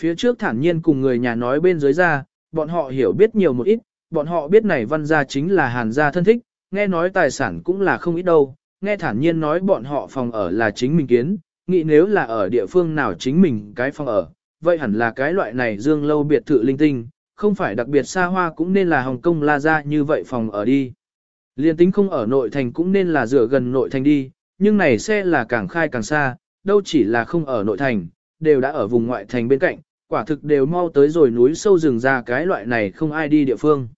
Phía trước thản nhiên cùng người nhà nói bên dưới ra, bọn họ hiểu biết nhiều một ít, bọn họ biết này văn gia chính là hàn gia thân thích, nghe nói tài sản cũng là không ít đâu, nghe thản nhiên nói bọn họ phòng ở là chính mình kiến, nghĩ nếu là ở địa phương nào chính mình cái phòng ở, vậy hẳn là cái loại này dương lâu biệt thự linh tinh, không phải đặc biệt xa hoa cũng nên là Hồng Kông La Gia như vậy phòng ở đi. Liên tính không ở nội thành cũng nên là rửa gần nội thành đi, nhưng này xe là càng khai càng xa, đâu chỉ là không ở nội thành, đều đã ở vùng ngoại thành bên cạnh, quả thực đều mau tới rồi núi sâu rừng ra cái loại này không ai đi địa phương.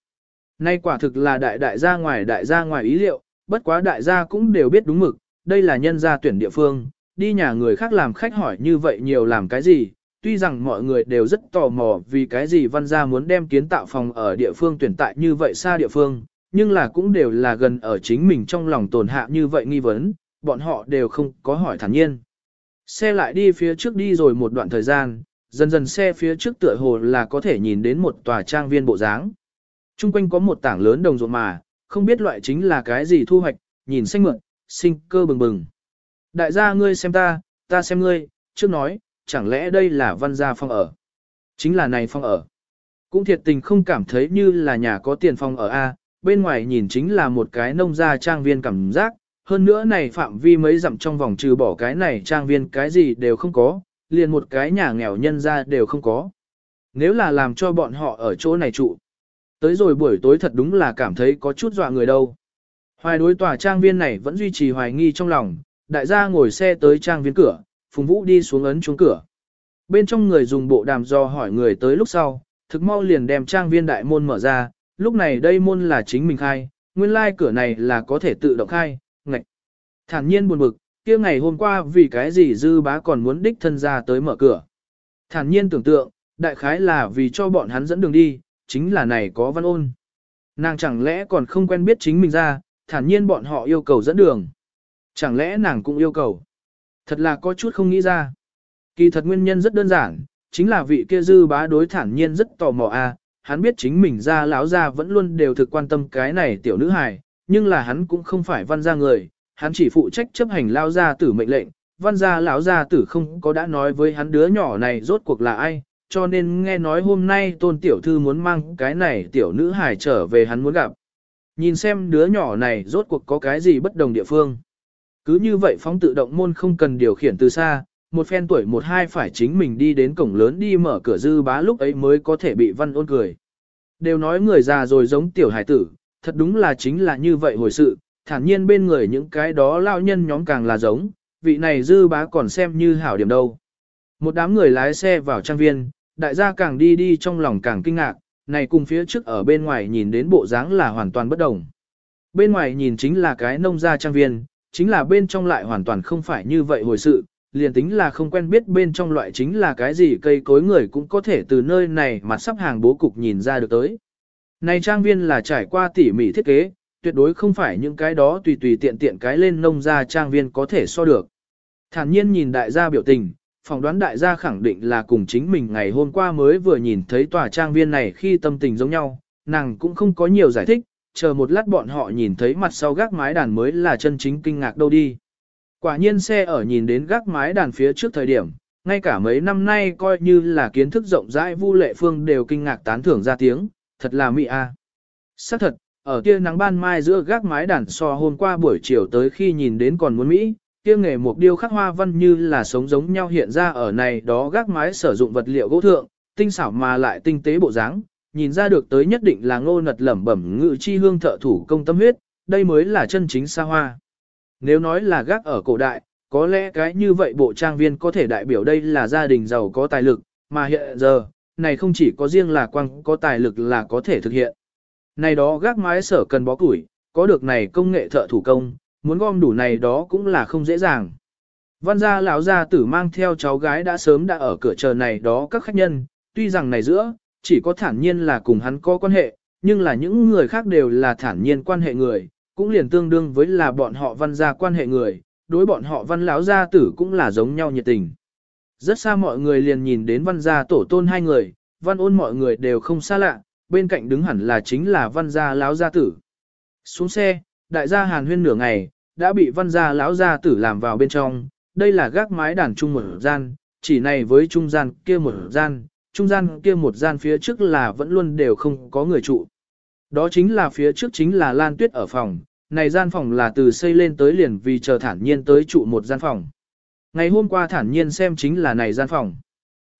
Nay quả thực là đại đại gia ngoài đại gia ngoài ý liệu, bất quá đại gia cũng đều biết đúng mực, đây là nhân gia tuyển địa phương, đi nhà người khác làm khách hỏi như vậy nhiều làm cái gì, tuy rằng mọi người đều rất tò mò vì cái gì văn gia muốn đem kiến tạo phòng ở địa phương tuyển tại như vậy xa địa phương, nhưng là cũng đều là gần ở chính mình trong lòng tồn hạ như vậy nghi vấn, bọn họ đều không có hỏi thản nhiên. Xe lại đi phía trước đi rồi một đoạn thời gian, dần dần xe phía trước tựa hồ là có thể nhìn đến một tòa trang viên bộ dáng. Trung quanh có một tảng lớn đồng ruộng mà, không biết loại chính là cái gì thu hoạch, nhìn xanh mượn, sinh cơ bừng bừng. Đại gia ngươi xem ta, ta xem ngươi, trước nói, chẳng lẽ đây là văn gia phong ở? Chính là này phong ở. Cũng thiệt tình không cảm thấy như là nhà có tiền phong ở A, bên ngoài nhìn chính là một cái nông gia trang viên cảm giác, hơn nữa này phạm vi mấy dặm trong vòng trừ bỏ cái này trang viên cái gì đều không có, liền một cái nhà nghèo nhân ra đều không có. Nếu là làm cho bọn họ ở chỗ này trụ, tới rồi buổi tối thật đúng là cảm thấy có chút dọa người đâu. Hoài đối tòa trang viên này vẫn duy trì hoài nghi trong lòng, đại gia ngồi xe tới trang viên cửa, Phùng Vũ đi xuống ấn chuông cửa. Bên trong người dùng bộ đàm do hỏi người tới lúc sau, thực mau liền đem trang viên đại môn mở ra, lúc này đây môn là chính mình khai, nguyên lai like cửa này là có thể tự động khai. Thản nhiên buồn bực, kia ngày hôm qua vì cái gì dư bá còn muốn đích thân ra tới mở cửa. Thản nhiên tưởng tượng, đại khái là vì cho bọn hắn dẫn đường đi, chính là này có văn ôn. Nàng chẳng lẽ còn không quen biết chính mình ra, thản nhiên bọn họ yêu cầu dẫn đường. Chẳng lẽ nàng cũng yêu cầu. Thật là có chút không nghĩ ra. Kỳ thật nguyên nhân rất đơn giản, chính là vị kia dư bá đối thản nhiên rất tò mò a, hắn biết chính mình ra lão ra vẫn luôn đều thực quan tâm cái này tiểu nữ hài, nhưng là hắn cũng không phải văn gia người, hắn chỉ phụ trách chấp hành lao gia tử mệnh lệnh, văn gia lão gia tử không có đã nói với hắn đứa nhỏ này rốt cuộc là ai, cho nên nghe nói hôm nay tôn tiểu thư muốn mang cái này tiểu nữ hài trở về hắn muốn gặp. Nhìn xem đứa nhỏ này rốt cuộc có cái gì bất đồng địa phương. Cứ như vậy phóng tự động môn không cần điều khiển từ xa, một phen tuổi một hai phải chính mình đi đến cổng lớn đi mở cửa dư bá lúc ấy mới có thể bị văn ôn cười. Đều nói người già rồi giống tiểu hải tử, thật đúng là chính là như vậy hồi sự, thản nhiên bên người những cái đó lao nhân nhóm càng là giống, vị này dư bá còn xem như hảo điểm đâu. Một đám người lái xe vào trang viên, đại gia càng đi đi trong lòng càng kinh ngạc, này cùng phía trước ở bên ngoài nhìn đến bộ dáng là hoàn toàn bất đồng. Bên ngoài nhìn chính là cái nông gia trang viên, chính là bên trong lại hoàn toàn không phải như vậy hồi sự, liền tính là không quen biết bên trong loại chính là cái gì cây cối người cũng có thể từ nơi này mà sắp hàng bố cục nhìn ra được tới. Này trang viên là trải qua tỉ mỉ thiết kế, tuyệt đối không phải những cái đó tùy tùy tiện tiện cái lên nông gia trang viên có thể so được. Thản nhiên nhìn đại gia biểu tình, phỏng đoán đại gia khẳng định là cùng chính mình ngày hôm qua mới vừa nhìn thấy tòa trang viên này khi tâm tình giống nhau, nàng cũng không có nhiều giải thích, chờ một lát bọn họ nhìn thấy mặt sau gác mái đàn mới là chân chính kinh ngạc đâu đi. Quả nhiên xe ở nhìn đến gác mái đàn phía trước thời điểm, ngay cả mấy năm nay coi như là kiến thức rộng rãi Vu Lệ Phương đều kinh ngạc tán thưởng ra tiếng, thật là mỹ a. À. Xác thật, ở kia nắng ban mai giữa gác mái đàn so hôm qua buổi chiều tới khi nhìn đến còn muốn mỹ, kia nghề một điêu khắc hoa văn như là sống giống nhau hiện ra ở này đó gác mái sử dụng vật liệu gỗ thượng, tinh xảo mà lại tinh tế bộ dáng, nhìn ra được tới nhất định là ngô nật lẩm bẩm ngự chi hương thợ thủ công tâm huyết, đây mới là chân chính xa hoa. Nếu nói là gác ở cổ đại, có lẽ cái như vậy bộ trang viên có thể đại biểu đây là gia đình giàu có tài lực, mà hiện giờ, này không chỉ có riêng là quang có tài lực là có thể thực hiện. Này đó gác mái sở cần bó củi, có được này công nghệ thợ thủ công, muốn gom đủ này đó cũng là không dễ dàng. Văn gia lão gia tử mang theo cháu gái đã sớm đã ở cửa chờ này đó các khách nhân, tuy rằng này giữa, chỉ có thản nhiên là cùng hắn có quan hệ, nhưng là những người khác đều là thản nhiên quan hệ người, cũng liền tương đương với là bọn họ văn gia quan hệ người, đối bọn họ văn lão gia tử cũng là giống nhau nhiệt tình. Rất xa mọi người liền nhìn đến văn gia tổ tôn hai người, văn ôn mọi người đều không xa lạ, bên cạnh đứng hẳn là chính là văn gia lão gia tử. Xuống xe, đại gia hàn huyên nửa ngày, đã bị văn gia lão gia tử làm vào bên trong, đây là gác mái đàn trung một gian, chỉ này với trung gian kia một gian, trung gian kia một gian phía trước là vẫn luôn đều không có người trụ. Đó chính là phía trước chính là Lan Tuyết ở phòng, này gian phòng là từ xây lên tới liền vì chờ thản nhiên tới trụ một gian phòng. Ngày hôm qua thản nhiên xem chính là này gian phòng.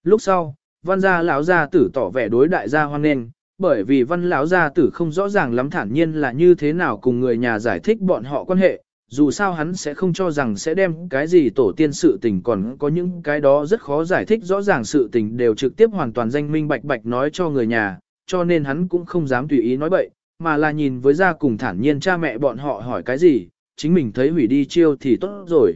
Lúc sau, văn gia lão gia tử tỏ vẻ đối đại gia hoan nghênh, bởi vì văn lão gia tử không rõ ràng lắm thản nhiên là như thế nào cùng người nhà giải thích bọn họ quan hệ, dù sao hắn sẽ không cho rằng sẽ đem cái gì tổ tiên sự tình còn có những cái đó rất khó giải thích rõ ràng sự tình đều trực tiếp hoàn toàn danh minh bạch bạch nói cho người nhà, cho nên hắn cũng không dám tùy ý nói bậy, mà là nhìn với gia cùng thản nhiên cha mẹ bọn họ hỏi cái gì, chính mình thấy hủy đi chiêu thì tốt rồi.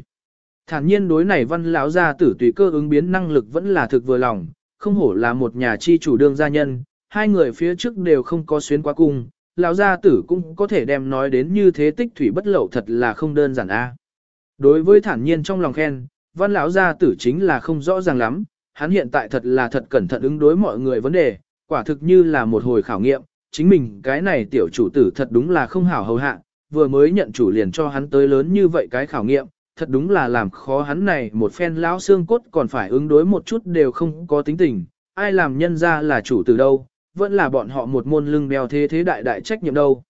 Thản nhiên đối này văn lão gia tử tùy cơ ứng biến năng lực vẫn là thực vừa lòng, không hổ là một nhà chi chủ đương gia nhân, hai người phía trước đều không có xuyến qua cung, lão gia tử cũng có thể đem nói đến như thế tích thủy bất lậu thật là không đơn giản a. Đối với thản nhiên trong lòng khen, văn lão gia tử chính là không rõ ràng lắm, hắn hiện tại thật là thật cẩn thận ứng đối mọi người vấn đề, quả thực như là một hồi khảo nghiệm, chính mình cái này tiểu chủ tử thật đúng là không hảo hầu hạ, vừa mới nhận chủ liền cho hắn tới lớn như vậy cái khảo nghiệm, thật đúng là làm khó hắn này một phen lão xương cốt còn phải ứng đối một chút đều không có tính tình, ai làm nhân ra là chủ tử đâu, vẫn là bọn họ một môn lưng bèo thế thế đại đại trách nhiệm đâu.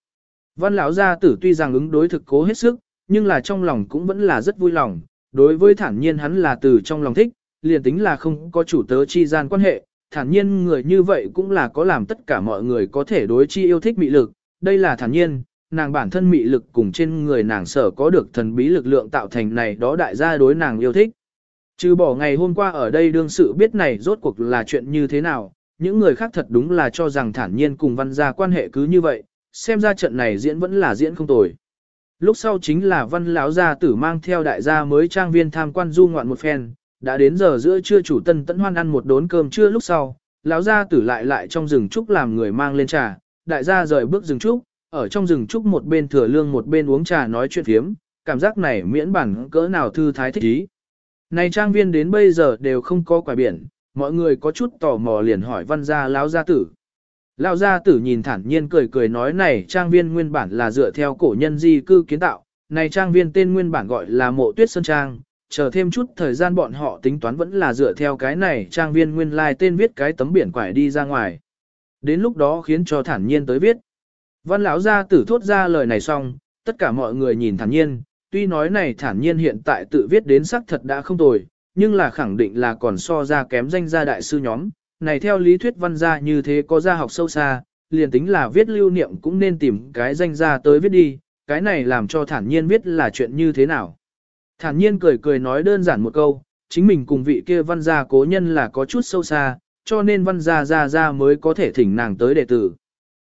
Văn lão gia tử tuy rằng ứng đối thực cố hết sức, nhưng là trong lòng cũng vẫn là rất vui lòng, đối với thản nhiên hắn là từ trong lòng thích, liền tính là không có chủ tớ chi gian quan hệ, thản nhiên người như vậy cũng là có làm tất cả mọi người có thể đối chi yêu thích mị lực, đây là thản nhiên, nàng bản thân mị lực cùng trên người nàng sở có được thần bí lực lượng tạo thành này đó đại gia đối nàng yêu thích. Trừ bỏ ngày hôm qua ở đây đương sự biết này rốt cuộc là chuyện như thế nào, những người khác thật đúng là cho rằng thản nhiên cùng văn gia quan hệ cứ như vậy, xem ra trận này diễn vẫn là diễn không tồi. Lúc sau chính là văn lão gia tử mang theo đại gia mới trang viên tham quan du ngoạn một phen, đã đến giờ giữa trưa chủ tân tẫn hoan ăn một đốn cơm trưa lúc sau, lão gia tử lại lại trong rừng trúc làm người mang lên trà, đại gia rời bước rừng trúc, ở trong rừng trúc một bên thừa lương một bên uống trà nói chuyện phiếm, cảm giác này miễn bản cỡ nào thư thái thích ý. Này trang viên đến bây giờ đều không có quả biển, mọi người có chút tò mò liền hỏi văn gia lão gia tử. Lão gia tử nhìn thản nhiên cười cười nói này trang viên nguyên bản là dựa theo cổ nhân di cư kiến tạo, này trang viên tên nguyên bản gọi là mộ tuyết sơn trang, chờ thêm chút thời gian bọn họ tính toán vẫn là dựa theo cái này trang viên nguyên lai like tên viết cái tấm biển quải đi ra ngoài. Đến lúc đó khiến cho thản nhiên tới viết. Văn lão gia tử thốt ra lời này xong, tất cả mọi người nhìn thản nhiên, tuy nói này thản nhiên hiện tại tự viết đến sắc thật đã không tồi, nhưng là khẳng định là còn so ra kém danh gia đại sư nhóm. Này theo lý thuyết văn gia như thế có gia học sâu xa, liền tính là viết lưu niệm cũng nên tìm cái danh gia tới viết đi, cái này làm cho thản nhiên biết là chuyện như thế nào. Thản nhiên cười cười nói đơn giản một câu, chính mình cùng vị kia văn gia cố nhân là có chút sâu xa, cho nên văn gia gia gia mới có thể thỉnh nàng tới đệ tử.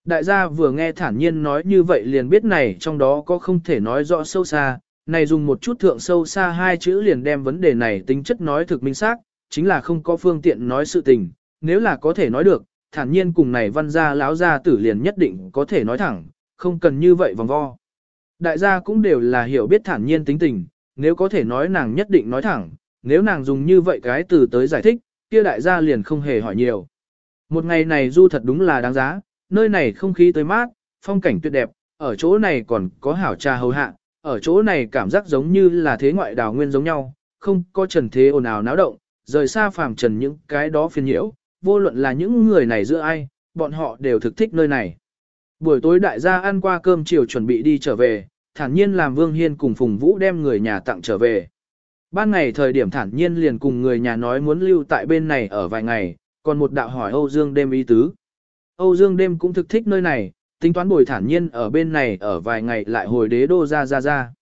Đại gia vừa nghe thản nhiên nói như vậy liền biết này trong đó có không thể nói rõ sâu xa, này dùng một chút thượng sâu xa hai chữ liền đem vấn đề này tính chất nói thực minh xác, chính là không có phương tiện nói sự tình, nếu là có thể nói được, thản nhiên cùng này văn gia lão gia tử liền nhất định có thể nói thẳng, không cần như vậy vòng vo. Đại gia cũng đều là hiểu biết thản nhiên tính tình, nếu có thể nói nàng nhất định nói thẳng, nếu nàng dùng như vậy cái từ tới giải thích, kia đại gia liền không hề hỏi nhiều. Một ngày này du thật đúng là đáng giá, nơi này không khí tới mát, phong cảnh tuyệt đẹp, ở chỗ này còn có hảo trà hầu hạ, ở chỗ này cảm giác giống như là thế ngoại đào nguyên giống nhau, không có trần thế ồn ào náo động, rời xa phàm trần những cái đó phiền nhiễu, vô luận là những người này giữa ai, bọn họ đều thực thích nơi này. Buổi tối đại gia ăn qua cơm chiều chuẩn bị đi trở về, thản nhiên làm Vương Hiên cùng Phùng Vũ đem người nhà tặng trở về. Ban ngày thời điểm thản nhiên liền cùng người nhà nói muốn lưu tại bên này ở vài ngày, còn một đạo hỏi Âu Dương đêm ý tứ. Âu Dương đêm cũng thực thích nơi này, tính toán bồi thản nhiên ở bên này ở vài ngày lại hồi đế đô ra ra ra.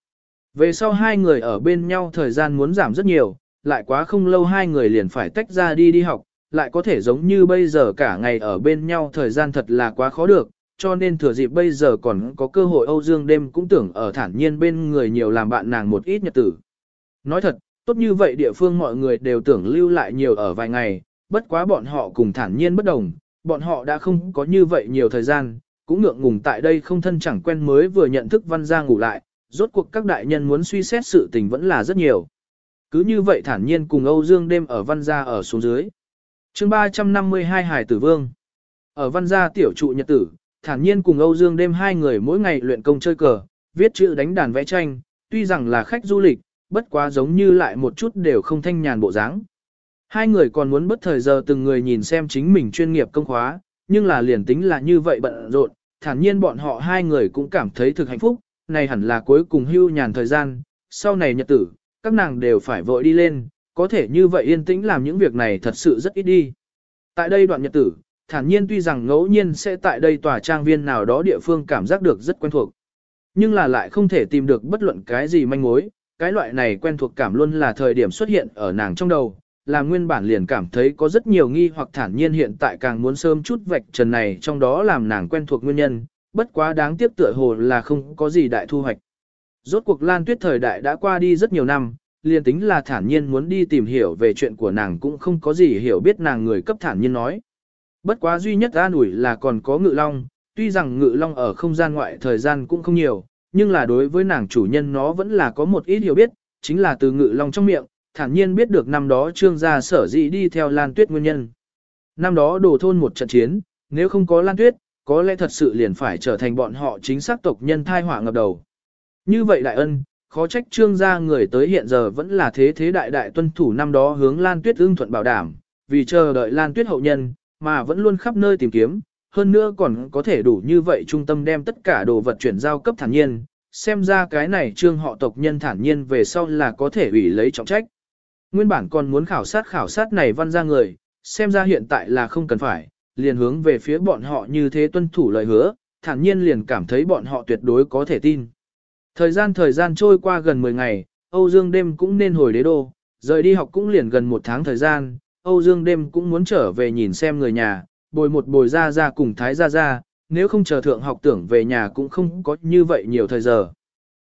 Về sau hai người ở bên nhau thời gian muốn giảm rất nhiều, lại quá không lâu hai người liền phải tách ra đi đi học, lại có thể giống như bây giờ cả ngày ở bên nhau thời gian thật là quá khó được, cho nên thừa dịp bây giờ còn có cơ hội Âu Dương đêm cũng tưởng ở thản nhiên bên người nhiều làm bạn nàng một ít nhật tử. Nói thật, tốt như vậy địa phương mọi người đều tưởng lưu lại nhiều ở vài ngày, bất quá bọn họ cùng thản nhiên bất đồng, bọn họ đã không có như vậy nhiều thời gian, cũng ngượng ngùng tại đây không thân chẳng quen mới vừa nhận thức văn gia ngủ lại, rốt cuộc các đại nhân muốn suy xét sự tình vẫn là rất nhiều. Cứ như vậy thản nhiên cùng Âu Dương đêm ở văn gia ở xuống dưới. chương 352 Hải Tử Vương Ở văn gia tiểu trụ nhật tử, thản nhiên cùng Âu Dương đêm hai người mỗi ngày luyện công chơi cờ, viết chữ đánh đàn vẽ tranh, tuy rằng là khách du lịch, bất quá giống như lại một chút đều không thanh nhàn bộ dáng. Hai người còn muốn bất thời giờ từng người nhìn xem chính mình chuyên nghiệp công khóa, nhưng là liền tính là như vậy bận rộn, thản nhiên bọn họ hai người cũng cảm thấy thực hạnh phúc, này hẳn là cuối cùng hưu nhàn thời gian, sau này nhật tử, các nàng đều phải vội đi lên, có thể như vậy yên tĩnh làm những việc này thật sự rất ít đi. Tại đây đoạn nhật tử, thản nhiên tuy rằng ngẫu nhiên sẽ tại đây tòa trang viên nào đó địa phương cảm giác được rất quen thuộc, nhưng là lại không thể tìm được bất luận cái gì manh mối, cái loại này quen thuộc cảm luôn là thời điểm xuất hiện ở nàng trong đầu, làm nguyên bản liền cảm thấy có rất nhiều nghi hoặc thản nhiên hiện tại càng muốn sớm chút vạch trần này trong đó làm nàng quen thuộc nguyên nhân, bất quá đáng tiếc tựa hồ là không có gì đại thu hoạch. Rốt cuộc Lan Tuyết thời đại đã qua đi rất nhiều năm, liền tính là thản nhiên muốn đi tìm hiểu về chuyện của nàng cũng không có gì hiểu biết nàng người cấp thản nhiên nói. Bất quá duy nhất an ủi là còn có ngự long, tuy rằng ngự long ở không gian ngoại thời gian cũng không nhiều, nhưng là đối với nàng chủ nhân nó vẫn là có một ít hiểu biết, chính là từ ngự long trong miệng, thản nhiên biết được năm đó trương gia sở dĩ đi theo Lan Tuyết nguyên nhân. Năm đó đổ thôn một trận chiến, nếu không có Lan Tuyết, có lẽ thật sự liền phải trở thành bọn họ chính xác tộc nhân thai họa ngập đầu. Như vậy đại ân, khó trách trương gia người tới hiện giờ vẫn là thế thế đại đại tuân thủ năm đó hướng Lan Tuyết ưng thuận bảo đảm, vì chờ đợi Lan Tuyết hậu nhân, mà vẫn luôn khắp nơi tìm kiếm, hơn nữa còn có thể đủ như vậy trung tâm đem tất cả đồ vật chuyển giao cấp thản nhiên, xem ra cái này trương họ tộc nhân thản nhiên về sau là có thể ủy lấy trọng trách. Nguyên bản còn muốn khảo sát khảo sát này văn ra người, xem ra hiện tại là không cần phải, liền hướng về phía bọn họ như thế tuân thủ lời hứa, thản nhiên liền cảm thấy bọn họ tuyệt đối có thể tin. Thời gian thời gian trôi qua gần 10 ngày, Âu Dương đêm cũng nên hồi đế đô, rời đi học cũng liền gần một tháng thời gian, Âu Dương đêm cũng muốn trở về nhìn xem người nhà, bồi một bồi ra ra cùng thái ra ra, nếu không chờ thượng học tưởng về nhà cũng không có như vậy nhiều thời giờ.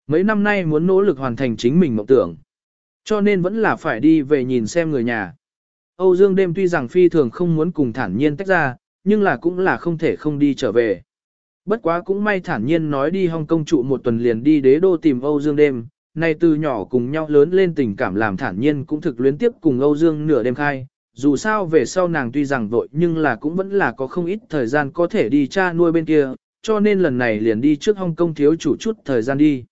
Mấy năm nay muốn nỗ lực hoàn thành chính mình mộng tưởng. Cho nên vẫn là phải đi về nhìn xem người nhà. Âu Dương đêm tuy rằng phi thường không muốn cùng thản nhiên tách ra, nhưng là cũng là không thể không đi trở về. Bất quá cũng may thản nhiên nói đi Hong Kong trụ một tuần liền đi đế đô tìm Âu Dương đêm, nay từ nhỏ cùng nhau lớn lên tình cảm làm thản nhiên cũng thực luyến tiếp cùng Âu Dương nửa đêm khai. Dù sao về sau nàng tuy rằng vội nhưng là cũng vẫn là có không ít thời gian có thể đi cha nuôi bên kia, cho nên lần này liền đi trước Hong Kong thiếu chủ chút thời gian đi.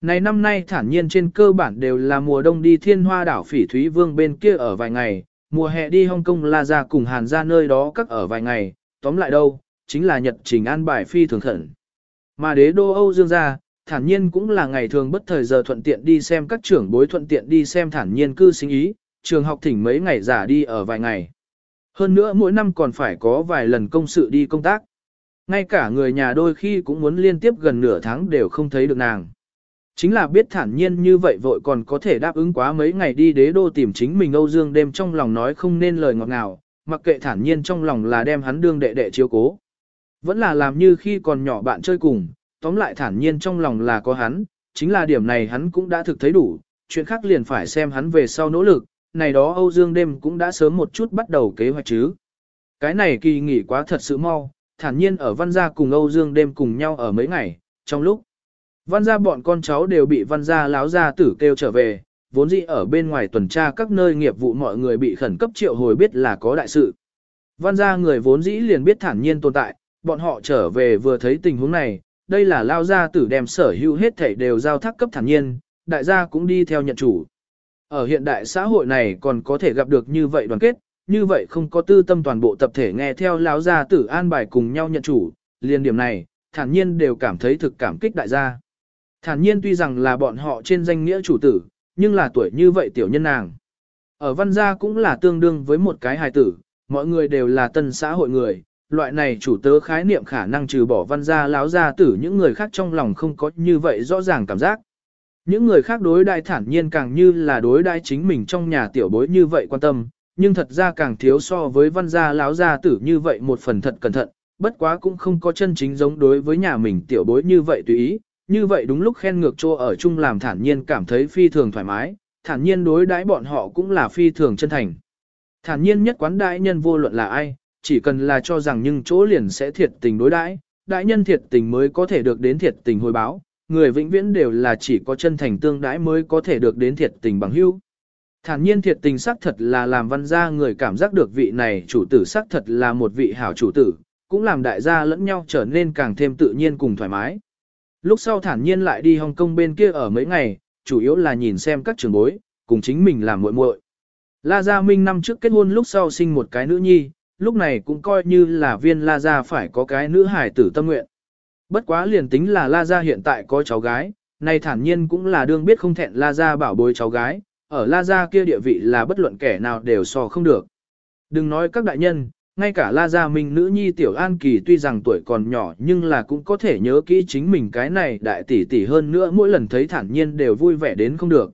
Này năm nay thản nhiên trên cơ bản đều là mùa đông đi thiên hoa đảo phỉ thúy vương bên kia ở vài ngày, mùa hè đi Hong Kong la ra cùng hàn ra nơi đó các ở vài ngày, tóm lại đâu, chính là nhật trình an bài phi thường khẩn. Mà đế đô Âu Dương gia, thản nhiên cũng là ngày thường bất thời giờ thuận tiện đi xem các trưởng bối thuận tiện đi xem thản nhiên cư sinh ý, trường học thỉnh mấy ngày giả đi ở vài ngày. Hơn nữa mỗi năm còn phải có vài lần công sự đi công tác. Ngay cả người nhà đôi khi cũng muốn liên tiếp gần nửa tháng đều không thấy được nàng. Chính là biết thản nhiên như vậy vội còn có thể đáp ứng quá mấy ngày đi đế đô tìm chính mình Âu Dương đêm trong lòng nói không nên lời ngọt ngào, mặc kệ thản nhiên trong lòng là đem hắn đương đệ đệ chiếu cố. Vẫn là làm như khi còn nhỏ bạn chơi cùng, tóm lại thản nhiên trong lòng là có hắn, chính là điểm này hắn cũng đã thực thấy đủ, chuyện khác liền phải xem hắn về sau nỗ lực, này đó Âu Dương đêm cũng đã sớm một chút bắt đầu kế hoạch chứ. Cái này kỳ nghỉ quá thật sự mau, thản nhiên ở văn gia cùng Âu Dương đêm cùng nhau ở mấy ngày, trong lúc Văn gia bọn con cháu đều bị văn gia láo gia tử kêu trở về, vốn dĩ ở bên ngoài tuần tra các nơi nghiệp vụ mọi người bị khẩn cấp triệu hồi biết là có đại sự. Văn gia người vốn dĩ liền biết thản nhiên tồn tại, bọn họ trở về vừa thấy tình huống này, đây là lao gia tử đem sở hữu hết thảy đều giao thác cấp thản nhiên, đại gia cũng đi theo nhận chủ. Ở hiện đại xã hội này còn có thể gặp được như vậy đoàn kết, như vậy không có tư tâm toàn bộ tập thể nghe theo lão gia tử an bài cùng nhau nhận chủ, liên điểm này, thản nhiên đều cảm thấy thực cảm kích đại gia. Thản nhiên tuy rằng là bọn họ trên danh nghĩa chủ tử, nhưng là tuổi như vậy tiểu nhân nàng. Ở văn gia cũng là tương đương với một cái hài tử, mọi người đều là tân xã hội người, loại này chủ tớ khái niệm khả năng trừ bỏ văn gia láo gia tử những người khác trong lòng không có như vậy rõ ràng cảm giác. Những người khác đối đại thản nhiên càng như là đối đại chính mình trong nhà tiểu bối như vậy quan tâm, nhưng thật ra càng thiếu so với văn gia láo gia tử như vậy một phần thật cẩn thận, bất quá cũng không có chân chính giống đối với nhà mình tiểu bối như vậy tùy ý, như vậy đúng lúc khen ngược chỗ ở chung làm thản nhiên cảm thấy phi thường thoải mái, thản nhiên đối đãi bọn họ cũng là phi thường chân thành. Thản nhiên nhất quán đại nhân vô luận là ai, chỉ cần là cho rằng nhưng chỗ liền sẽ thiệt tình đối đãi, đại nhân thiệt tình mới có thể được đến thiệt tình hồi báo, người vĩnh viễn đều là chỉ có chân thành tương đãi mới có thể được đến thiệt tình bằng hữu. Thản nhiên thiệt tình xác thật là làm văn gia người cảm giác được vị này chủ tử xác thật là một vị hảo chủ tử, cũng làm đại gia lẫn nhau trở nên càng thêm tự nhiên cùng thoải mái. Lúc sau thản nhiên lại đi Hồng Kông bên kia ở mấy ngày, chủ yếu là nhìn xem các trường bối, cùng chính mình làm muội muội. La Gia Minh năm trước kết hôn lúc sau sinh một cái nữ nhi, lúc này cũng coi như là viên La Gia phải có cái nữ hải tử tâm nguyện. Bất quá liền tính là La Gia hiện tại có cháu gái, này thản nhiên cũng là đương biết không thẹn La Gia bảo bối cháu gái, ở La Gia kia địa vị là bất luận kẻ nào đều so không được. Đừng nói các đại nhân, ngay cả La Gia Minh nữ nhi Tiểu An Kỳ tuy rằng tuổi còn nhỏ nhưng là cũng có thể nhớ kỹ chính mình cái này đại tỷ tỷ hơn nữa mỗi lần thấy thản nhiên đều vui vẻ đến không được.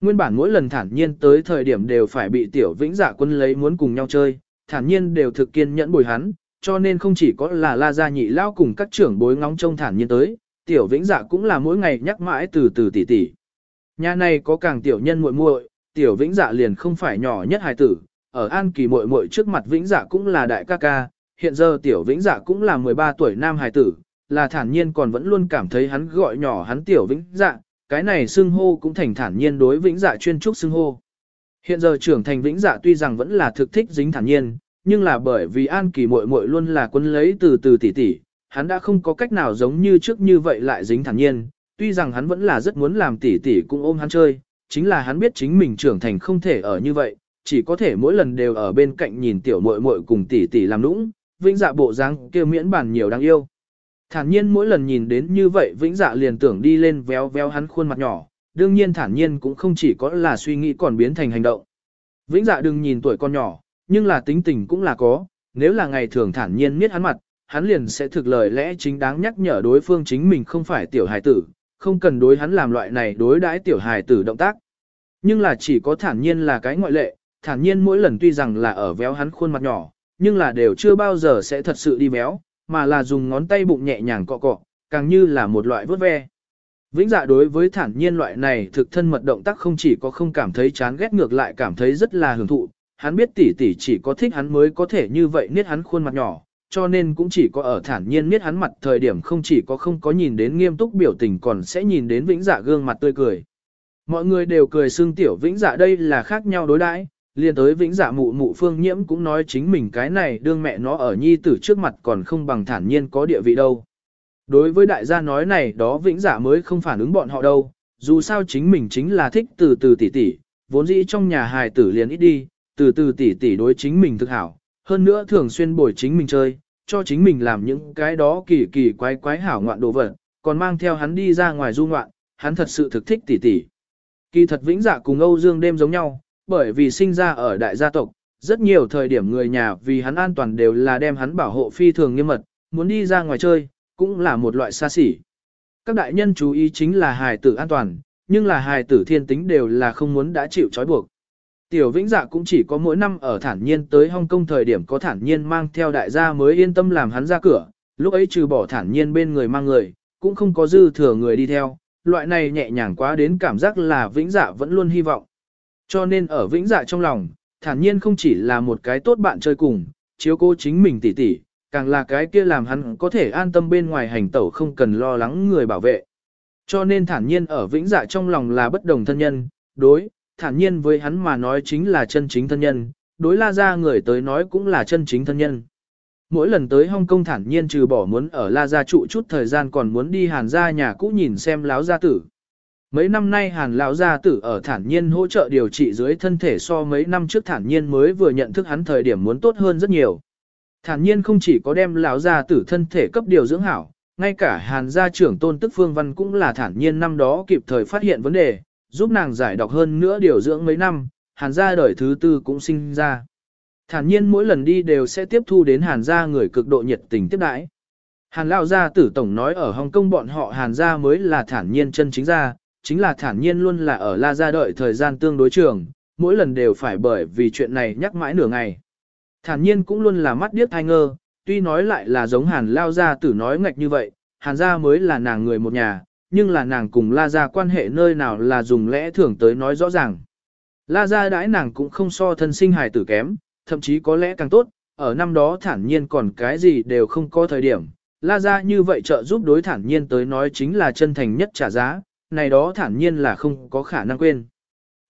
Nguyên bản mỗi lần thản nhiên tới thời điểm đều phải bị Tiểu Vĩnh Dạ quân lấy muốn cùng nhau chơi, thản nhiên đều thực kiên nhẫn bồi hắn, cho nên không chỉ có là La Gia nhị lao cùng các trưởng bối ngóng trông thản nhiên tới, Tiểu Vĩnh Dạ cũng là mỗi ngày nhắc mãi từ từ tỷ tỷ. Nhà này có càng tiểu nhân muội muội, Tiểu Vĩnh Dạ liền không phải nhỏ nhất hài tử ở An Kỳ muội muội trước mặt Vĩnh Dạ cũng là đại ca ca, hiện giờ tiểu Vĩnh Dạ cũng là 13 tuổi nam hài tử, là thản nhiên còn vẫn luôn cảm thấy hắn gọi nhỏ hắn tiểu Vĩnh Dạ, cái này xưng hô cũng thành thản nhiên đối Vĩnh Dạ chuyên trúc xưng hô. Hiện giờ trưởng thành Vĩnh Dạ tuy rằng vẫn là thực thích dính thản nhiên, nhưng là bởi vì An Kỳ muội muội luôn là quân lấy từ từ tỷ tỷ, hắn đã không có cách nào giống như trước như vậy lại dính thản nhiên, tuy rằng hắn vẫn là rất muốn làm tỷ tỷ cũng ôm hắn chơi, chính là hắn biết chính mình trưởng thành không thể ở như vậy, chỉ có thể mỗi lần đều ở bên cạnh nhìn tiểu muội muội cùng tỷ tỷ làm nũng, vĩnh dạ bộ dáng kia miễn bản nhiều đáng yêu. Thản nhiên mỗi lần nhìn đến như vậy vĩnh dạ liền tưởng đi lên véo véo hắn khuôn mặt nhỏ, đương nhiên thản nhiên cũng không chỉ có là suy nghĩ còn biến thành hành động. Vĩnh dạ đừng nhìn tuổi con nhỏ, nhưng là tính tình cũng là có, nếu là ngày thường thản nhiên miết hắn mặt, hắn liền sẽ thực lời lẽ chính đáng nhắc nhở đối phương chính mình không phải tiểu hài tử, không cần đối hắn làm loại này đối đãi tiểu hài tử động tác. Nhưng là chỉ có thản nhiên là cái ngoại lệ, thản nhiên mỗi lần tuy rằng là ở véo hắn khuôn mặt nhỏ, nhưng là đều chưa bao giờ sẽ thật sự đi véo, mà là dùng ngón tay bụng nhẹ nhàng cọ cọ, càng như là một loại vớt ve. Vĩnh dạ đối với thản nhiên loại này thực thân mật động tác không chỉ có không cảm thấy chán ghét ngược lại cảm thấy rất là hưởng thụ, hắn biết tỷ tỷ chỉ có thích hắn mới có thể như vậy niết hắn khuôn mặt nhỏ, cho nên cũng chỉ có ở thản nhiên niết hắn mặt thời điểm không chỉ có không có nhìn đến nghiêm túc biểu tình còn sẽ nhìn đến vĩnh dạ gương mặt tươi cười. Mọi người đều cười xương tiểu vĩnh dạ đây là khác nhau đối đãi, liền tới vĩnh dạ mụ mụ phương nhiễm cũng nói chính mình cái này đương mẹ nó ở nhi tử trước mặt còn không bằng thản nhiên có địa vị đâu. Đối với đại gia nói này đó vĩnh dạ mới không phản ứng bọn họ đâu, dù sao chính mình chính là thích từ từ tỷ tỷ, vốn dĩ trong nhà hài tử liền ít đi, từ từ tỷ tỷ đối chính mình thực hảo, hơn nữa thường xuyên bồi chính mình chơi, cho chính mình làm những cái đó kỳ kỳ quái quái hảo ngoạn đồ vật, còn mang theo hắn đi ra ngoài du ngoạn, hắn thật sự thực thích tỷ tỷ. Kỳ thật vĩnh dạ cùng Âu Dương đêm giống nhau, bởi vì sinh ra ở đại gia tộc, rất nhiều thời điểm người nhà vì hắn an toàn đều là đem hắn bảo hộ phi thường nghiêm mật, muốn đi ra ngoài chơi, cũng là một loại xa xỉ. Các đại nhân chú ý chính là hài tử an toàn, nhưng là hài tử thiên tính đều là không muốn đã chịu trói buộc. Tiểu Vĩnh Dạ cũng chỉ có mỗi năm ở thản nhiên tới Hong Kong thời điểm có thản nhiên mang theo đại gia mới yên tâm làm hắn ra cửa, lúc ấy trừ bỏ thản nhiên bên người mang người, cũng không có dư thừa người đi theo, loại này nhẹ nhàng quá đến cảm giác là Vĩnh Dạ vẫn luôn hy vọng. Cho nên ở vĩnh dạ trong lòng, thản nhiên không chỉ là một cái tốt bạn chơi cùng, chiếu cố chính mình tỉ tỉ, càng là cái kia làm hắn có thể an tâm bên ngoài hành tẩu không cần lo lắng người bảo vệ. Cho nên thản nhiên ở vĩnh dạ trong lòng là bất đồng thân nhân, đối, thản nhiên với hắn mà nói chính là chân chính thân nhân, đối la gia người tới nói cũng là chân chính thân nhân. Mỗi lần tới Hong Kong thản nhiên trừ bỏ muốn ở La Gia trụ chút thời gian còn muốn đi hàn gia nhà cũ nhìn xem láo gia tử. Mấy năm nay hàn lão gia tử ở thản nhiên hỗ trợ điều trị dưới thân thể so mấy năm trước thản nhiên mới vừa nhận thức hắn thời điểm muốn tốt hơn rất nhiều. Thản nhiên không chỉ có đem lão gia tử thân thể cấp điều dưỡng hảo, ngay cả hàn gia trưởng tôn tức phương văn cũng là thản nhiên năm đó kịp thời phát hiện vấn đề, giúp nàng giải độc hơn nữa điều dưỡng mấy năm, hàn gia đời thứ tư cũng sinh ra. Thản nhiên mỗi lần đi đều sẽ tiếp thu đến hàn gia người cực độ nhiệt tình tiếp đãi. Hàn lão gia tử tổng nói ở Hồng Kông bọn họ hàn gia mới là thản nhiên chân chính gia, chính là thản nhiên luôn là ở La Gia đợi thời gian tương đối trường, mỗi lần đều phải bởi vì chuyện này nhắc mãi nửa ngày. Thản nhiên cũng luôn là mắt điếc thai ngơ, tuy nói lại là giống hàn lao gia tử nói ngạch như vậy, hàn gia mới là nàng người một nhà, nhưng là nàng cùng La Gia quan hệ nơi nào là dùng lẽ thường tới nói rõ ràng. La Gia đãi nàng cũng không so thân sinh hài tử kém, thậm chí có lẽ càng tốt, ở năm đó thản nhiên còn cái gì đều không có thời điểm. La Gia như vậy trợ giúp đối thản nhiên tới nói chính là chân thành nhất trả giá, này đó thản nhiên là không có khả năng quên.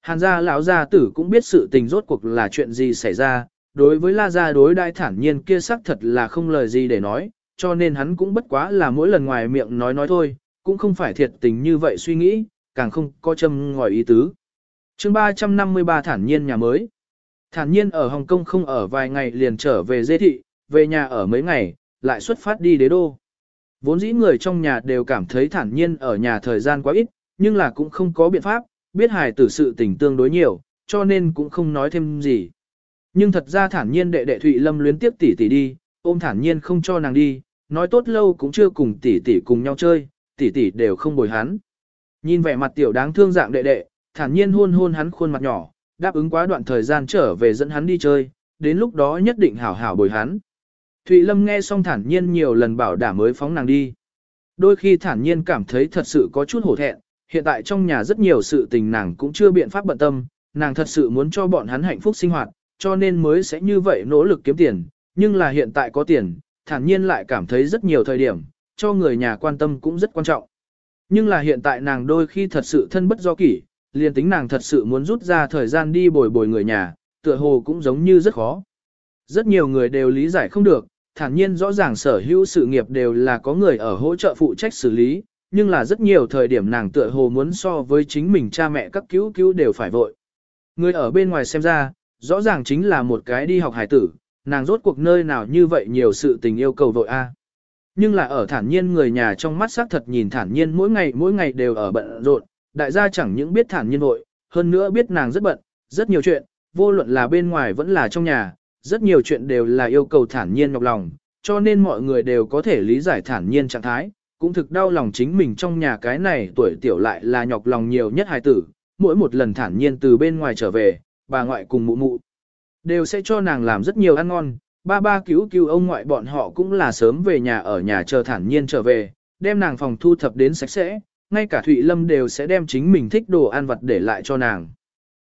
Hàn gia lão gia tử cũng biết sự tình rốt cuộc là chuyện gì xảy ra, đối với La gia đối đại thản nhiên kia xác thật là không lời gì để nói, cho nên hắn cũng bất quá là mỗi lần ngoài miệng nói nói thôi, cũng không phải thiệt tình như vậy suy nghĩ, càng không có châm ngòi ý tứ. Chương 353 thản nhiên nhà mới. Thản nhiên ở Hồng Kông không ở vài ngày liền trở về dê thị, về nhà ở mấy ngày, lại xuất phát đi đế đô. Vốn dĩ người trong nhà đều cảm thấy thản nhiên ở nhà thời gian quá ít, nhưng là cũng không có biện pháp, biết hài tử sự tình tương đối nhiều, cho nên cũng không nói thêm gì. Nhưng thật ra thản nhiên đệ đệ Thụy Lâm luyến tiếp tỷ tỷ đi, ôm thản nhiên không cho nàng đi, nói tốt lâu cũng chưa cùng tỷ tỷ cùng nhau chơi, tỷ tỷ đều không bồi hắn. Nhìn vẻ mặt tiểu đáng thương dạng đệ đệ, thản nhiên hôn hôn hắn khuôn mặt nhỏ, đáp ứng quá đoạn thời gian trở về dẫn hắn đi chơi, đến lúc đó nhất định hảo hảo bồi hắn. Thụy Lâm nghe xong thản nhiên nhiều lần bảo đảm mới phóng nàng đi. Đôi khi thản nhiên cảm thấy thật sự có chút hổ thẹn, hiện tại trong nhà rất nhiều sự tình nàng cũng chưa biện pháp bận tâm, nàng thật sự muốn cho bọn hắn hạnh phúc sinh hoạt, cho nên mới sẽ như vậy nỗ lực kiếm tiền, nhưng là hiện tại có tiền, thản nhiên lại cảm thấy rất nhiều thời điểm, cho người nhà quan tâm cũng rất quan trọng. Nhưng là hiện tại nàng đôi khi thật sự thân bất do kỷ, liền tính nàng thật sự muốn rút ra thời gian đi bồi bồi người nhà, tựa hồ cũng giống như rất khó. Rất nhiều người đều lý giải không được, thản nhiên rõ ràng sở hữu sự nghiệp đều là có người ở hỗ trợ phụ trách xử lý, nhưng là rất nhiều thời điểm nàng tựa hồ muốn so với chính mình cha mẹ các cứu cứu đều phải vội. Người ở bên ngoài xem ra, rõ ràng chính là một cái đi học hải tử, nàng rốt cuộc nơi nào như vậy nhiều sự tình yêu cầu vội a. Nhưng là ở thản nhiên người nhà trong mắt xác thật nhìn thản nhiên mỗi ngày mỗi ngày đều ở bận rộn, đại gia chẳng những biết thản nhiên vội, hơn nữa biết nàng rất bận, rất nhiều chuyện, vô luận là bên ngoài vẫn là trong nhà, rất nhiều chuyện đều là yêu cầu thản nhiên nhọc lòng, cho nên mọi người đều có thể lý giải thản nhiên trạng thái, cũng thực đau lòng chính mình trong nhà cái này tuổi tiểu lại là nhọc lòng nhiều nhất hài tử, mỗi một lần thản nhiên từ bên ngoài trở về, bà ngoại cùng mụ mụ, đều sẽ cho nàng làm rất nhiều ăn ngon, ba ba cứu cứu ông ngoại bọn họ cũng là sớm về nhà ở nhà chờ thản nhiên trở về, đem nàng phòng thu thập đến sạch sẽ, ngay cả Thụy Lâm đều sẽ đem chính mình thích đồ ăn vặt để lại cho nàng.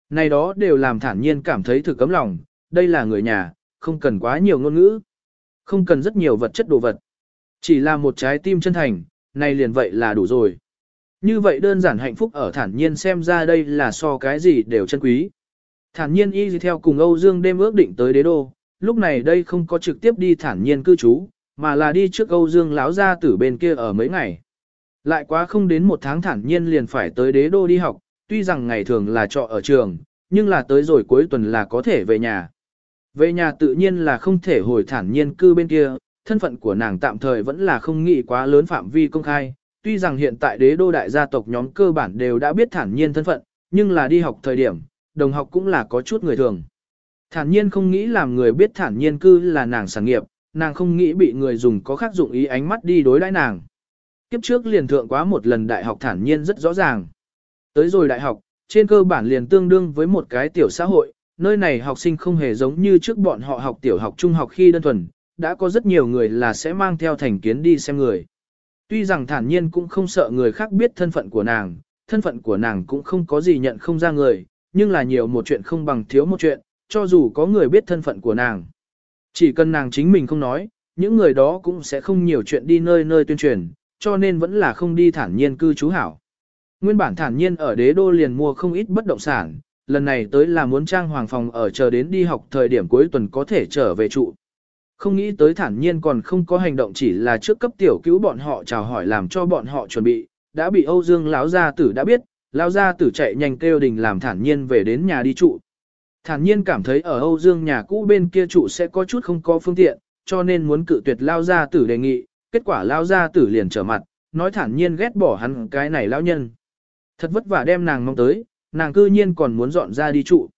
Này đó đều làm thản nhiên cảm thấy thực cấm lòng, đây là người nhà, không cần quá nhiều ngôn ngữ, không cần rất nhiều vật chất đồ vật. Chỉ là một trái tim chân thành, này liền vậy là đủ rồi. Như vậy đơn giản hạnh phúc ở thản nhiên xem ra đây là so cái gì đều chân quý. Thản nhiên y theo cùng Âu Dương đêm ước định tới đế đô, lúc này đây không có trực tiếp đi thản nhiên cư trú, mà là đi trước Âu Dương láo ra tử bên kia ở mấy ngày. Lại quá không đến một tháng thản nhiên liền phải tới đế đô đi học, tuy rằng ngày thường là trọ ở trường, nhưng là tới rồi cuối tuần là có thể về nhà. Về nhà tự nhiên là không thể hồi thản nhiên cư bên kia, thân phận của nàng tạm thời vẫn là không nghĩ quá lớn phạm vi công khai. Tuy rằng hiện tại đế đô đại gia tộc nhóm cơ bản đều đã biết thản nhiên thân phận, nhưng là đi học thời điểm, đồng học cũng là có chút người thường. Thản nhiên không nghĩ làm người biết thản nhiên cư là nàng sản nghiệp, nàng không nghĩ bị người dùng có khác dụng ý ánh mắt đi đối đãi nàng. Kiếp trước liền thượng quá một lần đại học thản nhiên rất rõ ràng. Tới rồi đại học, trên cơ bản liền tương đương với một cái tiểu xã hội, nơi này học sinh không hề giống như trước bọn họ học tiểu học trung học khi đơn thuần, đã có rất nhiều người là sẽ mang theo thành kiến đi xem người. Tuy rằng thản nhiên cũng không sợ người khác biết thân phận của nàng, thân phận của nàng cũng không có gì nhận không ra người, nhưng là nhiều một chuyện không bằng thiếu một chuyện, cho dù có người biết thân phận của nàng. Chỉ cần nàng chính mình không nói, những người đó cũng sẽ không nhiều chuyện đi nơi nơi tuyên truyền, cho nên vẫn là không đi thản nhiên cư trú hảo. Nguyên bản thản nhiên ở đế đô liền mua không ít bất động sản, lần này tới là muốn trang hoàng phòng ở chờ đến đi học thời điểm cuối tuần có thể trở về trụ. Không nghĩ tới thản nhiên còn không có hành động chỉ là trước cấp tiểu cứu bọn họ chào hỏi làm cho bọn họ chuẩn bị, đã bị Âu Dương lão gia tử đã biết, lão gia tử chạy nhanh kêu đình làm thản nhiên về đến nhà đi trụ. Thản nhiên cảm thấy ở Âu Dương nhà cũ bên kia trụ sẽ có chút không có phương tiện, cho nên muốn cự tuyệt lão gia tử đề nghị, kết quả lão gia tử liền trở mặt, nói thản nhiên ghét bỏ hắn cái này lão nhân. Thật vất vả đem nàng mong tới, nàng cư nhiên còn muốn dọn ra đi trụ.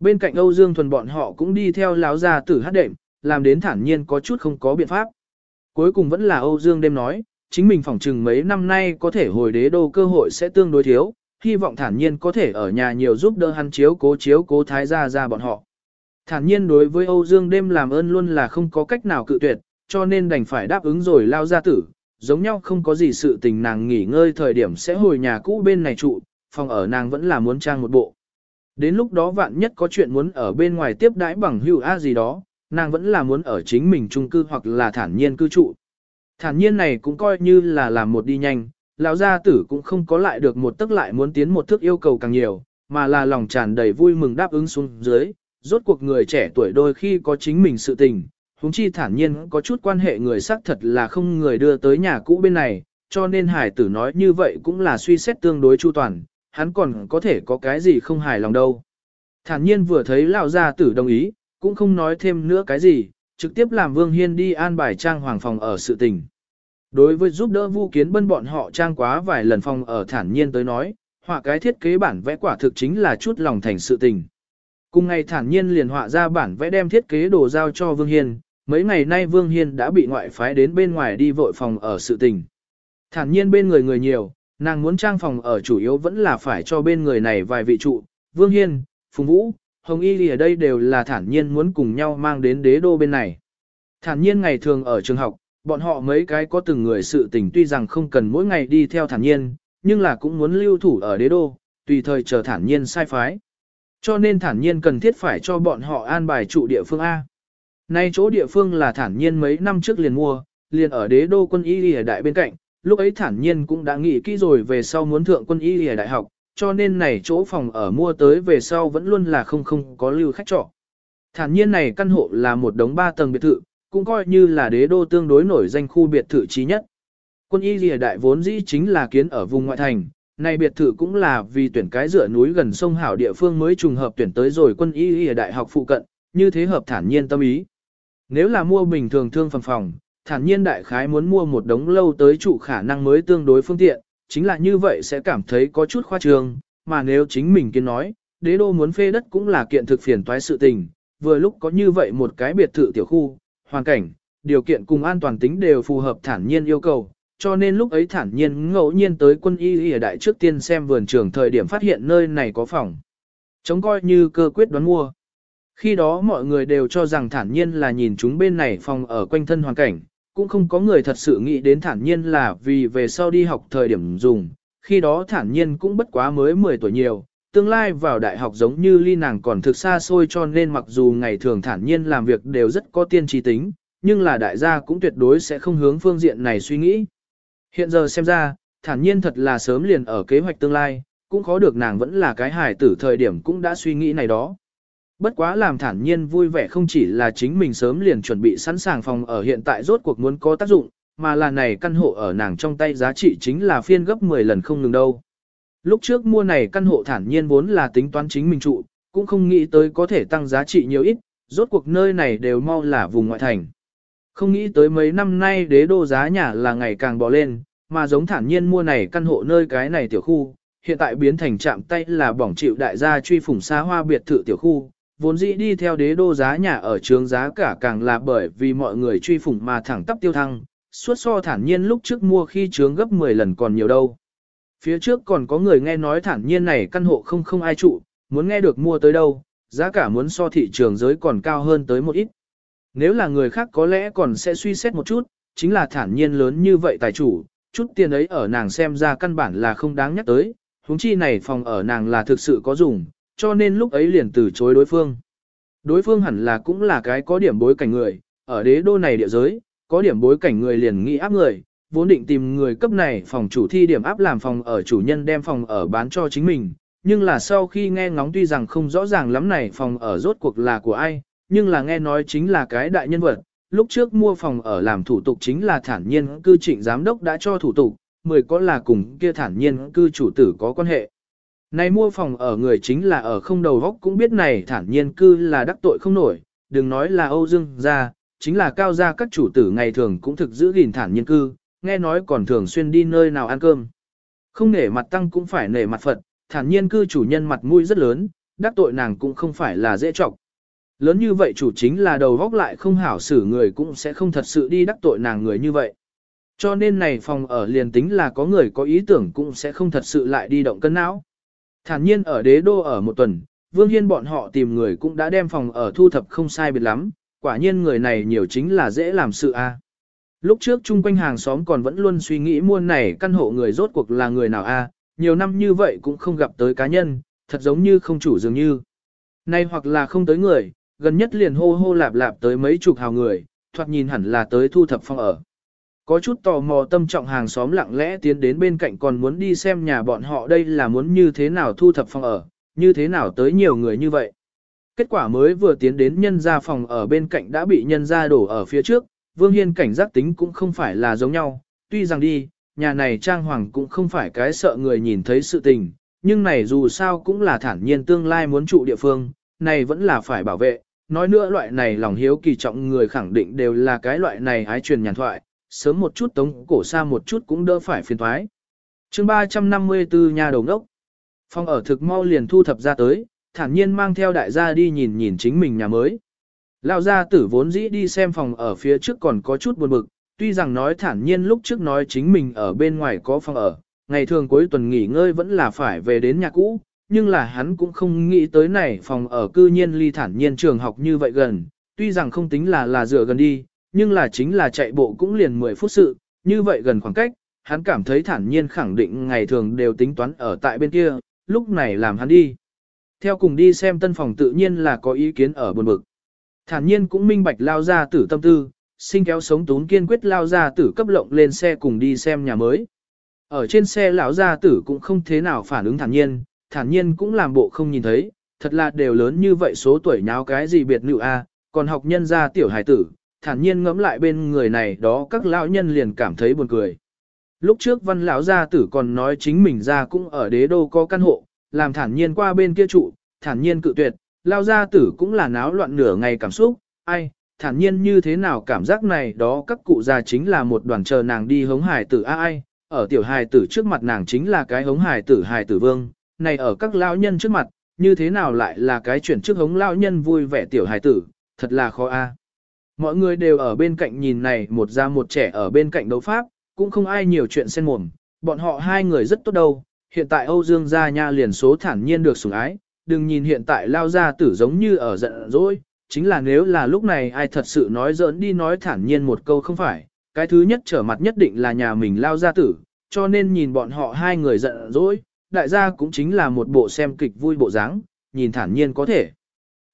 Bên cạnh Âu Dương Thuần bọn họ cũng đi theo lão gia tử hát đệm, làm đến thản nhiên có chút không có biện pháp. Cuối cùng vẫn là Âu Dương đêm nói, chính mình phỏng chừng mấy năm nay có thể hồi đế đô cơ hội sẽ tương đối thiếu, hy vọng thản nhiên có thể ở nhà nhiều giúp đỡ hắn chiếu cố chiếu cố thái gia ra bọn họ. Thản nhiên đối với Âu Dương đêm làm ơn luôn là không có cách nào cự tuyệt, cho nên đành phải đáp ứng rồi lao ra tử, giống nhau không có gì sự tình nàng nghỉ ngơi thời điểm sẽ hồi nhà cũ bên này trụ, phòng ở nàng vẫn là muốn trang một bộ. Đến lúc đó vạn nhất có chuyện muốn ở bên ngoài tiếp đãi bằng hữu a gì đó, nàng vẫn là muốn ở chính mình chung cư hoặc là thản nhiên cư trụ. Thản nhiên này cũng coi như là làm một đi nhanh, lão gia tử cũng không có lại được một tức lại muốn tiến một thước yêu cầu càng nhiều, mà là lòng tràn đầy vui mừng đáp ứng xuống dưới, rốt cuộc người trẻ tuổi đôi khi có chính mình sự tình, huống chi thản nhiên có chút quan hệ người xác thật là không người đưa tới nhà cũ bên này, cho nên hải tử nói như vậy cũng là suy xét tương đối chu toàn, hắn còn có thể có cái gì không hài lòng đâu. Thản nhiên vừa thấy lão gia tử đồng ý, cũng không nói thêm nữa cái gì, trực tiếp làm Vương Hiên đi an bài trang hoàng phòng ở sự tình. Đối với giúp đỡ Vu Kiến Bân bọn họ trang quá vài lần phòng ở thản nhiên tới nói, họa cái thiết kế bản vẽ quả thực chính là chút lòng thành sự tình. Cùng ngày thản nhiên liền họa ra bản vẽ đem thiết kế đồ giao cho Vương Hiên, mấy ngày nay Vương Hiên đã bị ngoại phái đến bên ngoài đi vội phòng ở sự tình. Thản nhiên bên người người nhiều, nàng muốn trang phòng ở chủ yếu vẫn là phải cho bên người này vài vị trụ, Vương Hiên, Phùng Vũ, Hồng Y Lì ở đây đều là thản nhiên muốn cùng nhau mang đến đế đô bên này. Thản nhiên ngày thường ở trường học, bọn họ mấy cái có từng người sự tình tuy rằng không cần mỗi ngày đi theo thản nhiên, nhưng là cũng muốn lưu thủ ở đế đô, tùy thời chờ thản nhiên sai phái. Cho nên thản nhiên cần thiết phải cho bọn họ an bài trụ địa phương A. Nay chỗ địa phương là thản nhiên mấy năm trước liền mua, liền ở đế đô quân y ở đại bên cạnh, lúc ấy thản nhiên cũng đã nghĩ kỹ rồi về sau muốn thượng quân y ở đại học, cho nên này chỗ phòng ở mua tới về sau vẫn luôn là không không có lưu khách trọ. Thản nhiên này căn hộ là một đống ba tầng biệt thự, cũng coi như là đế đô tương đối nổi danh khu biệt thự trí nhất. Quân y lìa đại vốn dĩ chính là kiến ở vùng ngoại thành, này biệt thự cũng là vì tuyển cái dựa núi gần sông hảo địa phương mới trùng hợp tuyển tới rồi quân y lìa đại học phụ cận, như thế hợp thản nhiên tâm ý. Nếu là mua bình thường thương phòng phòng, thản nhiên đại khái muốn mua một đống lâu tới trụ khả năng mới tương đối phương tiện, chính là như vậy sẽ cảm thấy có chút khoa trương, mà nếu chính mình kiến nói, đế đô muốn phê đất cũng là kiện thực phiền toái sự tình, vừa lúc có như vậy một cái biệt thự tiểu khu, hoàn cảnh, điều kiện cùng an toàn tính đều phù hợp thản nhiên yêu cầu, cho nên lúc ấy thản nhiên ngẫu nhiên tới quân y ở đại trước tiên xem vườn trường thời điểm phát hiện nơi này có phòng. Chống coi như cơ quyết đoán mua. Khi đó mọi người đều cho rằng thản nhiên là nhìn chúng bên này phòng ở quanh thân hoàn cảnh, cũng không có người thật sự nghĩ đến thản nhiên là vì về sau đi học thời điểm dùng. Khi đó thản nhiên cũng bất quá mới 10 tuổi nhiều, tương lai vào đại học giống như ly nàng còn thực xa xôi cho nên mặc dù ngày thường thản nhiên làm việc đều rất có tiên trí tính, nhưng là đại gia cũng tuyệt đối sẽ không hướng phương diện này suy nghĩ. Hiện giờ xem ra, thản nhiên thật là sớm liền ở kế hoạch tương lai, cũng khó được nàng vẫn là cái hài tử thời điểm cũng đã suy nghĩ này đó. Bất quá làm thản nhiên vui vẻ không chỉ là chính mình sớm liền chuẩn bị sẵn sàng phòng ở hiện tại rốt cuộc muốn có tác dụng, mà là này căn hộ ở nàng trong tay giá trị chính là phiên gấp 10 lần không ngừng đâu. Lúc trước mua này căn hộ thản nhiên vốn là tính toán chính mình trụ, cũng không nghĩ tới có thể tăng giá trị nhiều ít, rốt cuộc nơi này đều mau là vùng ngoại thành. Không nghĩ tới mấy năm nay đế đô giá nhà là ngày càng bò lên, mà giống thản nhiên mua này căn hộ nơi cái này tiểu khu, hiện tại biến thành chạm tay là bỏng chịu đại gia truy phủng xa hoa biệt thự tiểu khu, vốn dĩ đi theo đế đô giá nhà ở trường giá cả càng là bởi vì mọi người truy phủng mà thẳng tắp tiêu thăng, suốt so thản nhiên lúc trước mua khi trướng gấp 10 lần còn nhiều đâu. Phía trước còn có người nghe nói thản nhiên này căn hộ không không ai trụ, muốn nghe được mua tới đâu, giá cả muốn so thị trường giới còn cao hơn tới một ít. Nếu là người khác có lẽ còn sẽ suy xét một chút, chính là thản nhiên lớn như vậy tài chủ, chút tiền ấy ở nàng xem ra căn bản là không đáng nhắc tới, huống chi này phòng ở nàng là thực sự có dùng, cho nên lúc ấy liền từ chối đối phương. Đối phương hẳn là cũng là cái có điểm bối cảnh người, ở đế đô này địa giới, có điểm bối cảnh người liền nghĩ áp người, vốn định tìm người cấp này phòng chủ thi điểm áp làm phòng ở chủ nhân đem phòng ở bán cho chính mình, nhưng là sau khi nghe ngóng tuy rằng không rõ ràng lắm này phòng ở rốt cuộc là của ai, nhưng là nghe nói chính là cái đại nhân vật, lúc trước mua phòng ở làm thủ tục chính là thản nhiên cư trịnh giám đốc đã cho thủ tục, mười có là cùng kia thản nhiên cư chủ tử có quan hệ. Này mua phòng ở người chính là ở không đầu góc cũng biết này thản nhiên cư là đắc tội không nổi, đừng nói là Âu Dương gia, chính là cao gia các chủ tử ngày thường cũng thực giữ gìn thản nhiên cư, nghe nói còn thường xuyên đi nơi nào ăn cơm. Không nể mặt tăng cũng phải nể mặt Phật, thản nhiên cư chủ nhân mặt mũi rất lớn, đắc tội nàng cũng không phải là dễ trọng. Lớn như vậy chủ chính là đầu góc lại không hảo xử người cũng sẽ không thật sự đi đắc tội nàng người như vậy. Cho nên này phòng ở liền tính là có người có ý tưởng cũng sẽ không thật sự lại đi động cân não. Thản nhiên ở đế đô ở một tuần, Vương Hiên bọn họ tìm người cũng đã đem phòng ở thu thập không sai biệt lắm, quả nhiên người này nhiều chính là dễ làm sự a. Lúc trước chung quanh hàng xóm còn vẫn luôn suy nghĩ mua này căn hộ người rốt cuộc là người nào a, nhiều năm như vậy cũng không gặp tới cá nhân, thật giống như không chủ dường như. Nay hoặc là không tới người, gần nhất liền hô hô lạp lạp tới mấy chục hào người, thoạt nhìn hẳn là tới thu thập phòng ở. Có chút tò mò tâm trọng hàng xóm lặng lẽ tiến đến bên cạnh còn muốn đi xem nhà bọn họ đây là muốn như thế nào thu thập phòng ở, như thế nào tới nhiều người như vậy. Kết quả mới vừa tiến đến nhân gia phòng ở bên cạnh đã bị nhân gia đổ ở phía trước, Vương Hiên cảnh giác tính cũng không phải là giống nhau, tuy rằng đi, nhà này trang hoàng cũng không phải cái sợ người nhìn thấy sự tình, nhưng này dù sao cũng là thản nhiên tương lai muốn trụ địa phương, này vẫn là phải bảo vệ. Nói nữa loại này lòng hiếu kỳ trọng người khẳng định đều là cái loại này ái truyền nhàn thoại, sớm một chút tống cổ xa một chút cũng đỡ phải phiền thoái. chương 354 nhà đầu ngốc. Phong ở thực mau liền thu thập ra tới, thản nhiên mang theo đại gia đi nhìn nhìn chính mình nhà mới. Lão gia tử vốn dĩ đi xem phòng ở phía trước còn có chút buồn bực, tuy rằng nói thản nhiên lúc trước nói chính mình ở bên ngoài có phòng ở, ngày thường cuối tuần nghỉ ngơi vẫn là phải về đến nhà cũ, nhưng là hắn cũng không nghĩ tới này phòng ở cư nhiên ly thản nhiên trường học như vậy gần, tuy rằng không tính là là dựa gần đi, nhưng là chính là chạy bộ cũng liền 10 phút sự, như vậy gần khoảng cách, hắn cảm thấy thản nhiên khẳng định ngày thường đều tính toán ở tại bên kia, lúc này làm hắn đi. Theo cùng đi xem tân phòng tự nhiên là có ý kiến ở buồn bực. Thản nhiên cũng minh bạch lao ra tử tâm tư, sinh kéo sống tún kiên quyết lao ra tử cấp lộng lên xe cùng đi xem nhà mới. Ở trên xe lão gia tử cũng không thế nào phản ứng thản nhiên, thản nhiên cũng làm bộ không nhìn thấy, thật là đều lớn như vậy số tuổi nháo cái gì biệt nữ a, còn học nhân gia tiểu hải tử, thản nhiên ngẫm lại bên người này đó các lão nhân liền cảm thấy buồn cười. Lúc trước văn lão gia tử còn nói chính mình ra cũng ở đế đô có căn hộ, làm thản nhiên qua bên kia trụ, thản nhiên cự tuyệt, lao gia tử cũng là náo loạn nửa ngày cảm xúc, ai, thản nhiên như thế nào cảm giác này đó các cụ già chính là một đoàn chờ nàng đi hống hải tử a ai, ở tiểu hài tử trước mặt nàng chính là cái hống hài tử hài tử vương, này ở các lão nhân trước mặt, như thế nào lại là cái chuyển trước hống lão nhân vui vẻ tiểu hài tử, thật là khó a. Mọi người đều ở bên cạnh nhìn này một ra một trẻ ở bên cạnh đấu pháp, cũng không ai nhiều chuyện xen mồm, bọn họ hai người rất tốt đâu, hiện tại Âu Dương gia nha liền số thản nhiên được sủng ái, đừng nhìn hiện tại lao gia tử giống như ở giận dỗi, chính là nếu là lúc này ai thật sự nói giỡn đi nói thản nhiên một câu không phải, cái thứ nhất trở mặt nhất định là nhà mình lao gia tử, cho nên nhìn bọn họ hai người giận dỗi, đại gia cũng chính là một bộ xem kịch vui bộ dáng, nhìn thản nhiên có thể.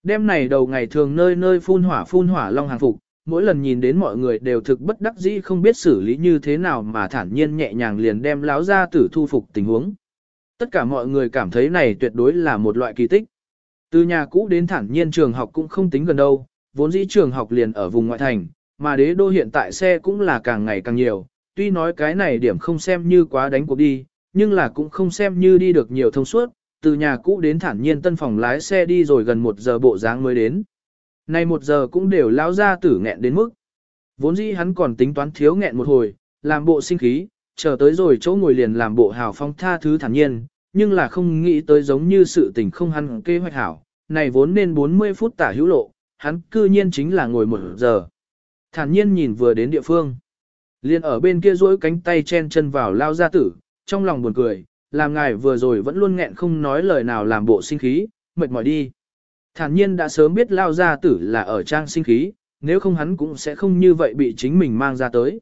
Đêm này đầu ngày thường nơi nơi phun hỏa phun hỏa long hàng phục, mỗi lần nhìn đến mọi người đều thực bất đắc dĩ không biết xử lý như thế nào mà thản nhiên nhẹ nhàng liền đem láo ra tử thu phục tình huống. Tất cả mọi người cảm thấy này tuyệt đối là một loại kỳ tích. Từ nhà cũ đến thản nhiên trường học cũng không tính gần đâu, vốn dĩ trường học liền ở vùng ngoại thành, mà đế đô hiện tại xe cũng là càng ngày càng nhiều, tuy nói cái này điểm không xem như quá đánh cuộc đi, nhưng là cũng không xem như đi được nhiều thông suốt, từ nhà cũ đến thản nhiên tân phòng lái xe đi rồi gần một giờ bộ dáng mới đến. nay một giờ cũng đều lao ra tử nghẹn đến mức. Vốn dĩ hắn còn tính toán thiếu nghẹn một hồi, làm bộ sinh khí, chờ tới rồi chỗ ngồi liền làm bộ hào phong tha thứ thản nhiên, nhưng là không nghĩ tới giống như sự tình không hắn kế hoạch hảo, này vốn nên 40 phút tả hữu lộ, hắn cư nhiên chính là ngồi một giờ. Thản nhiên nhìn vừa đến địa phương. Liên ở bên kia duỗi cánh tay chen chân vào lao gia tử, trong lòng buồn cười, làm ngài vừa rồi vẫn luôn nghẹn không nói lời nào làm bộ sinh khí, mệt mỏi đi. Thản nhiên đã sớm biết lao gia tử là ở trang sinh khí, nếu không hắn cũng sẽ không như vậy bị chính mình mang ra tới.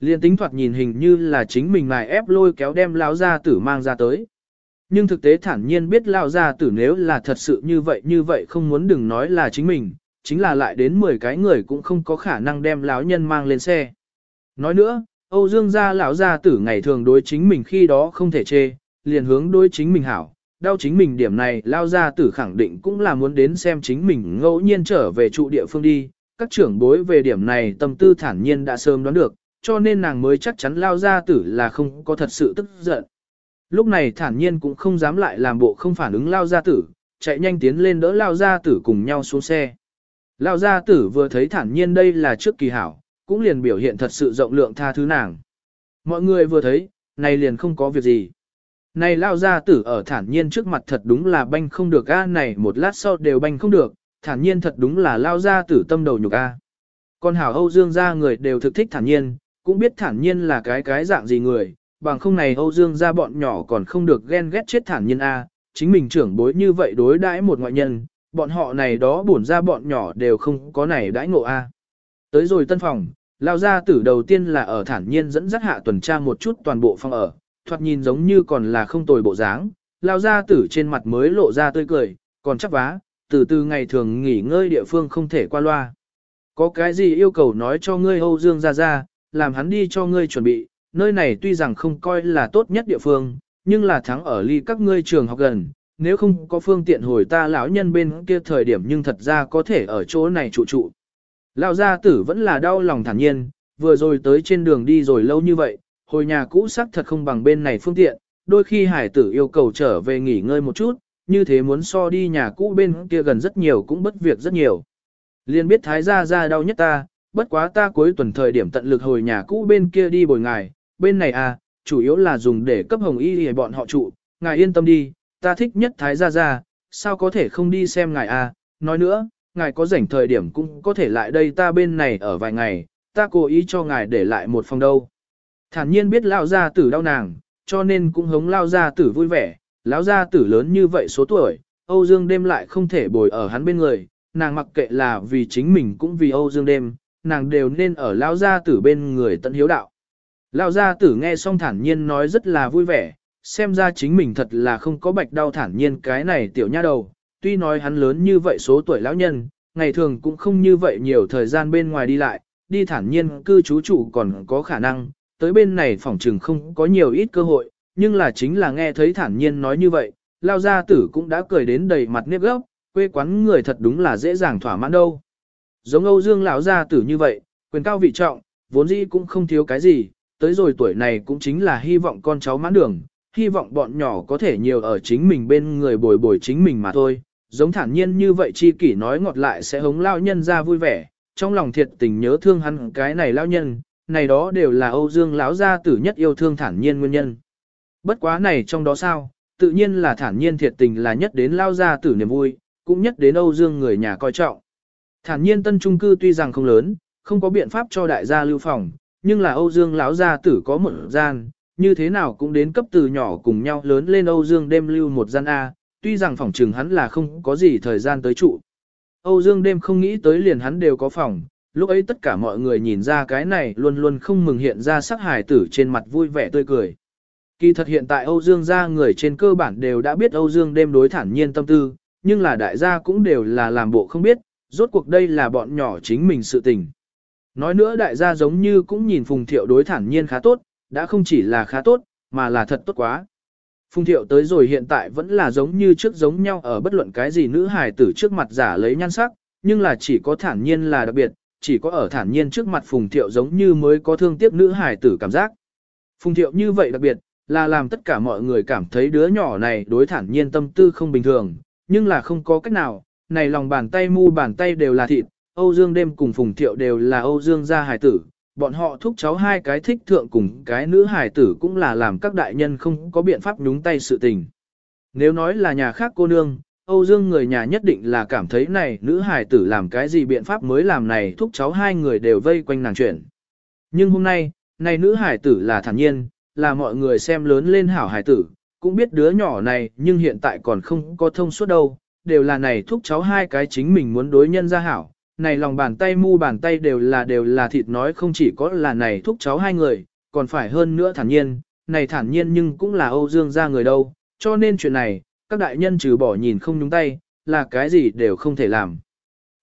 Liên tính thoạt nhìn hình như là chính mình ngài ép lôi kéo đem lao gia tử mang ra tới. Nhưng thực tế thản nhiên biết lao gia tử nếu là thật sự như vậy như vậy không muốn đừng nói là chính mình, chính là lại đến 10 cái người cũng không có khả năng đem lão nhân mang lên xe. Nói nữa, Âu Dương gia lão gia tử ngày thường đối chính mình khi đó không thể chê, liền hướng đối chính mình hảo, đau chính mình điểm này lao gia tử khẳng định cũng là muốn đến xem chính mình ngẫu nhiên trở về trụ địa phương đi, các trưởng bối về điểm này tâm tư thản nhiên đã sớm đoán được, cho nên nàng mới chắc chắn lao gia tử là không có thật sự tức giận. Lúc này thản nhiên cũng không dám lại làm bộ không phản ứng lao gia tử, chạy nhanh tiến lên đỡ lao gia tử cùng nhau xuống xe. Lao gia tử vừa thấy thản nhiên đây là trước kỳ hảo, cũng liền biểu hiện thật sự rộng lượng tha thứ nàng. Mọi người vừa thấy, này liền không có việc gì. Này lao gia tử ở thản nhiên trước mặt thật đúng là banh không được a này một lát sau đều banh không được, thản nhiên thật đúng là lao gia tử tâm đầu nhục a. Con hảo Âu Dương gia người đều thực thích thản nhiên, cũng biết thản nhiên là cái cái dạng gì người, bằng không này Âu Dương gia bọn nhỏ còn không được ghen ghét chết thản nhiên a, chính mình trưởng bối như vậy đối đãi một ngoại nhân, bọn họ này đó bổn ra bọn nhỏ đều không có này đãi ngộ a. Tới rồi tân phòng, lao gia tử đầu tiên là ở thản nhiên dẫn dắt hạ tuần tra một chút toàn bộ phòng ở, thoạt nhìn giống như còn là không tồi bộ dáng, lao gia tử trên mặt mới lộ ra tươi cười, còn chắc vá, từ từ ngày thường nghỉ ngơi địa phương không thể qua loa. Có cái gì yêu cầu nói cho ngươi Âu Dương ra ra, làm hắn đi cho ngươi chuẩn bị, nơi này tuy rằng không coi là tốt nhất địa phương, nhưng là thắng ở ly các ngươi trường học gần, nếu không có phương tiện hồi ta lão nhân bên kia thời điểm nhưng thật ra có thể ở chỗ này trụ trụ. Lão gia tử vẫn là đau lòng thản nhiên, vừa rồi tới trên đường đi rồi lâu như vậy, hồi nhà cũ xác thật không bằng bên này phương tiện, đôi khi hải tử yêu cầu trở về nghỉ ngơi một chút, như thế muốn so đi nhà cũ bên kia gần rất nhiều cũng bất việc rất nhiều. Liên biết thái gia gia đau nhất ta, bất quá ta cuối tuần thời điểm tận lực hồi nhà cũ bên kia đi bồi ngài, bên này à, chủ yếu là dùng để cấp hồng y để bọn họ trụ, ngài yên tâm đi, ta thích nhất thái gia gia, sao có thể không đi xem ngài à, nói nữa, ngài có rảnh thời điểm cũng có thể lại đây ta bên này ở vài ngày, ta cố ý cho ngài để lại một phòng đâu. Thản nhiên biết lao gia tử đau nàng, cho nên cũng hống lao gia tử vui vẻ, lão gia tử lớn như vậy số tuổi, Âu Dương đêm lại không thể bồi ở hắn bên người, nàng mặc kệ là vì chính mình cũng vì Âu Dương đêm, nàng đều nên ở lao gia tử bên người tận hiếu đạo. Lao gia tử nghe xong thản nhiên nói rất là vui vẻ, xem ra chính mình thật là không có bạch đau thản nhiên cái này tiểu nha đầu, tuy nói hắn lớn như vậy số tuổi lão nhân, ngày thường cũng không như vậy nhiều thời gian bên ngoài đi lại, đi thản nhiên cư trú chủ còn có khả năng, tới bên này phỏng trừng không có nhiều ít cơ hội, nhưng là chính là nghe thấy thản nhiên nói như vậy, lao gia tử cũng đã cười đến đầy mặt nếp gốc, quê quán người thật đúng là dễ dàng thỏa mãn đâu. Giống Âu Dương lão gia tử như vậy, quyền cao vị trọng, vốn dĩ cũng không thiếu cái gì, tới rồi tuổi này cũng chính là hy vọng con cháu mãn đường, hy vọng bọn nhỏ có thể nhiều ở chính mình bên người bồi bồi chính mình mà thôi. Giống thản nhiên như vậy chi kỷ nói ngọt lại sẽ hống lao nhân ra vui vẻ, trong lòng thiệt tình nhớ thương hắn cái này lao nhân, này đó đều là Âu Dương lão gia tử nhất yêu thương thản nhiên nguyên nhân. Bất quá này trong đó sao, tự nhiên là thản nhiên thiệt tình là nhất đến lao gia tử niềm vui, cũng nhất đến Âu Dương người nhà coi trọng. Thản nhiên tân trung cư tuy rằng không lớn, không có biện pháp cho đại gia lưu phòng, nhưng là Âu Dương lão gia tử có một gian, như thế nào cũng đến cấp từ nhỏ cùng nhau lớn lên Âu Dương đêm lưu một gian A, tuy rằng phòng trừng hắn là không có gì thời gian tới trụ. Âu Dương đêm không nghĩ tới liền hắn đều có phòng, lúc ấy tất cả mọi người nhìn ra cái này luôn luôn không mừng hiện ra sắc hài tử trên mặt vui vẻ tươi cười. Kỳ thật hiện tại Âu Dương gia người trên cơ bản đều đã biết Âu Dương đêm đối thản nhiên tâm tư, nhưng là đại gia cũng đều là làm bộ không biết, rốt cuộc đây là bọn nhỏ chính mình sự tình. Nói nữa đại gia giống như cũng nhìn Phùng Thiệu đối thản nhiên khá tốt, đã không chỉ là khá tốt, mà là thật tốt quá. Phùng Thiệu tới rồi hiện tại vẫn là giống như trước giống nhau ở bất luận cái gì nữ hài tử trước mặt giả lấy nhan sắc, nhưng là chỉ có thản nhiên là đặc biệt, chỉ có ở thản nhiên trước mặt Phùng Thiệu giống như mới có thương tiếc nữ hài tử cảm giác. Phùng Thiệu như vậy đặc biệt, là làm tất cả mọi người cảm thấy đứa nhỏ này đối thản nhiên tâm tư không bình thường, nhưng là không có cách nào, này lòng bàn tay mu bàn tay đều là thịt, Âu Dương đêm cùng Phùng Thiệu đều là Âu Dương gia hài tử, bọn họ thúc cháu hai cái thích thượng cùng cái nữ hài tử cũng là làm các đại nhân không có biện pháp nhúng tay sự tình. Nếu nói là nhà khác cô nương, Âu Dương người nhà nhất định là cảm thấy này nữ hài tử làm cái gì biện pháp mới làm này thúc cháu hai người đều vây quanh nàng chuyện. Nhưng hôm nay, này nữ hài tử là thản nhiên, là mọi người xem lớn lên hảo hài tử, cũng biết đứa nhỏ này nhưng hiện tại còn không có thông suốt đâu, đều là này thúc cháu hai cái chính mình muốn đối nhân ra hảo, này lòng bàn tay mu bàn tay đều là đều là thịt nói không chỉ có là này thúc cháu hai người, còn phải hơn nữa thản nhiên, này thản nhiên nhưng cũng là Âu Dương gia người đâu, cho nên chuyện này, các đại nhân trừ bỏ nhìn không nhúng tay, là cái gì đều không thể làm.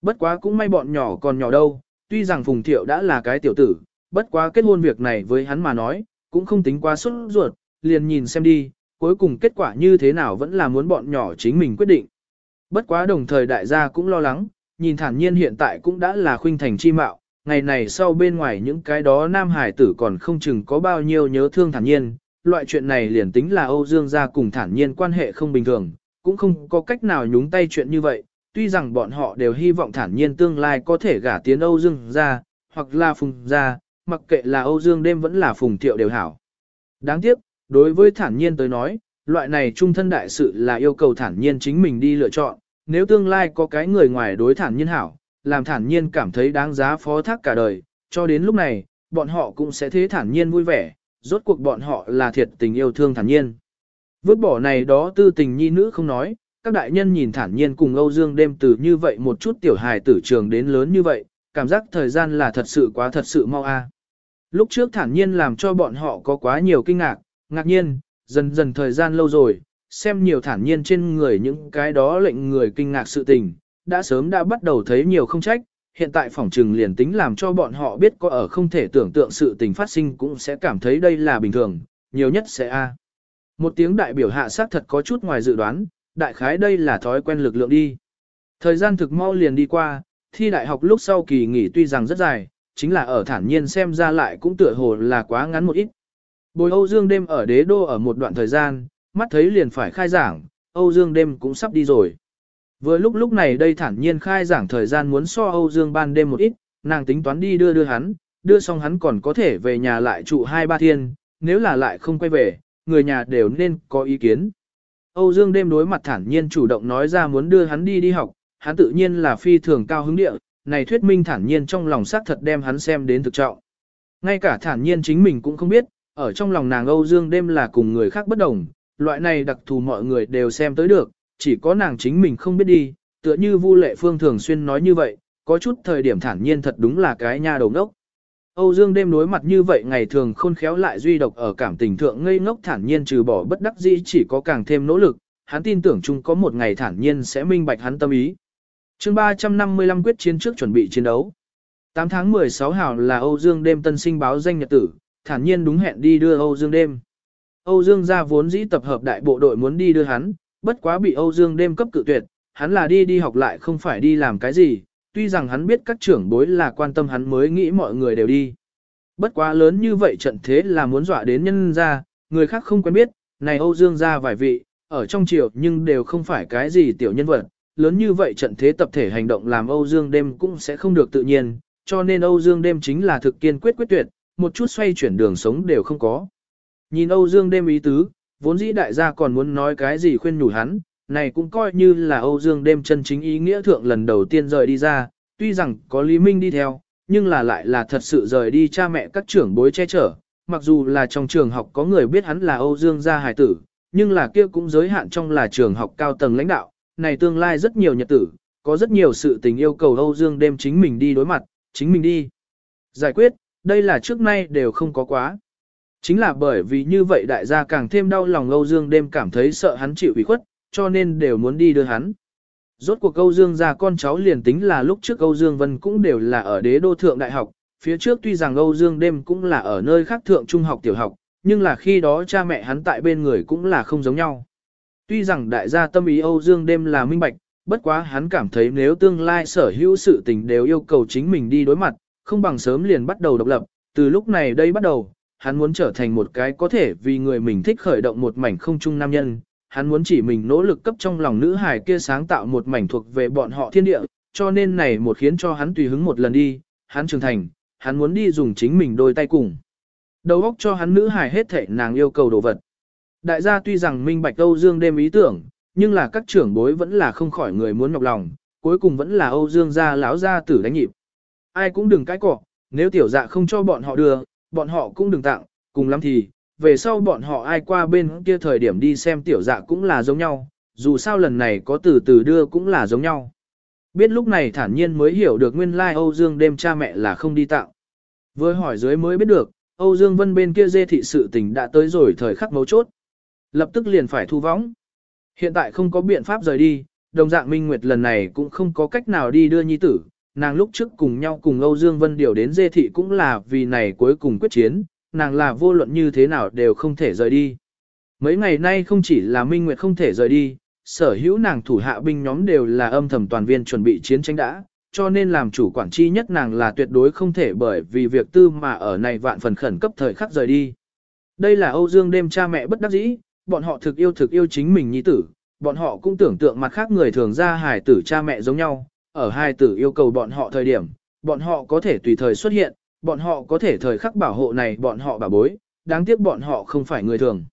Bất quá cũng may bọn nhỏ còn nhỏ đâu, tuy rằng Phùng Thiệu đã là cái tiểu tử, bất quá kết hôn việc này với hắn mà nói, cũng không tính quá xuất ruột, liền nhìn xem đi, cuối cùng kết quả như thế nào vẫn là muốn bọn nhỏ chính mình quyết định. Bất quá đồng thời đại gia cũng lo lắng, nhìn thản nhiên hiện tại cũng đã là khuynh thành chi mạo, ngày này sau bên ngoài những cái đó nam hải tử còn không chừng có bao nhiêu nhớ thương thản nhiên, loại chuyện này liền tính là Âu Dương gia cùng thản nhiên quan hệ không bình thường, cũng không có cách nào nhúng tay chuyện như vậy, tuy rằng bọn họ đều hy vọng thản nhiên tương lai có thể gả tiến Âu Dương gia, hoặc là phùng gia, mặc kệ là Âu Dương đêm vẫn là phùng thiệu đều hảo. Đáng tiếc, đối với thản nhiên tới nói, loại này trung thân đại sự là yêu cầu thản nhiên chính mình đi lựa chọn, nếu tương lai có cái người ngoài đối thản nhiên hảo, làm thản nhiên cảm thấy đáng giá phó thác cả đời, cho đến lúc này, bọn họ cũng sẽ thế thản nhiên vui vẻ, rốt cuộc bọn họ là thiệt tình yêu thương thản nhiên. Vứt bỏ này đó tư tình nhi nữ không nói, các đại nhân nhìn thản nhiên cùng Âu Dương đêm từ như vậy một chút tiểu hài tử trường đến lớn như vậy, cảm giác thời gian là thật sự quá thật sự mau a. À. Lúc trước thản nhiên làm cho bọn họ có quá nhiều kinh ngạc, ngạc nhiên, dần dần thời gian lâu rồi, xem nhiều thản nhiên trên người những cái đó lệnh người kinh ngạc sự tình, đã sớm đã bắt đầu thấy nhiều không trách, hiện tại phỏng trừng liền tính làm cho bọn họ biết có ở không thể tưởng tượng sự tình phát sinh cũng sẽ cảm thấy đây là bình thường, nhiều nhất sẽ A. Một tiếng đại biểu hạ sát thật có chút ngoài dự đoán, đại khái đây là thói quen lực lượng đi. Thời gian thực mau liền đi qua, thi đại học lúc sau kỳ nghỉ tuy rằng rất dài, chính là ở thản nhiên xem ra lại cũng tựa hồ là quá ngắn một ít. Bồi Âu Dương đêm ở đế đô ở một đoạn thời gian, mắt thấy liền phải khai giảng, Âu Dương đêm cũng sắp đi rồi. Vừa lúc lúc này đây thản nhiên khai giảng thời gian muốn so Âu Dương ban đêm một ít, nàng tính toán đi đưa đưa hắn, đưa xong hắn còn có thể về nhà lại trụ hai ba thiên, nếu là lại không quay về, người nhà đều nên có ý kiến. Âu Dương đêm đối mặt thản nhiên chủ động nói ra muốn đưa hắn đi đi học, hắn tự nhiên là phi thường cao hứng địa, này thuyết minh thản nhiên trong lòng xác thật đem hắn xem đến thực trọng. Ngay cả thản nhiên chính mình cũng không biết, ở trong lòng nàng Âu Dương đêm là cùng người khác bất đồng, loại này đặc thù mọi người đều xem tới được, chỉ có nàng chính mình không biết đi, tựa như Vu Lệ Phương thường xuyên nói như vậy, có chút thời điểm thản nhiên thật đúng là cái nha đầu ngốc. Âu Dương đêm đối mặt như vậy ngày thường khôn khéo lại duy độc ở cảm tình thượng ngây ngốc thản nhiên trừ bỏ bất đắc dĩ chỉ có càng thêm nỗ lực, hắn tin tưởng chung có một ngày thản nhiên sẽ minh bạch hắn tâm ý. chương 355 quyết chiến trước chuẩn bị chiến đấu. 8 tháng 16 hào là Âu Dương đêm tân sinh báo danh nhật tử, thản nhiên đúng hẹn đi đưa Âu Dương đêm. Âu Dương Gia vốn dĩ tập hợp đại bộ đội muốn đi đưa hắn, bất quá bị Âu Dương đêm cấp cự tuyệt, hắn là đi đi học lại không phải đi làm cái gì, tuy rằng hắn biết các trưởng bối là quan tâm hắn mới nghĩ mọi người đều đi. Bất quá lớn như vậy trận thế là muốn dọa đến nhân gia, người khác không quen biết, này Âu Dương Gia vài vị, ở trong triều nhưng đều không phải cái gì tiểu nhân vật, lớn như vậy trận thế tập thể hành động làm Âu Dương đêm cũng sẽ không được tự nhiên, cho nên Âu Dương đêm chính là thực kiên quyết quyết tuyệt, một chút xoay chuyển đường sống đều không có. Nhìn Âu Dương đêm ý tứ, vốn dĩ đại gia còn muốn nói cái gì khuyên nhủ hắn, này cũng coi như là Âu Dương đêm chân chính ý nghĩa thượng lần đầu tiên rời đi ra, tuy rằng có Lý Minh đi theo, nhưng là lại là thật sự rời đi cha mẹ các trưởng bối che chở, mặc dù là trong trường học có người biết hắn là Âu Dương gia hài tử, nhưng là kia cũng giới hạn trong là trường học cao tầng lãnh đạo, này tương lai rất nhiều nhật tử, có rất nhiều sự tình yêu cầu Âu Dương đêm chính mình đi đối mặt, chính mình đi. Giải quyết, đây là trước nay đều không có quá. Chính là bởi vì như vậy đại gia càng thêm đau lòng Âu Dương đêm cảm thấy sợ hắn chịu ủy khuất, cho nên đều muốn đi đưa hắn. Rốt cuộc Âu Dương gia con cháu liền tính là lúc trước Âu Dương Vân cũng đều là ở đế đô thượng đại học, phía trước tuy rằng Âu Dương đêm cũng là ở nơi khác thượng trung học tiểu học, nhưng là khi đó cha mẹ hắn tại bên người cũng là không giống nhau. Tuy rằng đại gia tâm ý Âu Dương đêm là minh bạch, bất quá hắn cảm thấy nếu tương lai sở hữu sự tình đều yêu cầu chính mình đi đối mặt, không bằng sớm liền bắt đầu độc lập, từ lúc này đây bắt đầu, hắn muốn trở thành một cái có thể vì người mình thích khởi động một mảnh không chung nam nhân, hắn muốn chỉ mình nỗ lực cấp trong lòng nữ hài kia sáng tạo một mảnh thuộc về bọn họ thiên địa, cho nên này một khiến cho hắn tùy hứng một lần đi, hắn trưởng thành, hắn muốn đi dùng chính mình đôi tay cùng. Đầu óc cho hắn nữ hài hết thể nàng yêu cầu đồ vật. Đại gia tuy rằng minh bạch Âu Dương đêm ý tưởng, nhưng là các trưởng bối vẫn là không khỏi người muốn nhọc lòng, cuối cùng vẫn là Âu Dương gia lão gia tử đánh nhịp. Ai cũng đừng cãi cọ, nếu tiểu dạ không cho bọn họ đưa, bọn họ cũng đừng tặng, cùng lắm thì, về sau bọn họ ai qua bên kia thời điểm đi xem tiểu dạ cũng là giống nhau, dù sao lần này có từ từ đưa cũng là giống nhau. Biết lúc này thản nhiên mới hiểu được nguyên lai like Âu Dương đêm cha mẹ là không đi tặng. Với hỏi dưới mới biết được, Âu Dương Vân bên kia dê thị sự tình đã tới rồi thời khắc mấu chốt. Lập tức liền phải thu võng. Hiện tại không có biện pháp rời đi, đồng dạng Minh Nguyệt lần này cũng không có cách nào đi đưa nhi tử. Nàng lúc trước cùng nhau cùng Âu Dương Vân điều đến dê thị cũng là vì này cuối cùng quyết chiến, nàng là vô luận như thế nào đều không thể rời đi. Mấy ngày nay không chỉ là Minh Nguyệt không thể rời đi, sở hữu nàng thủ hạ binh nhóm đều là âm thầm toàn viên chuẩn bị chiến tranh đã, cho nên làm chủ quản chi nhất nàng là tuyệt đối không thể bởi vì việc tư mà ở này vạn phần khẩn cấp thời khắc rời đi. Đây là Âu Dương đêm cha mẹ bất đắc dĩ, bọn họ thực yêu thực yêu chính mình nhi tử, bọn họ cũng tưởng tượng mặt khác người thường ra hài tử cha mẹ giống nhau, ở hai tử yêu cầu bọn họ thời điểm, bọn họ có thể tùy thời xuất hiện, bọn họ có thể thời khắc bảo hộ này bọn họ bảo bối, đáng tiếc bọn họ không phải người thường.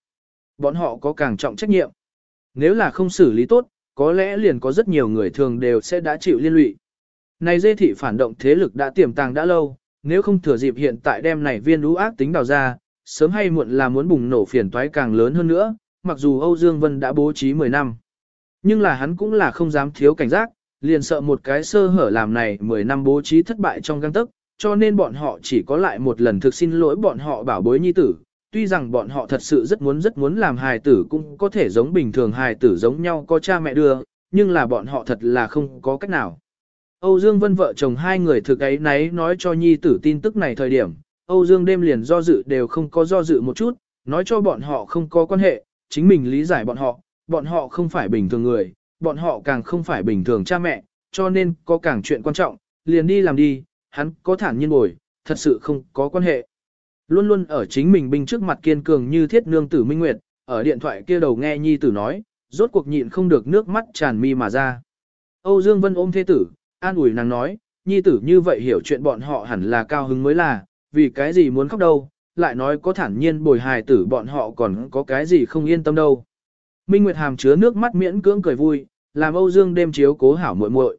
Bọn họ có càng trọng trách nhiệm. Nếu là không xử lý tốt, có lẽ liền có rất nhiều người thường đều sẽ đã chịu liên lụy. Này dê thị phản động thế lực đã tiềm tàng đã lâu, nếu không thừa dịp hiện tại đem này viên lũ ác tính đào ra, sớm hay muộn là muốn bùng nổ phiền toái càng lớn hơn nữa, mặc dù Âu Dương Vân đã bố trí 10 năm. Nhưng là hắn cũng là không dám thiếu cảnh giác, liền sợ một cái sơ hở làm này 10 năm bố trí thất bại trong găng tức, cho nên bọn họ chỉ có lại một lần thực xin lỗi bọn họ bảo bối nhi tử. Tuy rằng bọn họ thật sự rất muốn rất muốn làm hài tử cũng có thể giống bình thường hài tử giống nhau có cha mẹ đưa, nhưng là bọn họ thật là không có cách nào. Âu Dương Vân vợ chồng hai người thực ấy nấy nói cho nhi tử tin tức này thời điểm, Âu Dương đêm liền do dự đều không có do dự một chút, nói cho bọn họ không có quan hệ, chính mình lý giải bọn họ, bọn họ không phải bình thường người, bọn họ càng không phải bình thường cha mẹ, cho nên có càng chuyện quan trọng, liền đi làm đi, hắn có thản nhiên bồi, thật sự không có quan hệ. Luôn luôn ở chính mình binh trước mặt kiên cường như thiết nương tử Minh Nguyệt, ở điện thoại kia đầu nghe nhi tử nói, rốt cuộc nhịn không được nước mắt tràn mi mà ra. Âu Dương Vân ôm thế tử, an ủi nàng nói, nhi tử như vậy hiểu chuyện bọn họ hẳn là cao hứng mới là, vì cái gì muốn khóc đâu, lại nói có thản nhiên bồi hài tử bọn họ còn có cái gì không yên tâm đâu. Minh Nguyệt hàm chứa nước mắt miễn cưỡng cười vui, làm Âu Dương đêm chiếu cố hảo muội muội.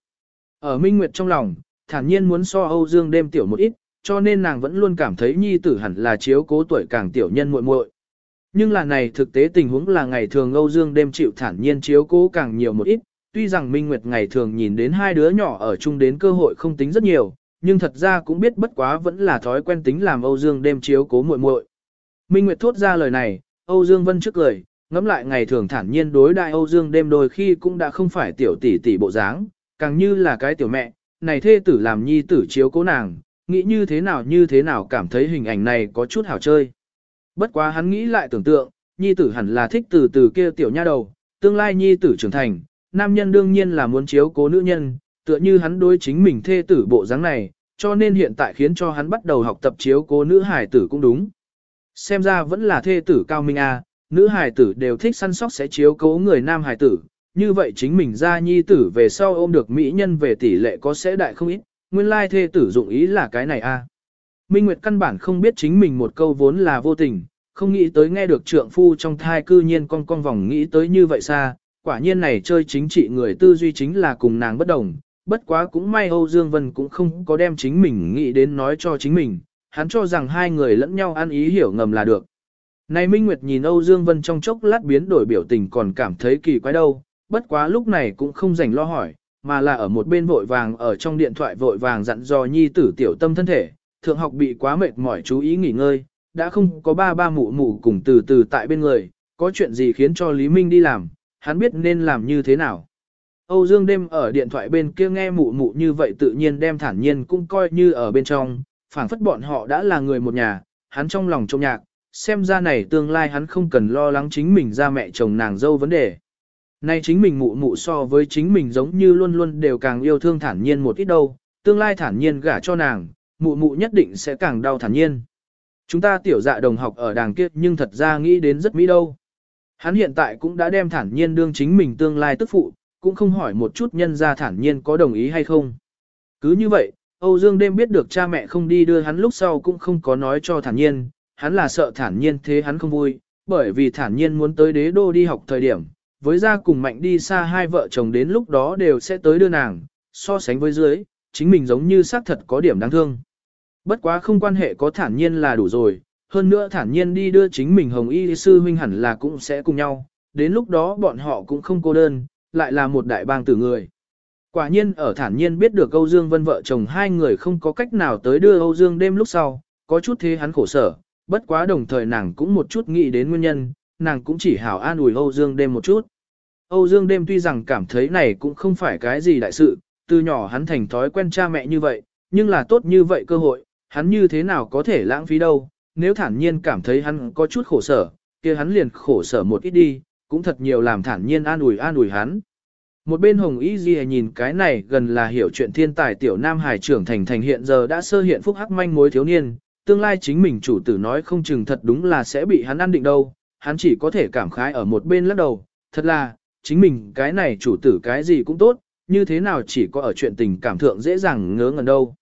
Ở Minh Nguyệt trong lòng, thản nhiên muốn so Âu Dương đêm tiểu một ít, cho nên nàng vẫn luôn cảm thấy nhi tử hẳn là chiếu cố tuổi càng tiểu nhân muội muội. Nhưng là này thực tế tình huống là ngày thường Âu Dương đêm chịu thản nhiên chiếu cố càng nhiều một ít, tuy rằng Minh Nguyệt ngày thường nhìn đến hai đứa nhỏ ở chung đến cơ hội không tính rất nhiều, nhưng thật ra cũng biết bất quá vẫn là thói quen tính làm Âu Dương đêm chiếu cố muội muội. Minh Nguyệt thốt ra lời này, Âu Dương Vân trước cười, ngẫm lại ngày thường thản nhiên đối đại Âu Dương đêm đôi khi cũng đã không phải tiểu tỷ tỷ bộ dáng, càng như là cái tiểu mẹ, này thê tử làm nhi tử chiếu cố nàng, nghĩ như thế nào như thế nào cảm thấy hình ảnh này có chút hảo chơi. Bất quá hắn nghĩ lại tưởng tượng, nhi tử hẳn là thích từ từ kia tiểu nha đầu, tương lai nhi tử trưởng thành, nam nhân đương nhiên là muốn chiếu cố nữ nhân, tựa như hắn đối chính mình thê tử bộ dáng này, cho nên hiện tại khiến cho hắn bắt đầu học tập chiếu cố nữ hải tử cũng đúng. Xem ra vẫn là thê tử cao minh a, nữ hài tử đều thích săn sóc sẽ chiếu cố người nam hài tử, như vậy chính mình ra nhi tử về sau ôm được mỹ nhân về tỷ lệ có sẽ đại không ít, nguyên lai thê tử dụng ý là cái này a. À. Minh Nguyệt căn bản không biết chính mình một câu vốn là vô tình, không nghĩ tới nghe được trượng phu trong thai cư nhiên con con vòng nghĩ tới như vậy xa, quả nhiên này chơi chính trị người tư duy chính là cùng nàng bất đồng, bất quá cũng may Âu Dương Vân cũng không có đem chính mình nghĩ đến nói cho chính mình, hắn cho rằng hai người lẫn nhau ăn ý hiểu ngầm là được. Này Minh Nguyệt nhìn Âu Dương Vân trong chốc lát biến đổi biểu tình còn cảm thấy kỳ quái đâu, bất quá lúc này cũng không rảnh lo hỏi, mà là ở một bên vội vàng ở trong điện thoại vội vàng dặn dò nhi tử tiểu tâm thân thể, thượng học bị quá mệt mỏi chú ý nghỉ ngơi, đã không có ba ba mụ mụ cùng từ từ tại bên người, có chuyện gì khiến cho Lý Minh đi làm, hắn biết nên làm như thế nào. Âu Dương đêm ở điện thoại bên kia nghe mụ mụ như vậy tự nhiên đem thản nhiên cũng coi như ở bên trong, phảng phất bọn họ đã là người một nhà, hắn trong lòng trông nhạc, xem ra này tương lai hắn không cần lo lắng chính mình ra mẹ chồng nàng dâu vấn đề. Nay chính mình mụ mụ so với chính mình giống như luôn luôn đều càng yêu thương thản nhiên một ít đâu, tương lai thản nhiên gả cho nàng, mụ mụ nhất định sẽ càng đau thản nhiên. Chúng ta tiểu dạ đồng học ở đàng kia nhưng thật ra nghĩ đến rất mỹ đâu. Hắn hiện tại cũng đã đem thản nhiên đương chính mình tương lai tức phụ, cũng không hỏi một chút nhân ra thản nhiên có đồng ý hay không. Cứ như vậy, Âu Dương đêm biết được cha mẹ không đi đưa hắn lúc sau cũng không có nói cho thản nhiên, hắn là sợ thản nhiên thế hắn không vui, bởi vì thản nhiên muốn tới đế đô đi học thời điểm, với gia cùng mạnh đi xa hai vợ chồng đến lúc đó đều sẽ tới đưa nàng, so sánh với dưới, chính mình giống như xác thật có điểm đáng thương. Bất quá không quan hệ có thản nhiên là đủ rồi, hơn nữa thản nhiên đi đưa chính mình hồng y sư huynh hẳn là cũng sẽ cùng nhau, đến lúc đó bọn họ cũng không cô đơn, lại là một đại bang tử người. Quả nhiên ở thản nhiên biết được Âu Dương Vân vợ chồng hai người không có cách nào tới đưa Âu Dương đêm lúc sau, có chút thế hắn khổ sở, bất quá đồng thời nàng cũng một chút nghĩ đến nguyên nhân, nàng cũng chỉ hảo an ủi Âu Dương đêm một chút. Âu Dương đêm tuy rằng cảm thấy này cũng không phải cái gì đại sự, từ nhỏ hắn thành thói quen cha mẹ như vậy, nhưng là tốt như vậy cơ hội, hắn như thế nào có thể lãng phí đâu, nếu thản nhiên cảm thấy hắn có chút khổ sở, kia hắn liền khổ sở một ít đi, cũng thật nhiều làm thản nhiên an ủi an ủi hắn. Một bên Hồng Y Di nhìn cái này gần là hiểu chuyện thiên tài tiểu nam hải trưởng thành thành hiện giờ đã sơ hiện phúc hắc manh mối thiếu niên, tương lai chính mình chủ tử nói không chừng thật đúng là sẽ bị hắn ăn định đâu, hắn chỉ có thể cảm khái ở một bên lắc đầu, thật là, chính mình cái này chủ tử cái gì cũng tốt, như thế nào chỉ có ở chuyện tình cảm thượng dễ dàng ngớ ngẩn đâu.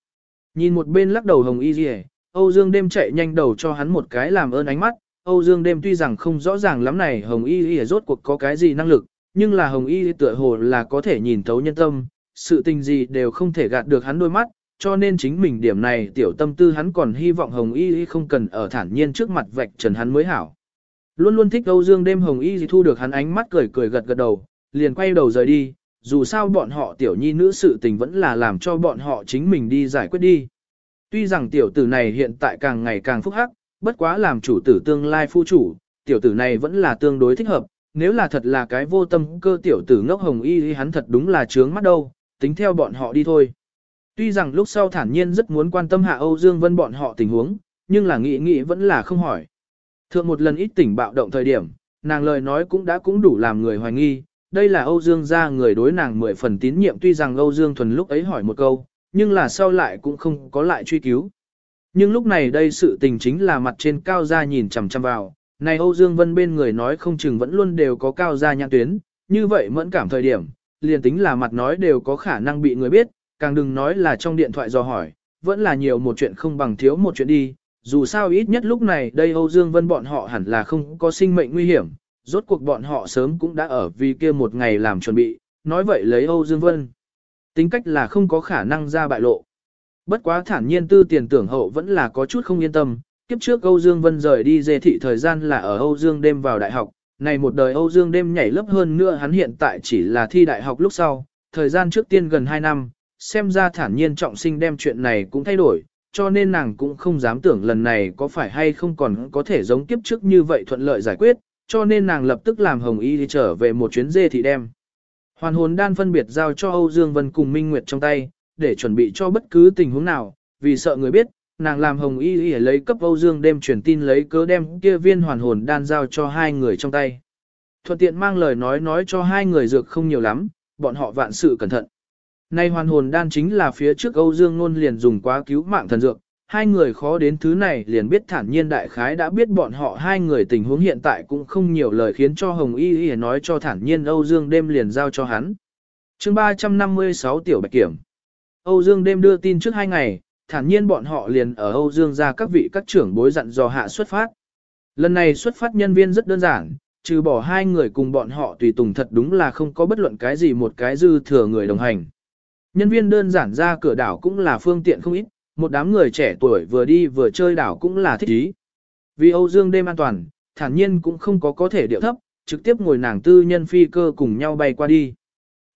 Nhìn một bên lắc đầu Hồng Y gì Âu Dương đêm chạy nhanh đầu cho hắn một cái làm ơn ánh mắt, Âu Dương đêm tuy rằng không rõ ràng lắm này Hồng Y Y rốt cuộc có cái gì năng lực, nhưng là Hồng Y tựa hồ là có thể nhìn thấu nhân tâm, sự tình gì đều không thể gạt được hắn đôi mắt, cho nên chính mình điểm này tiểu tâm tư hắn còn hy vọng Hồng Y không cần ở thản nhiên trước mặt vạch trần hắn mới hảo. Luôn luôn thích Âu Dương đêm Hồng Y thu được hắn ánh mắt cười cười gật gật đầu, liền quay đầu rời đi, dù sao bọn họ tiểu nhi nữ sự tình vẫn là làm cho bọn họ chính mình đi giải quyết đi. Tuy rằng tiểu tử này hiện tại càng ngày càng phúc hắc, bất quá làm chủ tử tương lai phu chủ, tiểu tử này vẫn là tương đối thích hợp, nếu là thật là cái vô tâm cơ tiểu tử ngốc hồng y Y hắn thật đúng là trướng mắt đâu, tính theo bọn họ đi thôi. Tuy rằng lúc sau thản nhiên rất muốn quan tâm hạ Âu Dương Vân bọn họ tình huống, nhưng là nghĩ nghĩ vẫn là không hỏi. Thượng một lần ít tỉnh bạo động thời điểm, nàng lời nói cũng đã cũng đủ làm người hoài nghi, đây là Âu Dương gia người đối nàng mười phần tín nhiệm tuy rằng Âu Dương thuần lúc ấy hỏi một câu, nhưng là sau lại cũng không có lại truy cứu. Nhưng lúc này đây sự tình chính là mặt trên cao gia nhìn chằm chằm vào, này Âu Dương Vân bên người nói không chừng vẫn luôn đều có cao gia nhãn tuyến, như vậy mẫn cảm thời điểm, liền tính là mặt nói đều có khả năng bị người biết, càng đừng nói là trong điện thoại dò hỏi, vẫn là nhiều một chuyện không bằng thiếu một chuyện đi, dù sao ít nhất lúc này đây Âu Dương Vân bọn họ hẳn là không có sinh mệnh nguy hiểm, rốt cuộc bọn họ sớm cũng đã ở vì kia một ngày làm chuẩn bị, nói vậy lấy Âu Dương Vân. Tính cách là không có khả năng ra bại lộ. Bất quá thản nhiên tư tiền tưởng hậu vẫn là có chút không yên tâm, kiếp trước Âu Dương Vân rời đi dê thị thời gian là ở Âu Dương đêm vào đại học, này một đời Âu Dương đêm nhảy lớp hơn nữa hắn hiện tại chỉ là thi đại học lúc sau, thời gian trước tiên gần 2 năm, xem ra thản nhiên trọng sinh đem chuyện này cũng thay đổi, cho nên nàng cũng không dám tưởng lần này có phải hay không còn có thể giống kiếp trước như vậy thuận lợi giải quyết, cho nên nàng lập tức làm Hồng Y đi trở về một chuyến dê thị đem. Hoàn hồn đan phân biệt giao cho Âu Dương Vân cùng Minh Nguyệt trong tay, để chuẩn bị cho bất cứ tình huống nào, vì sợ người biết, nàng làm Hồng Y Y lấy cấp Âu Dương đem truyền tin lấy cớ đem kia viên hoàn hồn đan giao cho hai người trong tay. Thuận tiện mang lời nói nói cho hai người dược không nhiều lắm, bọn họ vạn sự cẩn thận. Nay hoàn hồn đan chính là phía trước Âu Dương Nôn liền dùng quá cứu mạng thần dược, hai người khó đến thứ này liền biết thản nhiên đại khái đã biết bọn họ hai người tình huống hiện tại cũng không nhiều lời khiến cho Hồng Y Y nói cho thản nhiên Âu Dương đêm liền giao cho hắn. chương 356 Tiểu Bạch Kiểm Âu Dương đêm đưa tin trước hai ngày, thản nhiên bọn họ liền ở Âu Dương ra các vị các trưởng bối dặn dò hạ xuất phát. Lần này xuất phát nhân viên rất đơn giản, trừ bỏ hai người cùng bọn họ tùy tùng thật đúng là không có bất luận cái gì một cái dư thừa người đồng hành. Nhân viên đơn giản ra cửa đảo cũng là phương tiện không ít, một đám người trẻ tuổi vừa đi vừa chơi đảo cũng là thích ý. Vì Âu Dương đêm an toàn, thản nhiên cũng không có có thể điệu thấp, trực tiếp ngồi nàng tư nhân phi cơ cùng nhau bay qua đi.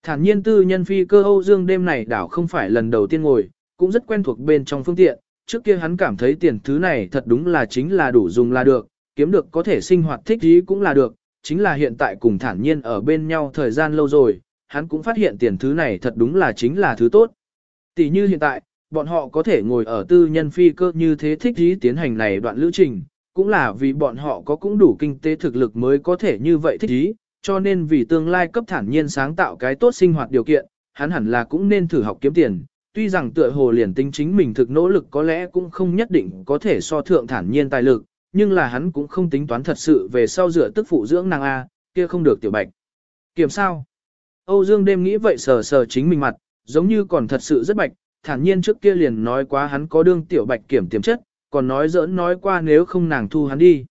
Thản nhiên tư nhân phi cơ Âu Dương đêm này đảo không phải lần đầu tiên ngồi, cũng rất quen thuộc bên trong phương tiện, trước kia hắn cảm thấy tiền thứ này thật đúng là chính là đủ dùng là được, kiếm được có thể sinh hoạt thích ý cũng là được, chính là hiện tại cùng thản nhiên ở bên nhau thời gian lâu rồi, hắn cũng phát hiện tiền thứ này thật đúng là chính là thứ tốt. Tỷ như hiện tại, bọn họ có thể ngồi ở tư nhân phi cơ như thế thích ý tiến hành này đoạn lữ trình, cũng là vì bọn họ có cũng đủ kinh tế thực lực mới có thể như vậy thích ý, cho nên vì tương lai cấp thản nhiên sáng tạo cái tốt sinh hoạt điều kiện, hắn hẳn là cũng nên thử học kiếm tiền. Tuy rằng tựa hồ liền tính chính mình thực nỗ lực có lẽ cũng không nhất định có thể so thượng thản nhiên tài lực, nhưng là hắn cũng không tính toán thật sự về sau dựa tức phụ dưỡng nàng A, kia không được tiểu bạch. Kiểm sao? Âu Dương đêm nghĩ vậy sờ sờ chính mình mặt, giống như còn thật sự rất bạch, thản nhiên trước kia liền nói quá hắn có đương tiểu bạch kiểm tiềm chất, còn nói giỡn nói qua nếu không nàng thu hắn đi.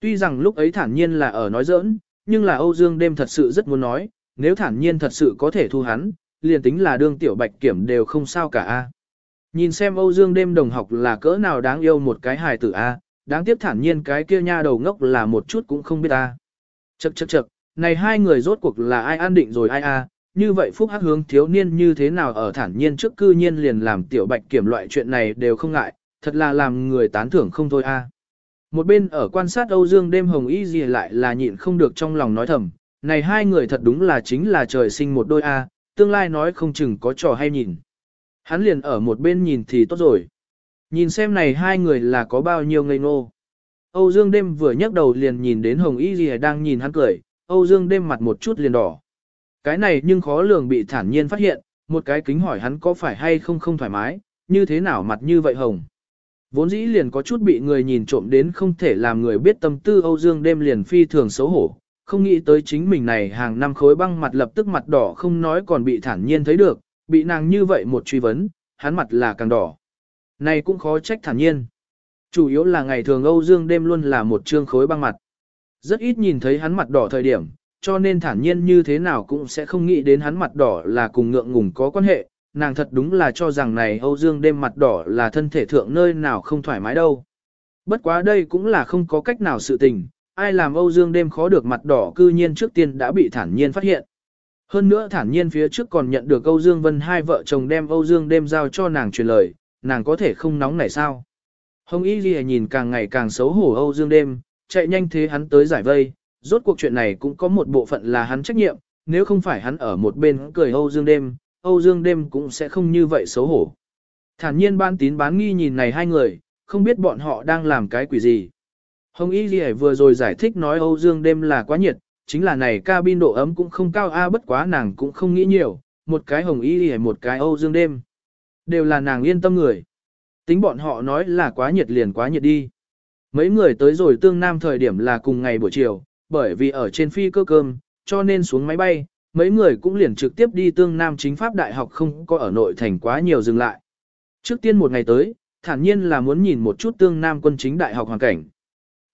Tuy rằng lúc ấy thản nhiên là ở nói giỡn, nhưng là Âu Dương đêm thật sự rất muốn nói, nếu thản nhiên thật sự có thể thu hắn, liền tính là đương tiểu bạch kiểm đều không sao cả a. Nhìn xem Âu Dương đêm đồng học là cỡ nào đáng yêu một cái hài tử a, đáng tiếc thản nhiên cái kia nha đầu ngốc là một chút cũng không biết a. Chậc chậc chậc, này hai người rốt cuộc là ai an định rồi ai a, như vậy phúc hắc hướng thiếu niên như thế nào ở thản nhiên trước cư nhiên liền làm tiểu bạch kiểm loại chuyện này đều không ngại, thật là làm người tán thưởng không thôi a. Một bên ở quan sát Âu Dương đêm hồng y gì lại là nhịn không được trong lòng nói thầm, này hai người thật đúng là chính là trời sinh một đôi a, tương lai nói không chừng có trò hay nhìn. Hắn liền ở một bên nhìn thì tốt rồi. Nhìn xem này hai người là có bao nhiêu ngây ngô. Âu Dương đêm vừa nhấc đầu liền nhìn đến Hồng Y gì đang nhìn hắn cười, Âu Dương đêm mặt một chút liền đỏ. Cái này nhưng khó lường bị thản nhiên phát hiện, một cái kính hỏi hắn có phải hay không không thoải mái, như thế nào mặt như vậy Hồng. Vốn dĩ liền có chút bị người nhìn trộm đến không thể làm người biết tâm tư Âu Dương đêm liền phi thường xấu hổ, không nghĩ tới chính mình này hàng năm khối băng mặt lập tức mặt đỏ không nói còn bị thản nhiên thấy được, bị nàng như vậy một truy vấn, hắn mặt là càng đỏ. Này cũng khó trách thản nhiên. Chủ yếu là ngày thường Âu Dương đêm luôn là một trương khối băng mặt. Rất ít nhìn thấy hắn mặt đỏ thời điểm, cho nên thản nhiên như thế nào cũng sẽ không nghĩ đến hắn mặt đỏ là cùng ngượng ngùng có quan hệ. Nàng thật đúng là cho rằng này Âu Dương đêm mặt đỏ là thân thể thượng nơi nào không thoải mái đâu. Bất quá đây cũng là không có cách nào sự tình, ai làm Âu Dương đêm khó được mặt đỏ cư nhiên trước tiên đã bị thản nhiên phát hiện. Hơn nữa thản nhiên phía trước còn nhận được Âu Dương Vân hai vợ chồng đem Âu Dương đêm giao cho nàng truyền lời, nàng có thể không nóng này sao. Hồng Y Ghi nhìn càng ngày càng xấu hổ Âu Dương đêm, chạy nhanh thế hắn tới giải vây, rốt cuộc chuyện này cũng có một bộ phận là hắn trách nhiệm, nếu không phải hắn ở một bên cười Âu Dương đêm, Âu Dương đêm cũng sẽ không như vậy xấu hổ. Thản nhiên ban tín bán nghi nhìn này hai người, không biết bọn họ đang làm cái quỷ gì. Hồng Y Ghi vừa rồi giải thích nói Âu Dương đêm là quá nhiệt, chính là này cabin độ ấm cũng không cao a bất quá nàng cũng không nghĩ nhiều, một cái Hồng Y Ghi một cái Âu Dương đêm. Đều là nàng yên tâm người. Tính bọn họ nói là quá nhiệt liền quá nhiệt đi. Mấy người tới rồi tương nam thời điểm là cùng ngày buổi chiều, bởi vì ở trên phi cơ cơm, cho nên xuống máy bay, mấy người cũng liền trực tiếp đi tương nam chính pháp đại học không có ở nội thành quá nhiều dừng lại. Trước tiên một ngày tới, thản nhiên là muốn nhìn một chút tương nam quân chính đại học hoàn cảnh.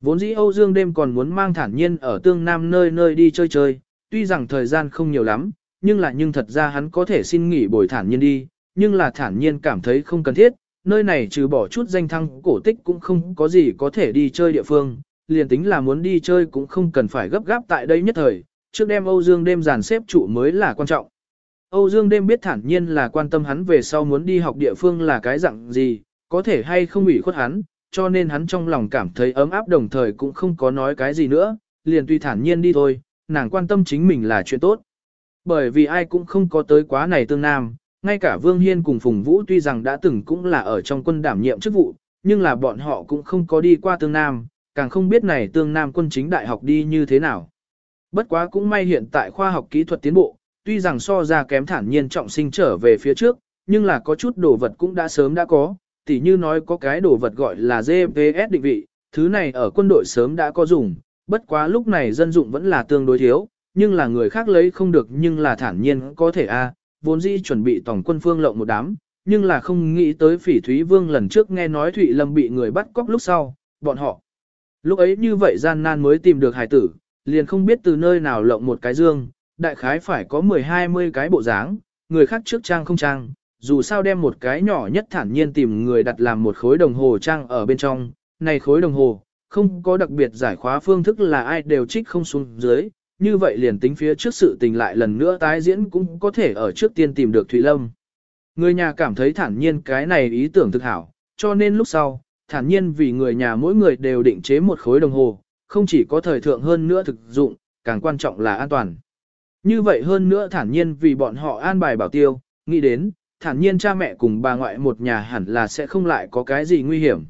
Vốn dĩ Âu Dương đêm còn muốn mang thản nhiên ở tương nam nơi nơi đi chơi chơi, tuy rằng thời gian không nhiều lắm, nhưng là nhưng thật ra hắn có thể xin nghỉ bồi thản nhiên đi, nhưng là thản nhiên cảm thấy không cần thiết, nơi này trừ bỏ chút danh thăng cổ tích cũng không có gì có thể đi chơi địa phương, liền tính là muốn đi chơi cũng không cần phải gấp gáp tại đây nhất thời, trước đêm Âu Dương đêm dàn xếp trụ mới là quan trọng. Âu Dương đêm biết thản nhiên là quan tâm hắn về sau muốn đi học địa phương là cái dạng gì, có thể hay không ủy khuất hắn, cho nên hắn trong lòng cảm thấy ấm áp đồng thời cũng không có nói cái gì nữa, liền tùy thản nhiên đi thôi, nàng quan tâm chính mình là chuyện tốt. Bởi vì ai cũng không có tới quá này tương nam, ngay cả Vương Hiên cùng Phùng Vũ tuy rằng đã từng cũng là ở trong quân đảm nhiệm chức vụ, nhưng là bọn họ cũng không có đi qua tương nam, càng không biết này tương nam quân chính đại học đi như thế nào. Bất quá cũng may hiện tại khoa học kỹ thuật tiến bộ, tuy rằng so ra kém thản nhiên trọng sinh trở về phía trước, nhưng là có chút đồ vật cũng đã sớm đã có, tỉ như nói có cái đồ vật gọi là GPS định vị, thứ này ở quân đội sớm đã có dùng, bất quá lúc này dân dụng vẫn là tương đối thiếu, nhưng là người khác lấy không được nhưng là thản nhiên có thể a vốn dĩ chuẩn bị tổng quân phương lộng một đám, nhưng là không nghĩ tới phỉ Thúy Vương lần trước nghe nói Thụy Lâm bị người bắt cóc lúc sau, bọn họ. Lúc ấy như vậy gian nan mới tìm được hải tử, liền không biết từ nơi nào lộng một cái dương, đại khái phải có 10-20 cái bộ dáng, người khác trước trang không trang, dù sao đem một cái nhỏ nhất thản nhiên tìm người đặt làm một khối đồng hồ trang ở bên trong, này khối đồng hồ, không có đặc biệt giải khóa phương thức là ai đều trích không xuống dưới, như vậy liền tính phía trước sự tình lại lần nữa tái diễn cũng có thể ở trước tiên tìm được Thủy Lâm. Người nhà cảm thấy thản nhiên cái này ý tưởng thực hảo, cho nên lúc sau, thản nhiên vì người nhà mỗi người đều định chế một khối đồng hồ, không chỉ có thời thượng hơn nữa thực dụng, càng quan trọng là an toàn. Như vậy hơn nữa thản nhiên vì bọn họ an bài bảo tiêu, nghĩ đến, thản nhiên cha mẹ cùng bà ngoại một nhà hẳn là sẽ không lại có cái gì nguy hiểm.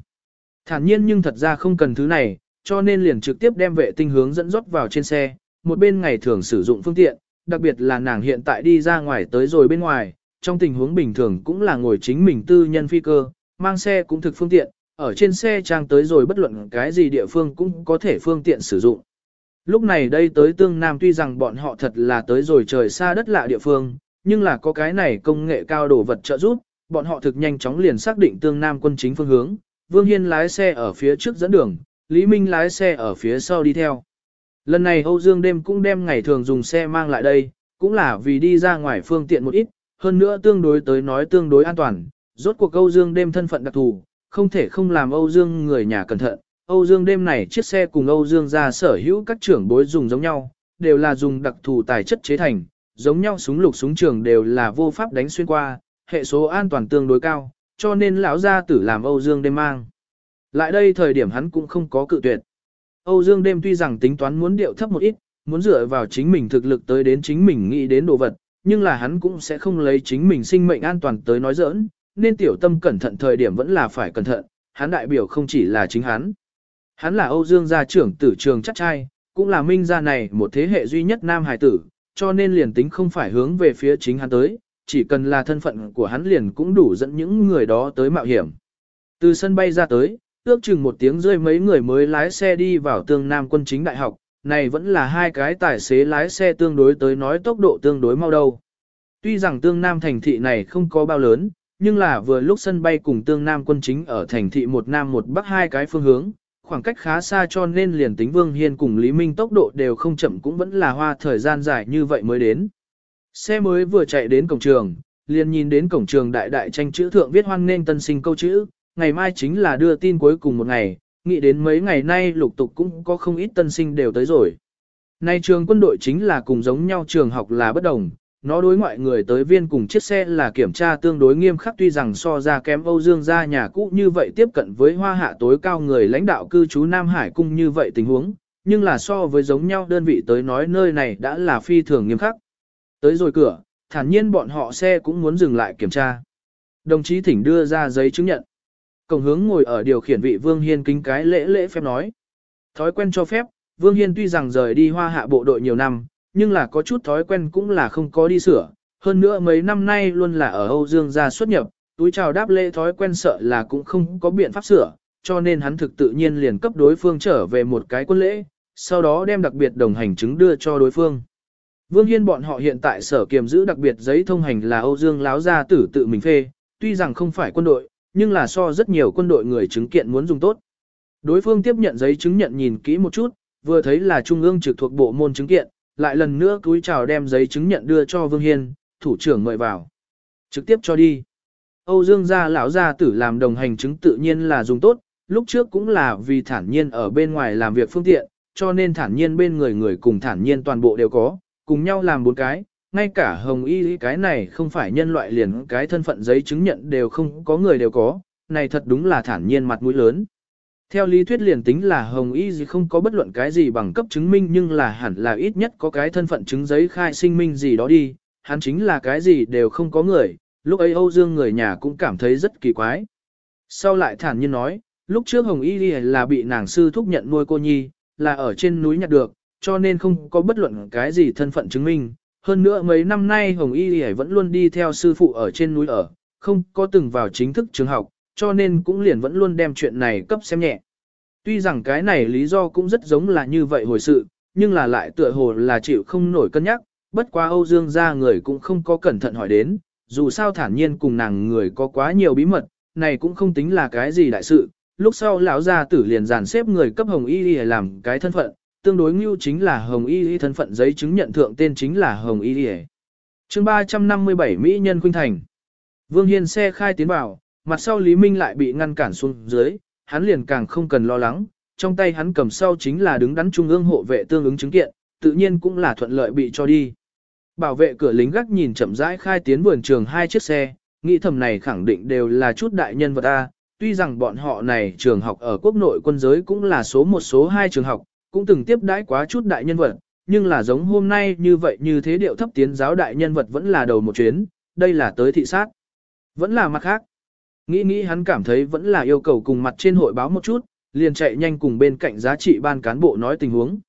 Thản nhiên nhưng thật ra không cần thứ này, cho nên liền trực tiếp đem vệ tinh hướng dẫn rót vào trên xe, một bên ngày thường sử dụng phương tiện, đặc biệt là nàng hiện tại đi ra ngoài tới rồi bên ngoài, trong tình huống bình thường cũng là ngồi chính mình tư nhân phi cơ, mang xe cũng thực phương tiện, ở trên xe trang tới rồi bất luận cái gì địa phương cũng có thể phương tiện sử dụng. Lúc này đây tới tương Nam tuy rằng bọn họ thật là tới rồi trời xa đất lạ địa phương, nhưng là có cái này công nghệ cao đồ vật trợ giúp, bọn họ thực nhanh chóng liền xác định tương Nam quân chính phương hướng, Vương Hiên lái xe ở phía trước dẫn đường, Lý Minh lái xe ở phía sau đi theo. Lần này Âu Dương đêm cũng đem ngày thường dùng xe mang lại đây, cũng là vì đi ra ngoài phương tiện một ít, hơn nữa tương đối tới nói tương đối an toàn. Rốt cuộc Âu Dương đêm thân phận đặc thù, không thể không làm Âu Dương người nhà cẩn thận. Âu Dương đêm này chiếc xe cùng Âu Dương ra sở hữu các trưởng bối dùng giống nhau, đều là dùng đặc thù tài chất chế thành, giống nhau súng lục súng trường đều là vô pháp đánh xuyên qua, hệ số an toàn tương đối cao, cho nên lão gia tử làm Âu Dương đêm mang. Lại đây thời điểm hắn cũng không có cự tuyệt. Âu Dương đêm tuy rằng tính toán muốn điệu thấp một ít, muốn dựa vào chính mình thực lực tới đến chính mình nghĩ đến đồ vật, nhưng là hắn cũng sẽ không lấy chính mình sinh mệnh an toàn tới nói giỡn, nên tiểu tâm cẩn thận thời điểm vẫn là phải cẩn thận, hắn đại biểu không chỉ là chính hắn. Hắn là Âu Dương gia trưởng tử trường chắc trai, cũng là minh gia này một thế hệ duy nhất nam hài tử, cho nên liền tính không phải hướng về phía chính hắn tới, chỉ cần là thân phận của hắn liền cũng đủ dẫn những người đó tới mạo hiểm. Từ sân bay ra tới, ước chừng một tiếng rơi mấy người mới lái xe đi vào tương nam quân chính đại học, này vẫn là hai cái tài xế lái xe tương đối tới nói tốc độ tương đối mau đâu. Tuy rằng tương nam thành thị này không có bao lớn, nhưng là vừa lúc sân bay cùng tương nam quân chính ở thành thị một nam một bắc hai cái phương hướng, khoảng cách khá xa cho nên liền tính Vương Hiên cùng Lý Minh tốc độ đều không chậm cũng vẫn là hoa thời gian dài như vậy mới đến. Xe mới vừa chạy đến cổng trường, liền nhìn đến cổng trường đại đại tranh chữ thượng viết hoan nên tân sinh câu chữ, ngày mai chính là đưa tin cuối cùng một ngày, nghĩ đến mấy ngày nay lục tục cũng có không ít tân sinh đều tới rồi. Nay trường quân đội chính là cùng giống nhau trường học là bất đồng, nó đối ngoại người tới viên cùng chiếc xe là kiểm tra tương đối nghiêm khắc tuy rằng so ra kém Âu Dương gia nhà cũ như vậy tiếp cận với hoa hạ tối cao người lãnh đạo cư trú Nam Hải cung như vậy tình huống, nhưng là so với giống nhau đơn vị tới nói nơi này đã là phi thường nghiêm khắc. Tới rồi cửa, thản nhiên bọn họ xe cũng muốn dừng lại kiểm tra. Đồng chí thỉnh đưa ra giấy chứng nhận. Cổng hướng ngồi ở điều khiển vị Vương Hiên kính cái lễ lễ phép nói. Thói quen cho phép, Vương Hiên tuy rằng rời đi hoa hạ bộ đội nhiều năm, nhưng là có chút thói quen cũng là không có đi sửa. Hơn nữa mấy năm nay luôn là ở Âu Dương gia xuất nhập, túi chào đáp lễ thói quen sợ là cũng không có biện pháp sửa, cho nên hắn thực tự nhiên liền cấp đối phương trở về một cái quân lễ, sau đó đem đặc biệt đồng hành chứng đưa cho đối phương. Vương Hiên bọn họ hiện tại sở kiềm giữ đặc biệt giấy thông hành là Âu Dương láo gia tử tự mình phê, tuy rằng không phải quân đội, nhưng là so rất nhiều quân đội người chứng kiện muốn dùng tốt. Đối phương tiếp nhận giấy chứng nhận nhìn kỹ một chút, vừa thấy là trung ương trực thuộc bộ môn chứng kiện, lại lần nữa cúi chào đem giấy chứng nhận đưa cho Vương Hiên, thủ trưởng mời vào. Trực tiếp cho đi. Âu Dương gia lão gia tử làm đồng hành chứng tự nhiên là dùng tốt, lúc trước cũng là vì thản nhiên ở bên ngoài làm việc phương tiện, cho nên thản nhiên bên người người cùng thản nhiên toàn bộ đều có, cùng nhau làm bốn cái, ngay cả hồng y cái này không phải nhân loại liền cái thân phận giấy chứng nhận đều không có người đều có, này thật đúng là thản nhiên mặt mũi lớn. Theo lý thuyết liền tính là hồng y gì không có bất luận cái gì bằng cấp chứng minh nhưng là hẳn là ít nhất có cái thân phận chứng giấy khai sinh minh gì đó đi, hắn chính là cái gì đều không có người, lúc ấy Âu Dương người nhà cũng cảm thấy rất kỳ quái. Sau lại thản nhiên nói, lúc trước hồng y là bị nàng sư thúc nhận nuôi cô nhi, là ở trên núi nhặt được, cho nên không có bất luận cái gì thân phận chứng minh. Hơn nữa mấy năm nay Hồng Y Y vẫn luôn đi theo sư phụ ở trên núi ở, không có từng vào chính thức trường học, cho nên cũng liền vẫn luôn đem chuyện này cấp xem nhẹ. Tuy rằng cái này lý do cũng rất giống là như vậy hồi sự, nhưng là lại tựa hồ là chịu không nổi cân nhắc, bất quá Âu Dương gia người cũng không có cẩn thận hỏi đến, dù sao thản nhiên cùng nàng người có quá nhiều bí mật, này cũng không tính là cái gì đại sự. Lúc sau lão gia tử liền dàn xếp người cấp Hồng Y Y làm cái thân phận, tương đối ngưu chính là Hồng Y Y thân phận giấy chứng nhận thượng tên chính là Hồng Y Y. Chương 357 Mỹ nhân khuynh thành. Vương Hiên xe khai tiến vào, mặt sau Lý Minh lại bị ngăn cản xuống dưới, hắn liền càng không cần lo lắng, trong tay hắn cầm sau chính là đứng đắn trung ương hộ vệ tương ứng chứng kiện, tự nhiên cũng là thuận lợi bị cho đi. Bảo vệ cửa lính gác nhìn chậm rãi khai tiến vườn trường hai chiếc xe, nghĩ thầm này khẳng định đều là chút đại nhân vật A, tuy rằng bọn họ này trường học ở quốc nội quân giới cũng là số một số hai trường học, cũng từng tiếp đãi quá chút đại nhân vật, nhưng là giống hôm nay như vậy như thế điệu thấp tiến giáo đại nhân vật vẫn là đầu một chuyến, đây là tới thị sát. Vẫn là mặt khác. Nghĩ nghĩ hắn cảm thấy vẫn là yêu cầu cùng mặt trên hội báo một chút, liền chạy nhanh cùng bên cạnh giá trị ban cán bộ nói tình huống.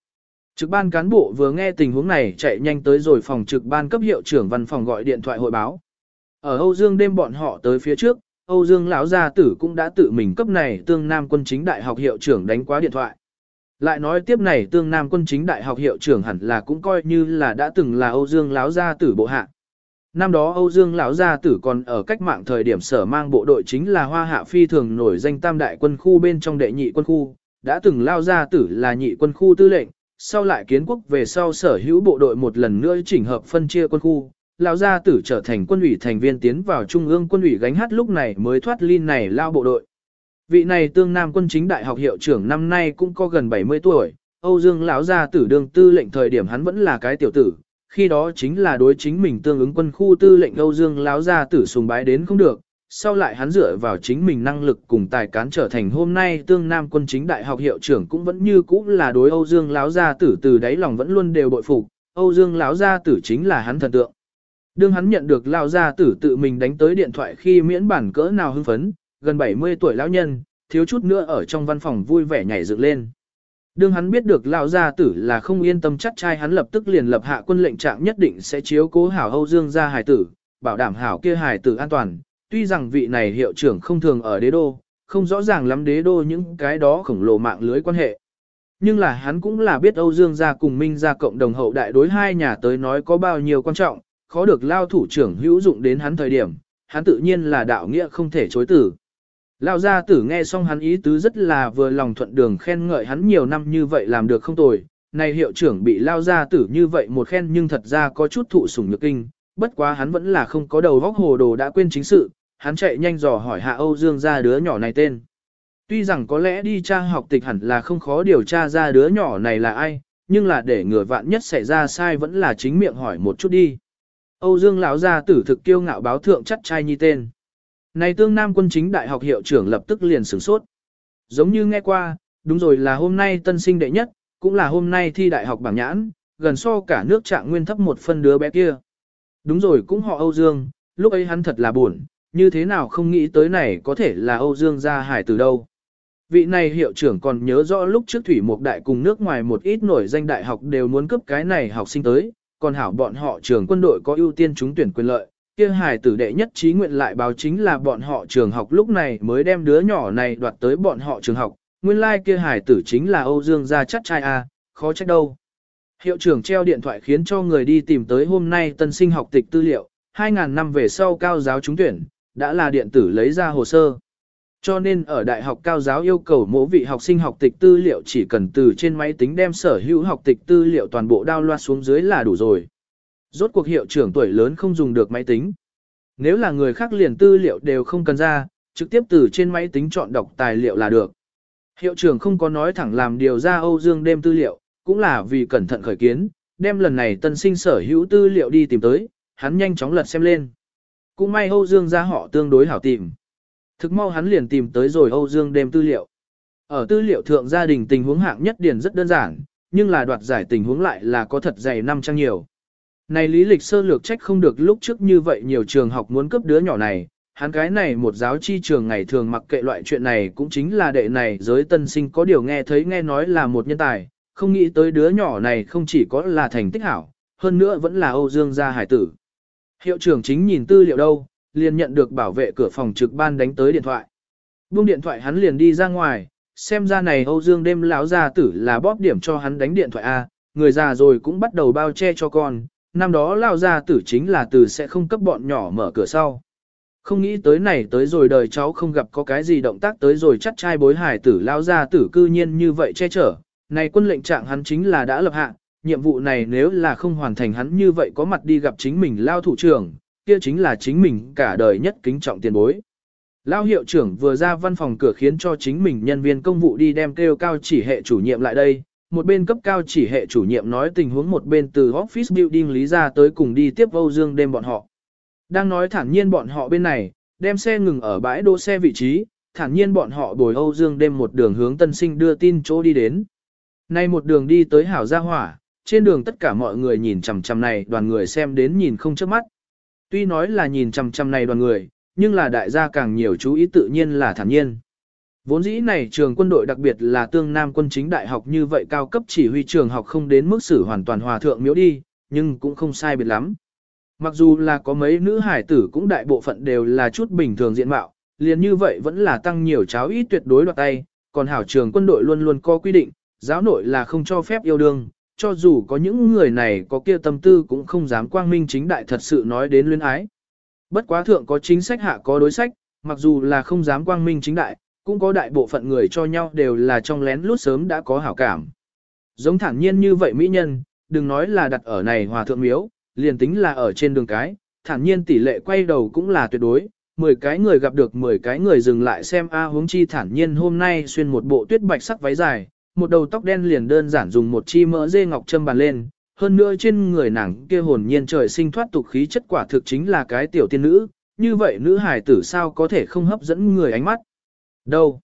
Trực ban cán bộ vừa nghe tình huống này chạy nhanh tới rồi phòng trực ban cấp hiệu trưởng văn phòng gọi điện thoại hội báo. Ở Âu Dương đêm bọn họ tới phía trước, Âu Dương lão gia tử cũng đã tự mình cấp này tương nam quân chính đại học hiệu trưởng đánh quá điện thoại. Lại nói tiếp này tương nam quân chính đại học hiệu trưởng hẳn là cũng coi như là đã từng là Âu Dương lão gia tử bộ hạ. Năm đó Âu Dương lão gia tử còn ở cách mạng thời điểm sở mang bộ đội chính là Hoa Hạ phi thường nổi danh tam đại quân khu bên trong đệ nhị quân khu, đã từng lao gia tử là nhị quân khu tư lệnh, sau lại kiến quốc về sau sở hữu bộ đội một lần nữa chỉnh hợp phân chia quân khu, lão gia tử trở thành quân ủy thành viên tiến vào trung ương quân ủy gánh hát lúc này mới thoát ly này lao bộ đội. Vị này tương nam quân chính đại học hiệu trưởng năm nay cũng có gần 70 tuổi, Âu Dương lão gia tử đương tư lệnh thời điểm hắn vẫn là cái tiểu tử, khi đó chính là đối chính mình tương ứng quân khu tư lệnh Âu Dương lão gia tử sùng bái đến không được, sau lại hắn dựa vào chính mình năng lực cùng tài cán trở thành hôm nay tương nam quân chính đại học hiệu trưởng cũng vẫn như cũ là đối Âu Dương lão gia tử từ đáy lòng vẫn luôn đều bội phục, Âu Dương lão gia tử chính là hắn thần tượng. Đương hắn nhận được lão gia tử tự mình đánh tới điện thoại khi miễn bản cỡ nào hưng phấn, gần 70 tuổi lão nhân, thiếu chút nữa ở trong văn phòng vui vẻ nhảy dựng lên. Đương hắn biết được lão gia tử là không yên tâm chắc trai hắn lập tức liền lập hạ quân lệnh trạng nhất định sẽ chiếu cố hảo Âu Dương gia hài tử, bảo đảm hảo kia hài tử an toàn. Tuy rằng vị này hiệu trưởng không thường ở đế đô, không rõ ràng lắm đế đô những cái đó khổng lồ mạng lưới quan hệ. Nhưng là hắn cũng là biết Âu Dương gia cùng Minh gia cộng đồng hậu đại đối hai nhà tới nói có bao nhiêu quan trọng, khó được lao thủ trưởng hữu dụng đến hắn thời điểm, hắn tự nhiên là đạo nghĩa không thể chối tử. Lão gia tử nghe xong hắn ý tứ rất là vừa lòng thuận đường khen ngợi hắn nhiều năm như vậy làm được không tồi. Này hiệu trưởng bị lao gia tử như vậy một khen nhưng thật ra có chút thụ sủng nhược kinh, bất quá hắn vẫn là không có đầu góc hồ đồ đã quên chính sự, hắn chạy nhanh dò hỏi hạ Âu Dương gia đứa nhỏ này tên. Tuy rằng có lẽ đi tra học tịch hẳn là không khó điều tra ra đứa nhỏ này là ai, nhưng là để ngừa vạn nhất xảy ra sai vẫn là chính miệng hỏi một chút đi. Âu Dương lão gia tử thực kiêu ngạo báo thượng chắc trai nhi tên. Này tương nam quân chính đại học hiệu trưởng lập tức liền sửng sốt. Giống như nghe qua, đúng rồi là hôm nay tân sinh đệ nhất, cũng là hôm nay thi đại học bảng nhãn, gần so cả nước trạng nguyên thấp một phân đứa bé kia. Đúng rồi cũng họ Âu Dương, lúc ấy hắn thật là buồn, như thế nào không nghĩ tới này có thể là Âu Dương gia hải từ đâu. Vị này hiệu trưởng còn nhớ rõ lúc trước Thủy một Đại cùng nước ngoài một ít nổi danh đại học đều muốn cấp cái này học sinh tới, còn hảo bọn họ trường quân đội có ưu tiên trúng tuyển quyền lợi, kia hài tử đệ nhất trí nguyện lại báo chính là bọn họ trường học lúc này mới đem đứa nhỏ này đoạt tới bọn họ trường học, nguyên lai like kia hài tử chính là Âu Dương gia chắc trai a, khó trách đâu. Hiệu trưởng treo điện thoại khiến cho người đi tìm tới hôm nay tân sinh học tịch tư liệu, 2.000 năm về sau cao giáo trúng tuyển, đã là điện tử lấy ra hồ sơ. Cho nên ở đại học cao giáo yêu cầu mỗi vị học sinh học tịch tư liệu chỉ cần từ trên máy tính đem sở hữu học tịch tư liệu toàn bộ đao loa xuống dưới là đủ rồi. Rốt cuộc hiệu trưởng tuổi lớn không dùng được máy tính. Nếu là người khác liền tư liệu đều không cần ra, trực tiếp từ trên máy tính chọn đọc tài liệu là được. Hiệu trưởng không có nói thẳng làm điều ra Âu Dương đem tư liệu, cũng là vì cẩn thận khởi kiến, đem lần này tân sinh sở hữu tư liệu đi tìm tới, hắn nhanh chóng lật xem lên. Cũng may Âu Dương ra họ tương đối hảo tìm. Thực mau hắn liền tìm tới rồi Âu Dương đem tư liệu. Ở tư liệu thượng gia đình tình huống hạng nhất điển rất đơn giản, nhưng là đoạt giải tình huống lại là có thật dày năm trang nhiều. Này lý lịch sơ lược trách không được lúc trước như vậy nhiều trường học muốn cấp đứa nhỏ này, hắn cái này một giáo chi trường ngày thường mặc kệ loại chuyện này cũng chính là đệ này giới tân sinh có điều nghe thấy nghe nói là một nhân tài, không nghĩ tới đứa nhỏ này không chỉ có là thành tích hảo, hơn nữa vẫn là Âu Dương gia hải tử. Hiệu trưởng chính nhìn tư liệu đâu, liền nhận được bảo vệ cửa phòng trực ban đánh tới điện thoại. Buông điện thoại hắn liền đi ra ngoài, xem ra này Âu Dương đêm lão gia tử là bóp điểm cho hắn đánh điện thoại A, người già rồi cũng bắt đầu bao che cho con, năm đó lao ra tử chính là từ sẽ không cấp bọn nhỏ mở cửa sau. Không nghĩ tới này tới rồi đời cháu không gặp có cái gì động tác tới rồi chắc trai bối hải tử lao ra tử cư nhiên như vậy che chở, này quân lệnh trạng hắn chính là đã lập hạ, nhiệm vụ này nếu là không hoàn thành hắn như vậy có mặt đi gặp chính mình lao thủ trưởng, kia chính là chính mình cả đời nhất kính trọng tiền bối. Lao hiệu trưởng vừa ra văn phòng cửa khiến cho chính mình nhân viên công vụ đi đem kêu cao chỉ hệ chủ nhiệm lại đây, một bên cấp cao chỉ hệ chủ nhiệm nói tình huống một bên từ office building lý ra tới cùng đi tiếp Âu Dương đêm bọn họ. Đang nói thản nhiên bọn họ bên này, đem xe ngừng ở bãi đỗ xe vị trí, thản nhiên bọn họ bồi Âu Dương đêm một đường hướng tân sinh đưa tin chỗ đi đến. Nay một đường đi tới hảo gia hỏa, trên đường tất cả mọi người nhìn chằm chằm này đoàn người xem đến nhìn không chớp mắt. Tuy nói là nhìn chằm chằm này đoàn người, nhưng là đại gia càng nhiều chú ý tự nhiên là thản nhiên. Vốn dĩ này trường quân đội đặc biệt là tương nam quân chính đại học như vậy cao cấp chỉ huy trường học không đến mức xử hoàn toàn hòa thượng miếu đi, nhưng cũng không sai biệt lắm. Mặc dù là có mấy nữ hải tử cũng đại bộ phận đều là chút bình thường diện mạo, liền như vậy vẫn là tăng nhiều cháo ít tuyệt đối đoạt tay, còn hảo trường quân đội luôn luôn có quy định, giáo nội là không cho phép yêu đương, cho dù có những người này có kia tâm tư cũng không dám quang minh chính đại thật sự nói đến luyến ái. Bất quá thượng có chính sách hạ có đối sách, mặc dù là không dám quang minh chính đại, cũng có đại bộ phận người cho nhau đều là trong lén lút sớm đã có hảo cảm. Giống thản nhiên như vậy mỹ nhân, đừng nói là đặt ở này hòa thượng miếu, liền tính là ở trên đường cái, thản nhiên tỷ lệ quay đầu cũng là tuyệt đối, 10 cái người gặp được 10 cái người dừng lại xem A huống chi thản nhiên hôm nay xuyên một bộ tuyết bạch sắc váy dài, một đầu tóc đen liền đơn giản dùng một chi mỡ dê ngọc châm bàn lên, hơn nữa trên người nàng kia hồn nhiên trời sinh thoát tục khí chất quả thực chính là cái tiểu tiên nữ, như vậy nữ hài tử sao có thể không hấp dẫn người ánh mắt. Đâu?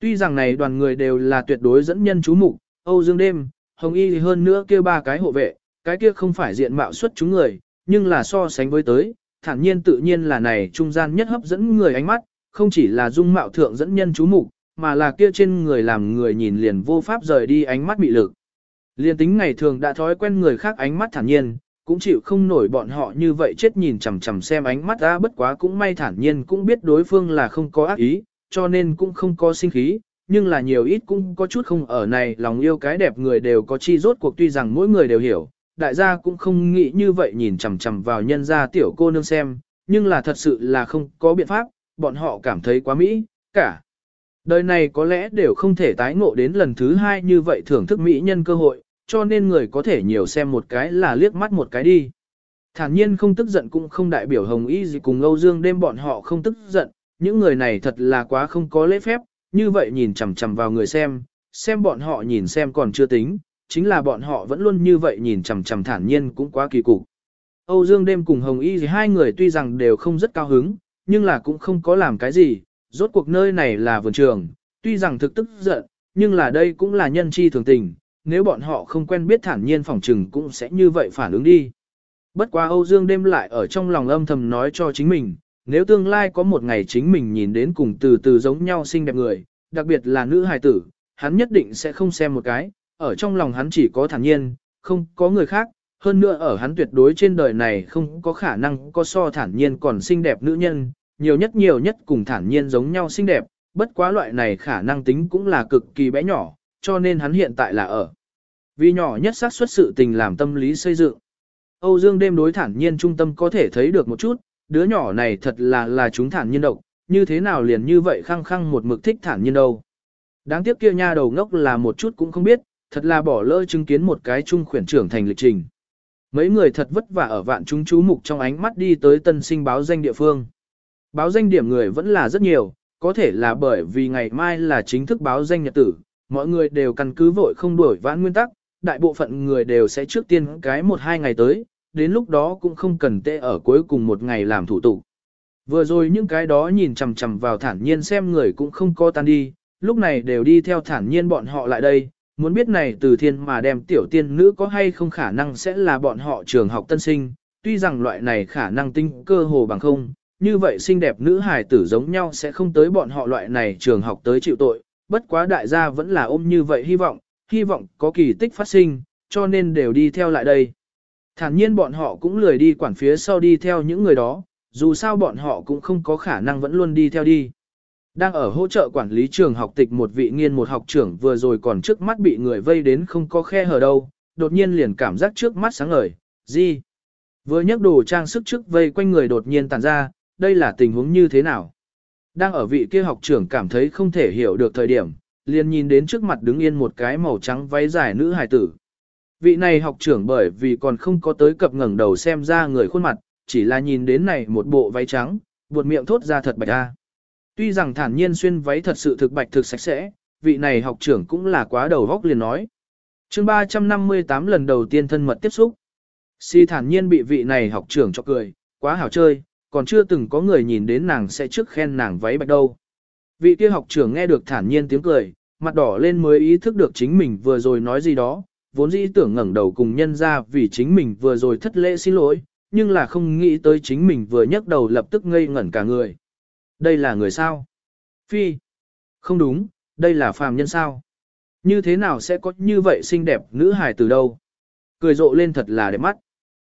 Tuy rằng này đoàn người đều là tuyệt đối dẫn nhân chú mục, Âu Dương đêm, Hồng Y thì hơn nữa kia ba cái hộ vệ, cái kia không phải diện mạo xuất chúng người, nhưng là so sánh với tới, thản nhiên tự nhiên là này trung gian nhất hấp dẫn người ánh mắt, không chỉ là dung mạo thượng dẫn nhân chú mục, mà là kia trên người làm người nhìn liền vô pháp rời đi ánh mắt bị lực. Liên tính ngày thường đã thói quen người khác ánh mắt thản nhiên, cũng chịu không nổi bọn họ như vậy chết nhìn chằm chằm xem ánh mắt ra bất quá cũng may thản nhiên cũng biết đối phương là không có ác ý, cho nên cũng không có sinh khí, nhưng là nhiều ít cũng có chút không ở này lòng yêu cái đẹp người đều có chi rốt cuộc tuy rằng mỗi người đều hiểu, đại gia cũng không nghĩ như vậy nhìn chằm chằm vào nhân gia tiểu cô nương xem, nhưng là thật sự là không có biện pháp, bọn họ cảm thấy quá mỹ, cả. Đời này có lẽ đều không thể tái ngộ đến lần thứ hai như vậy thưởng thức mỹ nhân cơ hội, cho nên người có thể nhiều xem một cái là liếc mắt một cái đi. Thản nhiên không tức giận cũng không đại biểu Hồng Y gì cùng Âu Dương đêm bọn họ không tức giận, những người này thật là quá không có lễ phép, như vậy nhìn chằm chằm vào người xem, xem bọn họ nhìn xem còn chưa tính, chính là bọn họ vẫn luôn như vậy nhìn chằm chằm thản nhiên cũng quá kỳ cục. Âu Dương đêm cùng Hồng Y thì hai người tuy rằng đều không rất cao hứng, nhưng là cũng không có làm cái gì, rốt cuộc nơi này là vườn trường, tuy rằng thực tức giận, nhưng là đây cũng là nhân chi thường tình, nếu bọn họ không quen biết thản nhiên phòng trừng cũng sẽ như vậy phản ứng đi. Bất quá Âu Dương đêm lại ở trong lòng âm thầm nói cho chính mình, nếu tương lai có một ngày chính mình nhìn đến cùng từ từ giống nhau xinh đẹp người, đặc biệt là nữ hài tử, hắn nhất định sẽ không xem một cái, ở trong lòng hắn chỉ có thản nhiên, không có người khác, hơn nữa ở hắn tuyệt đối trên đời này không có khả năng có so thản nhiên còn xinh đẹp nữ nhân, nhiều nhất nhiều nhất cùng thản nhiên giống nhau xinh đẹp, bất quá loại này khả năng tính cũng là cực kỳ bé nhỏ, cho nên hắn hiện tại là ở. Vì nhỏ nhất xác suất sự tình làm tâm lý xây dựng. Âu Dương đêm đối thản nhiên trung tâm có thể thấy được một chút, đứa nhỏ này thật là là chúng thản nhiên độc, như thế nào liền như vậy khăng khăng một mực thích thản nhiên đâu. Đáng tiếc kia nha đầu ngốc là một chút cũng không biết, thật là bỏ lỡ chứng kiến một cái trung khuyển trưởng thành lịch trình. Mấy người thật vất vả ở vạn chúng chú mục trong ánh mắt đi tới tân sinh báo danh địa phương. Báo danh điểm người vẫn là rất nhiều, có thể là bởi vì ngày mai là chính thức báo danh nhật tử, mọi người đều căn cứ vội không đuổi vãn nguyên tắc, đại bộ phận người đều sẽ trước tiên cái một hai ngày tới, đến lúc đó cũng không cần tệ ở cuối cùng một ngày làm thủ tục. Vừa rồi những cái đó nhìn chằm chằm vào thản nhiên xem người cũng không có tan đi, lúc này đều đi theo thản nhiên bọn họ lại đây, muốn biết này từ thiên mà đem tiểu tiên nữ có hay không khả năng sẽ là bọn họ trường học tân sinh, tuy rằng loại này khả năng tinh cơ hồ bằng không, như vậy xinh đẹp nữ hài tử giống nhau sẽ không tới bọn họ loại này trường học tới chịu tội, bất quá đại gia vẫn là ôm như vậy hy vọng, hy vọng có kỳ tích phát sinh, cho nên đều đi theo lại đây. Thản nhiên bọn họ cũng lười đi quản phía sau đi theo những người đó, dù sao bọn họ cũng không có khả năng vẫn luôn đi theo đi. Đang ở hỗ trợ quản lý trường học tịch một vị nghiên một học trưởng vừa rồi còn trước mắt bị người vây đến không có khe hở đâu, đột nhiên liền cảm giác trước mắt sáng ngời, gì? Vừa nhấc đồ trang sức trước vây quanh người đột nhiên tàn ra, đây là tình huống như thế nào? Đang ở vị kia học trưởng cảm thấy không thể hiểu được thời điểm, liền nhìn đến trước mặt đứng yên một cái màu trắng váy dài nữ hài tử. Vị này học trưởng bởi vì còn không có tới cập ngẩng đầu xem ra người khuôn mặt, chỉ là nhìn đến này một bộ váy trắng, buột miệng thốt ra thật bạch a. Tuy rằng thản nhiên xuyên váy thật sự thực bạch thực sạch sẽ, vị này học trưởng cũng là quá đầu vóc liền nói. chương 358 lần đầu tiên thân mật tiếp xúc. Si thản nhiên bị vị này học trưởng cho cười, quá hảo chơi, còn chưa từng có người nhìn đến nàng sẽ trước khen nàng váy bạch đâu. Vị kia học trưởng nghe được thản nhiên tiếng cười, mặt đỏ lên mới ý thức được chính mình vừa rồi nói gì đó, vốn dĩ tưởng ngẩng đầu cùng nhân ra vì chính mình vừa rồi thất lễ xin lỗi, nhưng là không nghĩ tới chính mình vừa nhấc đầu lập tức ngây ngẩn cả người. Đây là người sao? Phi. Không đúng, đây là phàm nhân sao? Như thế nào sẽ có như vậy xinh đẹp nữ hài từ đâu? Cười rộ lên thật là đẹp mắt.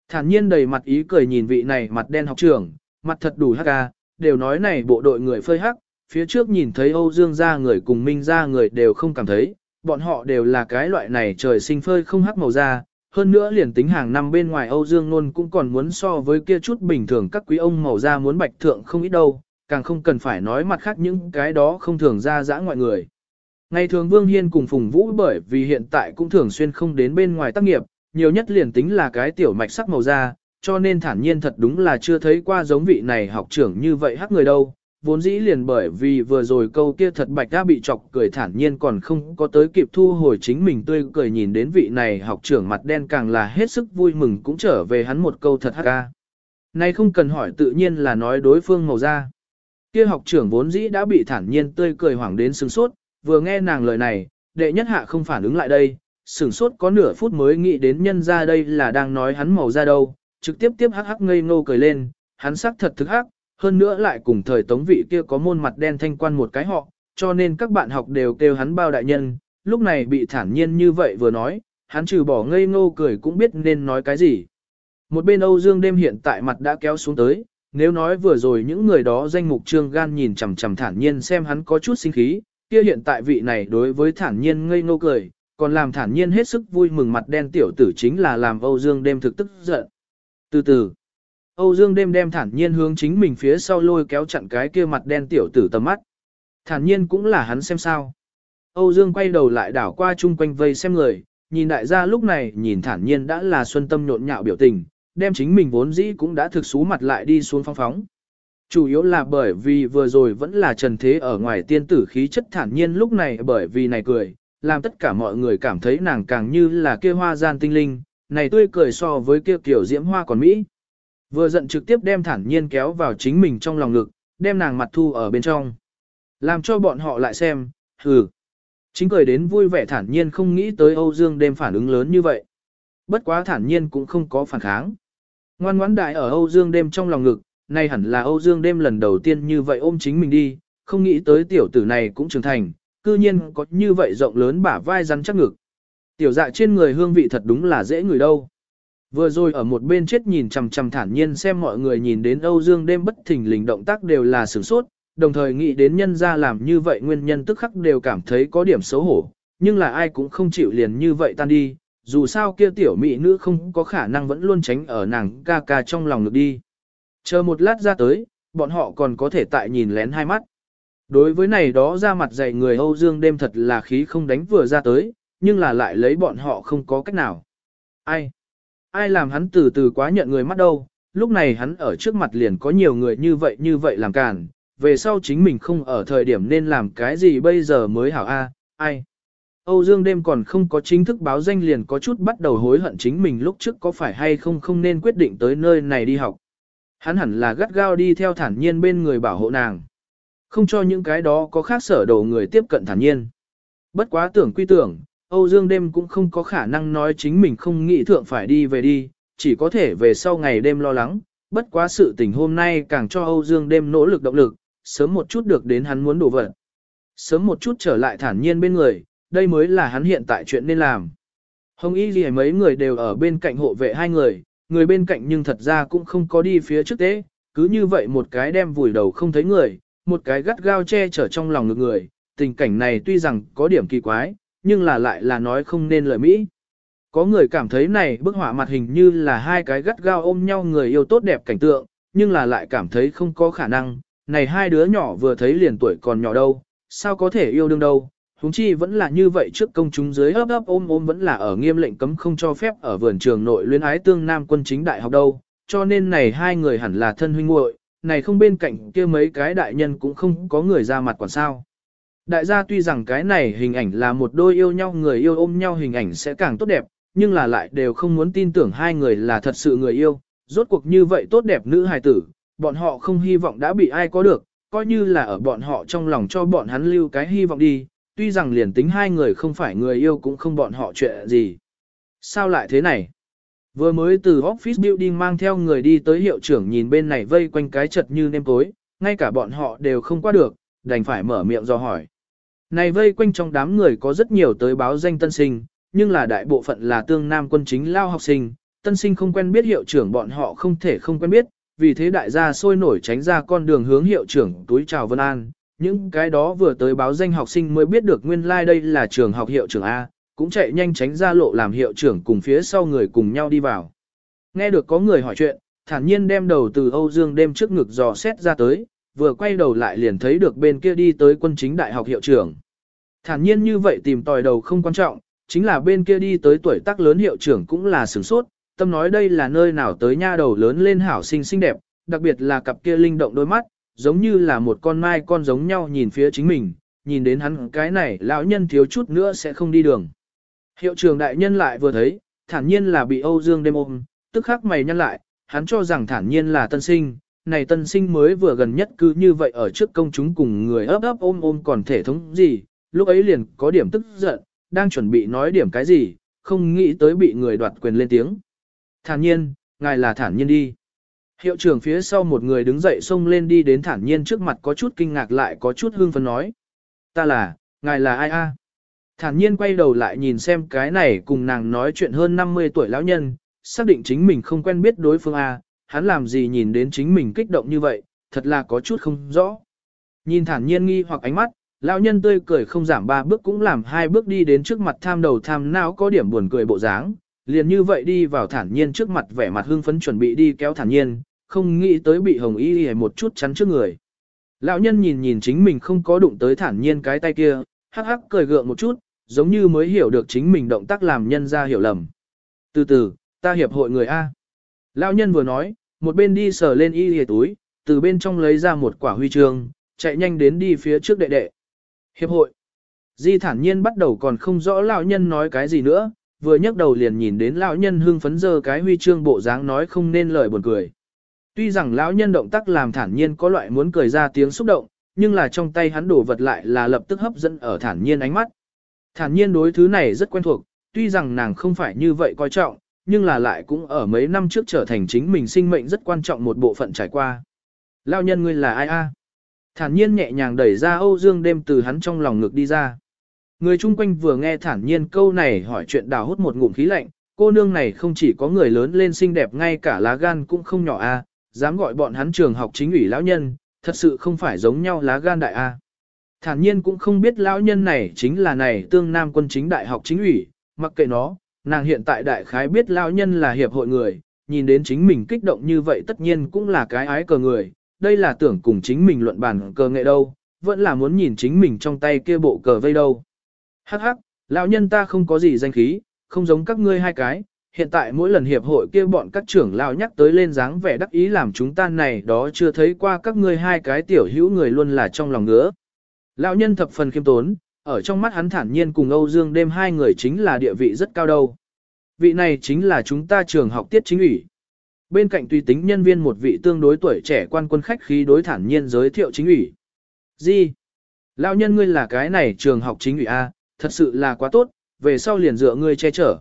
Thản nhiên đầy mặt ý cười nhìn vị này mặt đen học trưởng, mặt thật đủ hắc ca, đều nói này bộ đội người phơi hắc, phía trước nhìn thấy Âu Dương gia người cùng Minh gia người đều không cảm thấy, bọn họ đều là cái loại này trời sinh phơi không hắc màu da, hơn nữa liền tính hàng năm bên ngoài Âu Dương luôn cũng còn muốn so với kia chút bình thường các quý ông màu da muốn bạch thượng không ít đâu, càng không cần phải nói mặt khác những cái đó không thường ra dã ngoại người. Ngày thường Vương Hiên cùng Phùng Vũ bởi vì hiện tại cũng thường xuyên không đến bên ngoài tác nghiệp, nhiều nhất liền tính là cái tiểu mạch sắc màu da, cho nên thản nhiên thật đúng là chưa thấy qua giống vị này học trưởng như vậy hắc người đâu. Vốn dĩ liền bởi vì vừa rồi câu kia thật bạch đã bị chọc cười thản nhiên còn không có tới kịp thu hồi chính mình tươi cười nhìn đến vị này học trưởng mặt đen càng là hết sức vui mừng cũng trở về hắn một câu thật ca. Nay không cần hỏi tự nhiên là nói đối phương màu da. Kia học trưởng vốn dĩ đã bị thản nhiên tươi cười hoảng đến sừng sốt, vừa nghe nàng lời này, đệ nhất hạ không phản ứng lại đây, sừng sốt có nửa phút mới nghĩ đến nhân ra đây là đang nói hắn màu da đâu, trực tiếp tiếp hắc hắc ngây ngô cười lên, hắn sắc thật thực hắc, hơn nữa lại cùng thời tống vị kia có môn mặt đen thanh quan một cái họ, cho nên các bạn học đều kêu hắn bao đại nhân, lúc này bị thản nhiên như vậy vừa nói, hắn trừ bỏ ngây ngô cười cũng biết nên nói cái gì. Một bên Âu Dương đêm hiện tại mặt đã kéo xuống tới, nếu nói vừa rồi những người đó danh mục trương gan nhìn chằm chằm thản nhiên xem hắn có chút sinh khí, kia hiện tại vị này đối với thản nhiên ngây ngô cười, còn làm thản nhiên hết sức vui mừng mặt đen tiểu tử chính là làm Âu Dương đêm thực tức giận. Từ từ, Âu Dương đêm đem thản nhiên hướng chính mình phía sau lôi kéo chặn cái kia mặt đen tiểu tử tầm mắt. Thản nhiên cũng là hắn xem sao. Âu Dương quay đầu lại đảo qua chung quanh vây xem người, nhìn đại gia lúc này nhìn thản nhiên đã là xuân tâm nhộn nhạo biểu tình, đem chính mình vốn dĩ cũng đã thực xú mặt lại đi xuống phong phóng. Chủ yếu là bởi vì vừa rồi vẫn là trần thế ở ngoài tiên tử khí chất thản nhiên lúc này bởi vì này cười, làm tất cả mọi người cảm thấy nàng càng như là kia hoa gian tinh linh, này tươi cười so với kia kiểu diễm hoa còn Mỹ. Vừa giận trực tiếp đem thản nhiên kéo vào chính mình trong lòng ngực, đem nàng mặt thu ở bên trong. Làm cho bọn họ lại xem, hừ. Chính cười đến vui vẻ thản nhiên không nghĩ tới Âu Dương đêm phản ứng lớn như vậy. Bất quá thản nhiên cũng không có phản kháng. Ngoan ngoãn đại ở Âu Dương đêm trong lòng ngực, nay hẳn là Âu Dương đêm lần đầu tiên như vậy ôm chính mình đi, không nghĩ tới tiểu tử này cũng trưởng thành, cư nhiên có như vậy rộng lớn bả vai rắn chắc ngực. Tiểu dạ trên người hương vị thật đúng là dễ người đâu. Vừa rồi ở một bên chết nhìn chằm chằm thản nhiên xem mọi người nhìn đến Âu Dương đêm bất thình lình động tác đều là sửng sốt, đồng thời nghĩ đến nhân ra làm như vậy nguyên nhân tức khắc đều cảm thấy có điểm xấu hổ, nhưng là ai cũng không chịu liền như vậy tan đi, dù sao kia tiểu mỹ nữ không có khả năng vẫn luôn tránh ở nàng ca ca trong lòng được đi. Chờ một lát ra tới, bọn họ còn có thể tại nhìn lén hai mắt. Đối với này đó ra mặt dạy người Âu Dương đêm thật là khí không đánh vừa ra tới, nhưng là lại lấy bọn họ không có cách nào. Ai? Ai làm hắn từ từ quá nhận người mắt đâu, lúc này hắn ở trước mặt liền có nhiều người như vậy như vậy làm càn, về sau chính mình không ở thời điểm nên làm cái gì bây giờ mới hảo a ai? Âu Dương đêm còn không có chính thức báo danh liền có chút bắt đầu hối hận chính mình lúc trước có phải hay không không nên quyết định tới nơi này đi học. Hắn hẳn là gắt gao đi theo thản nhiên bên người bảo hộ nàng. Không cho những cái đó có khác sở đồ người tiếp cận thản nhiên. Bất quá tưởng quy tưởng, Âu Dương đêm cũng không có khả năng nói chính mình không nghĩ thượng phải đi về đi, chỉ có thể về sau ngày đêm lo lắng. Bất quá sự tình hôm nay càng cho Âu Dương đêm nỗ lực động lực, sớm một chút được đến hắn muốn đổ vật. Sớm một chút trở lại thản nhiên bên người, đây mới là hắn hiện tại chuyện nên làm. Hồng Y gì mấy người đều ở bên cạnh hộ vệ hai người, người bên cạnh nhưng thật ra cũng không có đi phía trước tế, cứ như vậy một cái đem vùi đầu không thấy người, một cái gắt gao che chở trong lòng ngực người, tình cảnh này tuy rằng có điểm kỳ quái, nhưng là lại là nói không nên lời Mỹ. Có người cảm thấy này bức họa mặt hình như là hai cái gắt gao ôm nhau người yêu tốt đẹp cảnh tượng, nhưng là lại cảm thấy không có khả năng, này hai đứa nhỏ vừa thấy liền tuổi còn nhỏ đâu, sao có thể yêu đương đâu, huống chi vẫn là như vậy trước công chúng dưới ấp ấp ôm ôm vẫn là ở nghiêm lệnh cấm không cho phép ở vườn trường nội luyến ái tương nam quân chính đại học đâu, cho nên này hai người hẳn là thân huynh muội, này không bên cạnh kia mấy cái đại nhân cũng không có người ra mặt quản sao. Đại gia tuy rằng cái này hình ảnh là một đôi yêu nhau người yêu ôm nhau hình ảnh sẽ càng tốt đẹp, nhưng là lại đều không muốn tin tưởng hai người là thật sự người yêu, rốt cuộc như vậy tốt đẹp nữ hài tử, bọn họ không hy vọng đã bị ai có được, coi như là ở bọn họ trong lòng cho bọn hắn lưu cái hy vọng đi, tuy rằng liền tính hai người không phải người yêu cũng không bọn họ chuyện gì. Sao lại thế này? Vừa mới từ office building mang theo người đi tới hiệu trưởng nhìn bên này vây quanh cái chật như nêm tối, ngay cả bọn họ đều không qua được, đành phải mở miệng do hỏi. Này vây quanh trong đám người có rất nhiều tới báo danh tân sinh, nhưng là đại bộ phận là tương nam quân chính lao học sinh, tân sinh không quen biết hiệu trưởng bọn họ không thể không quen biết, vì thế đại gia sôi nổi tránh ra con đường hướng hiệu trưởng túi chào Vân An. Những cái đó vừa tới báo danh học sinh mới biết được nguyên lai like đây là trường học hiệu trưởng A, cũng chạy nhanh tránh ra lộ làm hiệu trưởng cùng phía sau người cùng nhau đi vào. Nghe được có người hỏi chuyện, thản nhiên đem đầu từ Âu Dương đêm trước ngực dò xét ra tới, vừa quay đầu lại liền thấy được bên kia đi tới quân chính đại học hiệu trưởng. Thản nhiên như vậy tìm tòi đầu không quan trọng, chính là bên kia đi tới tuổi tác lớn hiệu trưởng cũng là sửng sốt, tâm nói đây là nơi nào tới nha đầu lớn lên hảo xinh xinh đẹp, đặc biệt là cặp kia linh động đôi mắt, giống như là một con mai con giống nhau nhìn phía chính mình, nhìn đến hắn cái này lão nhân thiếu chút nữa sẽ không đi đường. Hiệu trưởng đại nhân lại vừa thấy, thản nhiên là bị Âu Dương đêm ôm, tức khắc mày nhăn lại, hắn cho rằng thản nhiên là tân sinh, này tân sinh mới vừa gần nhất cứ như vậy ở trước công chúng cùng người ấp ấp ôm ôm còn thể thống gì, lúc ấy liền có điểm tức giận, đang chuẩn bị nói điểm cái gì, không nghĩ tới bị người đoạt quyền lên tiếng. Thản nhiên, ngài là thản nhiên đi. Hiệu trưởng phía sau một người đứng dậy xông lên đi đến thản nhiên trước mặt có chút kinh ngạc lại có chút hương phấn nói. Ta là, ngài là ai a? Thản nhiên quay đầu lại nhìn xem cái này cùng nàng nói chuyện hơn 50 tuổi lão nhân, xác định chính mình không quen biết đối phương A, hắn làm gì nhìn đến chính mình kích động như vậy, thật là có chút không rõ. Nhìn thản nhiên nghi hoặc ánh mắt, lão nhân tươi cười không giảm ba bước cũng làm hai bước đi đến trước mặt tham đầu tham não có điểm buồn cười bộ dáng, liền như vậy đi vào thản nhiên trước mặt vẻ mặt hưng phấn chuẩn bị đi kéo thản nhiên, không nghĩ tới bị hồng y y một chút chắn trước người. Lão nhân nhìn nhìn chính mình không có đụng tới thản nhiên cái tay kia, hắc hắc cười gượng một chút, giống như mới hiểu được chính mình động tác làm nhân ra hiểu lầm. Từ từ, ta hiệp hội người A. Lão nhân vừa nói, một bên đi sờ lên y hề túi, từ bên trong lấy ra một quả huy chương, chạy nhanh đến đi phía trước đệ đệ. Hiệp hội. Di thản nhiên bắt đầu còn không rõ lão nhân nói cái gì nữa, vừa nhấc đầu liền nhìn đến lão nhân hưng phấn giơ cái huy chương bộ dáng nói không nên lời buồn cười. Tuy rằng lão nhân động tác làm thản nhiên có loại muốn cười ra tiếng xúc động, nhưng là trong tay hắn đổ vật lại là lập tức hấp dẫn ở thản nhiên ánh mắt. Thản nhiên đối thứ này rất quen thuộc, tuy rằng nàng không phải như vậy coi trọng, nhưng là lại cũng ở mấy năm trước trở thành chính mình sinh mệnh rất quan trọng một bộ phận trải qua. Lão nhân ngươi là ai a? Thản nhiên nhẹ nhàng đẩy ra Âu Dương đêm từ hắn trong lòng ngực đi ra. Người chung quanh vừa nghe thản nhiên câu này hỏi chuyện đào hút một ngụm khí lạnh, cô nương này không chỉ có người lớn lên xinh đẹp ngay cả lá gan cũng không nhỏ a, dám gọi bọn hắn trường học chính ủy lão nhân, thật sự không phải giống nhau lá gan đại a. Thản nhiên cũng không biết lão nhân này chính là này tương nam quân chính đại học chính ủy, mặc kệ nó, nàng hiện tại đại khái biết lão nhân là hiệp hội người, nhìn đến chính mình kích động như vậy tất nhiên cũng là cái ái cờ người, đây là tưởng cùng chính mình luận bàn cờ nghệ đâu, vẫn là muốn nhìn chính mình trong tay kia bộ cờ vây đâu. Hắc hắc, lão nhân ta không có gì danh khí, không giống các ngươi hai cái, hiện tại mỗi lần hiệp hội kia bọn các trưởng lão nhắc tới lên dáng vẻ đắc ý làm chúng ta này đó chưa thấy qua các ngươi hai cái tiểu hữu người luôn là trong lòng ngứa. Lão nhân thập phần khiêm tốn, ở trong mắt hắn thản nhiên cùng Âu Dương đêm hai người chính là địa vị rất cao đâu. Vị này chính là chúng ta trường học tiết chính ủy. Bên cạnh tùy tính nhân viên một vị tương đối tuổi trẻ quan quân khách khí đối thản nhiên giới thiệu chính ủy. Gì? Lão nhân ngươi là cái này trường học chính ủy A, thật sự là quá tốt, về sau liền dựa ngươi che chở.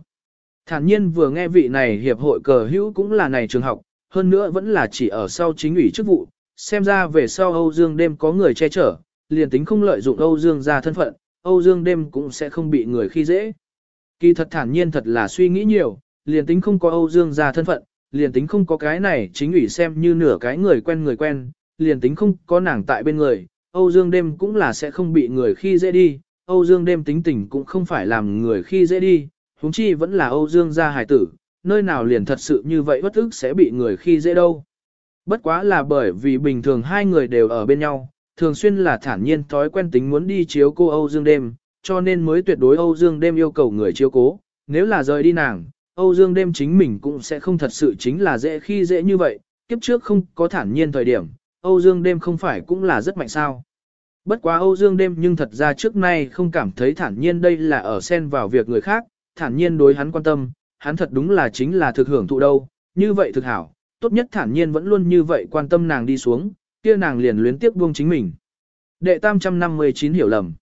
Thản nhiên vừa nghe vị này hiệp hội cờ hữu cũng là này trường học, hơn nữa vẫn là chỉ ở sau chính ủy chức vụ, xem ra về sau Âu Dương đêm có người che chở, liền tính không lợi dụng Âu Dương ra thân phận, Âu Dương đêm cũng sẽ không bị người khi dễ. Kỳ thật thản nhiên thật là suy nghĩ nhiều, liền tính không có Âu Dương ra thân phận, liền tính không có cái này chính ủy xem như nửa cái người quen người quen, liền tính không có nàng tại bên người, Âu Dương đêm cũng là sẽ không bị người khi dễ đi, Âu Dương đêm tính tình cũng không phải làm người khi dễ đi, huống chi vẫn là Âu Dương gia hài tử, nơi nào liền thật sự như vậy bất ức sẽ bị người khi dễ đâu. Bất quá là bởi vì bình thường hai người đều ở bên nhau, thường xuyên là thản nhiên thói quen tính muốn đi chiếu cô Âu Dương đêm, cho nên mới tuyệt đối Âu Dương đêm yêu cầu người chiếu cố, nếu là rời đi nàng, Âu Dương đêm chính mình cũng sẽ không thật sự chính là dễ khi dễ như vậy, kiếp trước không có thản nhiên thời điểm, Âu Dương đêm không phải cũng là rất mạnh sao. Bất quá Âu Dương đêm nhưng thật ra trước nay không cảm thấy thản nhiên đây là ở xen vào việc người khác, thản nhiên đối hắn quan tâm, hắn thật đúng là chính là thực hưởng thụ đâu, như vậy thực hảo, tốt nhất thản nhiên vẫn luôn như vậy quan tâm nàng đi xuống, kia nàng liền luyến tiếc buông chính mình. Đệ tam trăm năm mươi chín hiểu lầm.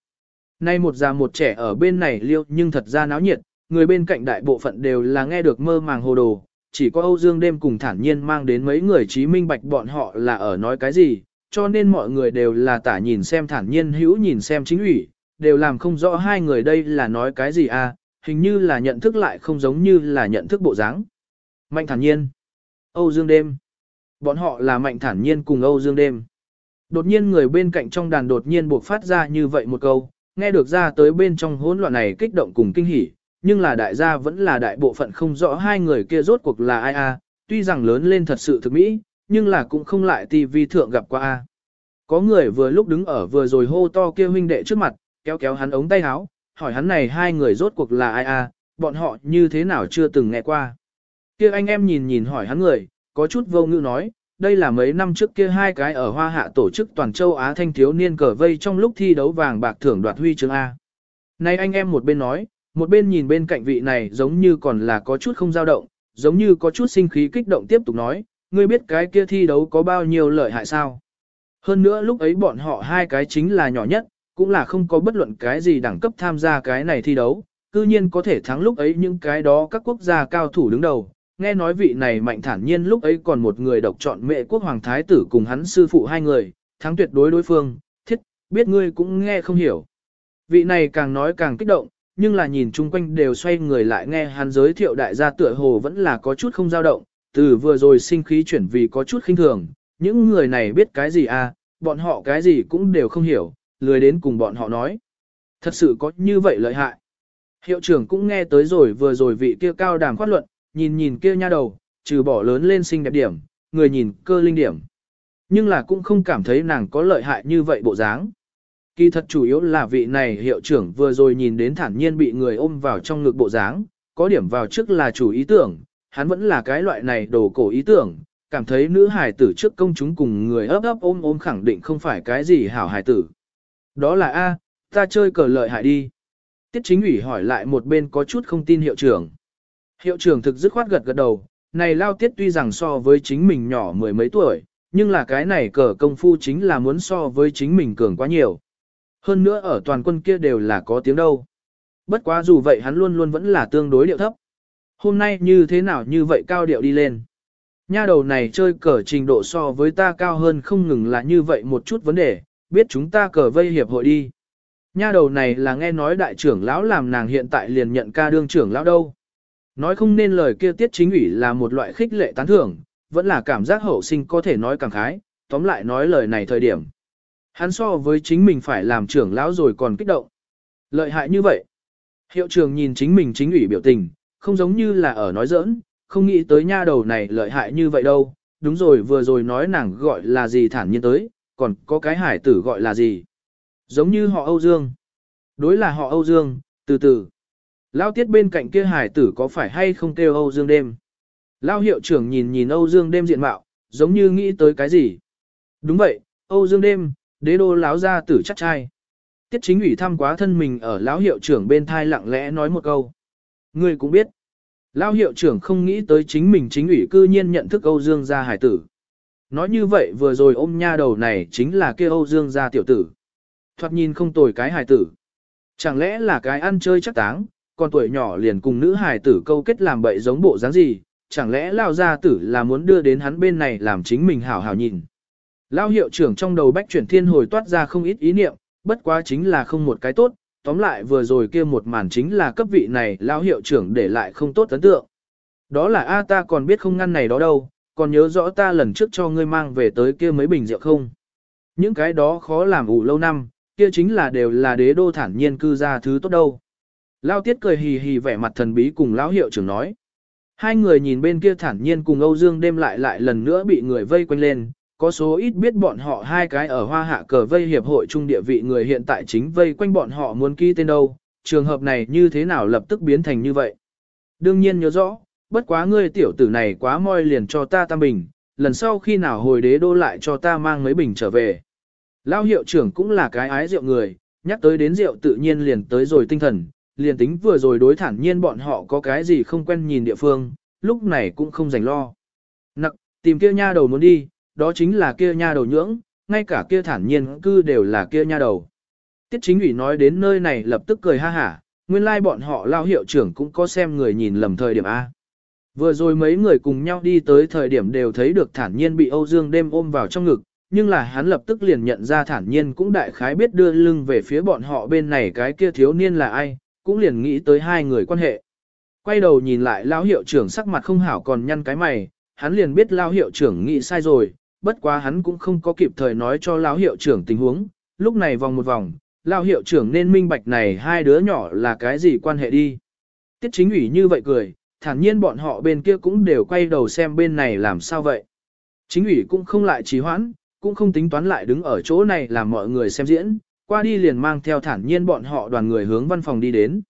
Nay một già một trẻ ở bên này liêu nhưng thật ra náo nhiệt, người bên cạnh đại bộ phận đều là nghe được mơ màng hồ đồ, chỉ có Âu Dương đêm cùng thản nhiên mang đến mấy người trí minh bạch bọn họ là ở nói cái gì, cho nên mọi người đều là tả nhìn xem thản nhiên hữu nhìn xem chính ủy, đều làm không rõ hai người đây là nói cái gì à, hình như là nhận thức lại không giống như là nhận thức bộ dáng. Mạnh thản nhiên. Âu Dương đêm. Bọn họ là mạnh thản nhiên cùng Âu Dương đêm. Đột nhiên người bên cạnh trong đàn đột nhiên buộc phát ra như vậy một câu, nghe được ra tới bên trong hỗn loạn này kích động cùng kinh hỉ, nhưng là đại gia vẫn là đại bộ phận không rõ hai người kia rốt cuộc là ai a, tuy rằng lớn lên thật sự thực mỹ, nhưng là cũng không lại tivi thượng gặp qua a. Có người vừa lúc đứng ở vừa rồi hô to kia huynh đệ trước mặt, kéo kéo hắn ống tay áo, hỏi hắn này hai người rốt cuộc là ai a, bọn họ như thế nào chưa từng nghe qua. Kia anh em nhìn nhìn hỏi hắn người, có chút vô ngữ nói, đây là mấy năm trước kia hai cái ở Hoa Hạ tổ chức toàn châu Á thanh thiếu niên cờ vây trong lúc thi đấu vàng bạc thưởng đoạt huy chương A. Này anh em một bên nói, một bên nhìn bên cạnh vị này giống như còn là có chút không dao động, giống như có chút sinh khí kích động tiếp tục nói, ngươi biết cái kia thi đấu có bao nhiêu lợi hại sao? Hơn nữa lúc ấy bọn họ hai cái chính là nhỏ nhất, cũng là không có bất luận cái gì đẳng cấp tham gia cái này thi đấu, cư nhiên có thể thắng lúc ấy những cái đó các quốc gia cao thủ đứng đầu. Nghe nói vị này mạnh thản nhiên lúc ấy còn một người độc chọn mẹ quốc hoàng thái tử cùng hắn sư phụ hai người, thắng tuyệt đối đối phương, thiết, biết ngươi cũng nghe không hiểu. Vị này càng nói càng kích động, nhưng là nhìn chung quanh đều xoay người lại nghe hắn giới thiệu đại gia tựa hồ vẫn là có chút không dao động, từ vừa rồi sinh khí chuyển vì có chút khinh thường, những người này biết cái gì à, bọn họ cái gì cũng đều không hiểu, lười đến cùng bọn họ nói. Thật sự có như vậy lợi hại. Hiệu trưởng cũng nghe tới rồi vừa rồi vị kia cao đàm khoát luận, nhìn nhìn kia nha đầu, trừ bỏ lớn lên xinh đẹp điểm, người nhìn cơ linh điểm. Nhưng là cũng không cảm thấy nàng có lợi hại như vậy bộ dáng. Kỳ thật chủ yếu là vị này hiệu trưởng vừa rồi nhìn đến thản nhiên bị người ôm vào trong ngực bộ dáng, có điểm vào trước là chủ ý tưởng, hắn vẫn là cái loại này đồ cổ ý tưởng, cảm thấy nữ hài tử trước công chúng cùng người ấp ấp ôm ôm khẳng định không phải cái gì hảo hài tử. Đó là A, ta chơi cờ lợi hại đi. Tiết chính ủy hỏi lại một bên có chút không tin hiệu trưởng. Hiệu trưởng thực dứt khoát gật gật đầu, này lao tiết tuy rằng so với chính mình nhỏ mười mấy tuổi, nhưng là cái này cờ công phu chính là muốn so với chính mình cường quá nhiều. Hơn nữa ở toàn quân kia đều là có tiếng đâu. Bất quá dù vậy hắn luôn luôn vẫn là tương đối điệu thấp. Hôm nay như thế nào như vậy cao điệu đi lên. Nha đầu này chơi cờ trình độ so với ta cao hơn không ngừng là như vậy một chút vấn đề, biết chúng ta cờ vây hiệp hội đi. Nha đầu này là nghe nói đại trưởng lão làm nàng hiện tại liền nhận ca đương trưởng lão đâu. Nói không nên lời kia tiết chính ủy là một loại khích lệ tán thưởng, vẫn là cảm giác hậu sinh có thể nói càng khái, tóm lại nói lời này thời điểm. Hắn so với chính mình phải làm trưởng lão rồi còn kích động. Lợi hại như vậy. Hiệu trưởng nhìn chính mình chính ủy biểu tình, không giống như là ở nói giỡn, không nghĩ tới nha đầu này lợi hại như vậy đâu. Đúng rồi vừa rồi nói nàng gọi là gì thản nhiên tới, còn có cái hải tử gọi là gì. Giống như họ Âu Dương. Đối là họ Âu Dương, từ từ. Lao tiết bên cạnh kia hải tử có phải hay không kêu Âu Dương đêm. Lao hiệu trưởng nhìn nhìn Âu Dương đêm diện mạo, giống như nghĩ tới cái gì. Đúng vậy, Âu Dương đêm, đế đô láo ra tử chắc trai. Tiết chính ủy thăm quá thân mình ở lão hiệu trưởng bên thai lặng lẽ nói một câu. Ngươi cũng biết. Lão hiệu trưởng không nghĩ tới chính mình chính ủy cư nhiên nhận thức Âu Dương gia hải tử. Nói như vậy vừa rồi ôm nha đầu này chính là kia Âu Dương gia tiểu tử. Thoạt nhìn không tồi cái hải tử. Chẳng lẽ là cái ăn chơi chắc táng, còn tuổi nhỏ liền cùng nữ hài tử câu kết làm bậy giống bộ dáng gì, chẳng lẽ lao gia tử là muốn đưa đến hắn bên này làm chính mình hảo hảo nhìn. Lao hiệu trưởng trong đầu bách chuyển thiên hồi toát ra không ít ý niệm, bất quá chính là không một cái tốt, tóm lại vừa rồi kia một màn chính là cấp vị này lao hiệu trưởng để lại không tốt ấn tượng. Đó là A ta còn biết không ngăn này đó đâu, còn nhớ rõ ta lần trước cho ngươi mang về tới kia mấy bình rượu không. Những cái đó khó làm ủ lâu năm, kia chính là đều là đế đô thản nhiên cư ra thứ tốt đâu. Lao tiết cười hì hì vẻ mặt thần bí cùng lão hiệu trưởng nói. Hai người nhìn bên kia thản nhiên cùng Âu Dương đêm lại lại lần nữa bị người vây quanh lên, có số ít biết bọn họ hai cái ở hoa hạ cờ vây hiệp hội trung địa vị người hiện tại chính vây quanh bọn họ muốn ký tên đâu, trường hợp này như thế nào lập tức biến thành như vậy. Đương nhiên nhớ rõ, bất quá ngươi tiểu tử này quá moi liền cho ta tam bình, lần sau khi nào hồi đế đô lại cho ta mang mấy bình trở về. Lao hiệu trưởng cũng là cái ái rượu người, nhắc tới đến rượu tự nhiên liền tới rồi tinh thần, liền tính vừa rồi đối thản nhiên bọn họ có cái gì không quen nhìn địa phương, lúc này cũng không dành lo. Nặc, tìm kia nha đầu muốn đi, đó chính là kia nha đầu nhưỡng, ngay cả kia thản nhiên cư đều là kia nha đầu. Tiết chính ủy nói đến nơi này lập tức cười ha hả, nguyên lai like bọn họ lao hiệu trưởng cũng có xem người nhìn lầm thời điểm A. Vừa rồi mấy người cùng nhau đi tới thời điểm đều thấy được thản nhiên bị Âu Dương đêm ôm vào trong ngực, nhưng là hắn lập tức liền nhận ra thản nhiên cũng đại khái biết đưa lưng về phía bọn họ bên này cái kia thiếu niên là ai, cũng liền nghĩ tới hai người quan hệ. Quay đầu nhìn lại lão hiệu trưởng sắc mặt không hảo còn nhăn cái mày, hắn liền biết lão hiệu trưởng nghĩ sai rồi, bất quá hắn cũng không có kịp thời nói cho lão hiệu trưởng tình huống, lúc này vòng một vòng, lão hiệu trưởng nên minh bạch này hai đứa nhỏ là cái gì quan hệ đi. Tiết chính ủy như vậy cười, thản nhiên bọn họ bên kia cũng đều quay đầu xem bên này làm sao vậy. Chính ủy cũng không lại trì hoãn, cũng không tính toán lại đứng ở chỗ này làm mọi người xem diễn, qua đi liền mang theo thản nhiên bọn họ đoàn người hướng văn phòng đi đến.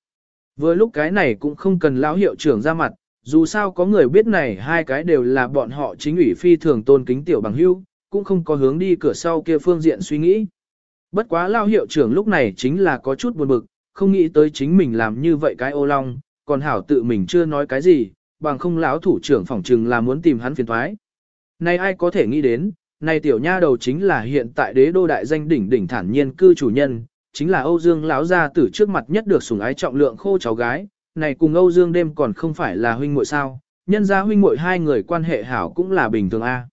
Vừa lúc cái này cũng không cần lão hiệu trưởng ra mặt, dù sao có người biết này hai cái đều là bọn họ chính ủy phi thường tôn kính tiểu bằng hưu, cũng không có hướng đi cửa sau kia phương diện suy nghĩ. Bất quá lao hiệu trưởng lúc này chính là có chút buồn bực, không nghĩ tới chính mình làm như vậy cái ô long, còn hảo tự mình chưa nói cái gì, bằng không lão thủ trưởng phỏng trừng là muốn tìm hắn phiền thoái. Này ai có thể nghĩ đến, này tiểu nha đầu chính là hiện tại đế đô đại danh đỉnh đỉnh thản nhiên cư chủ nhân, chính là Âu Dương lão gia tử trước mặt nhất được sủng ái trọng lượng khô cháu gái, này cùng Âu Dương đêm còn không phải là huynh muội sao, nhân gia huynh muội hai người quan hệ hảo cũng là bình thường a.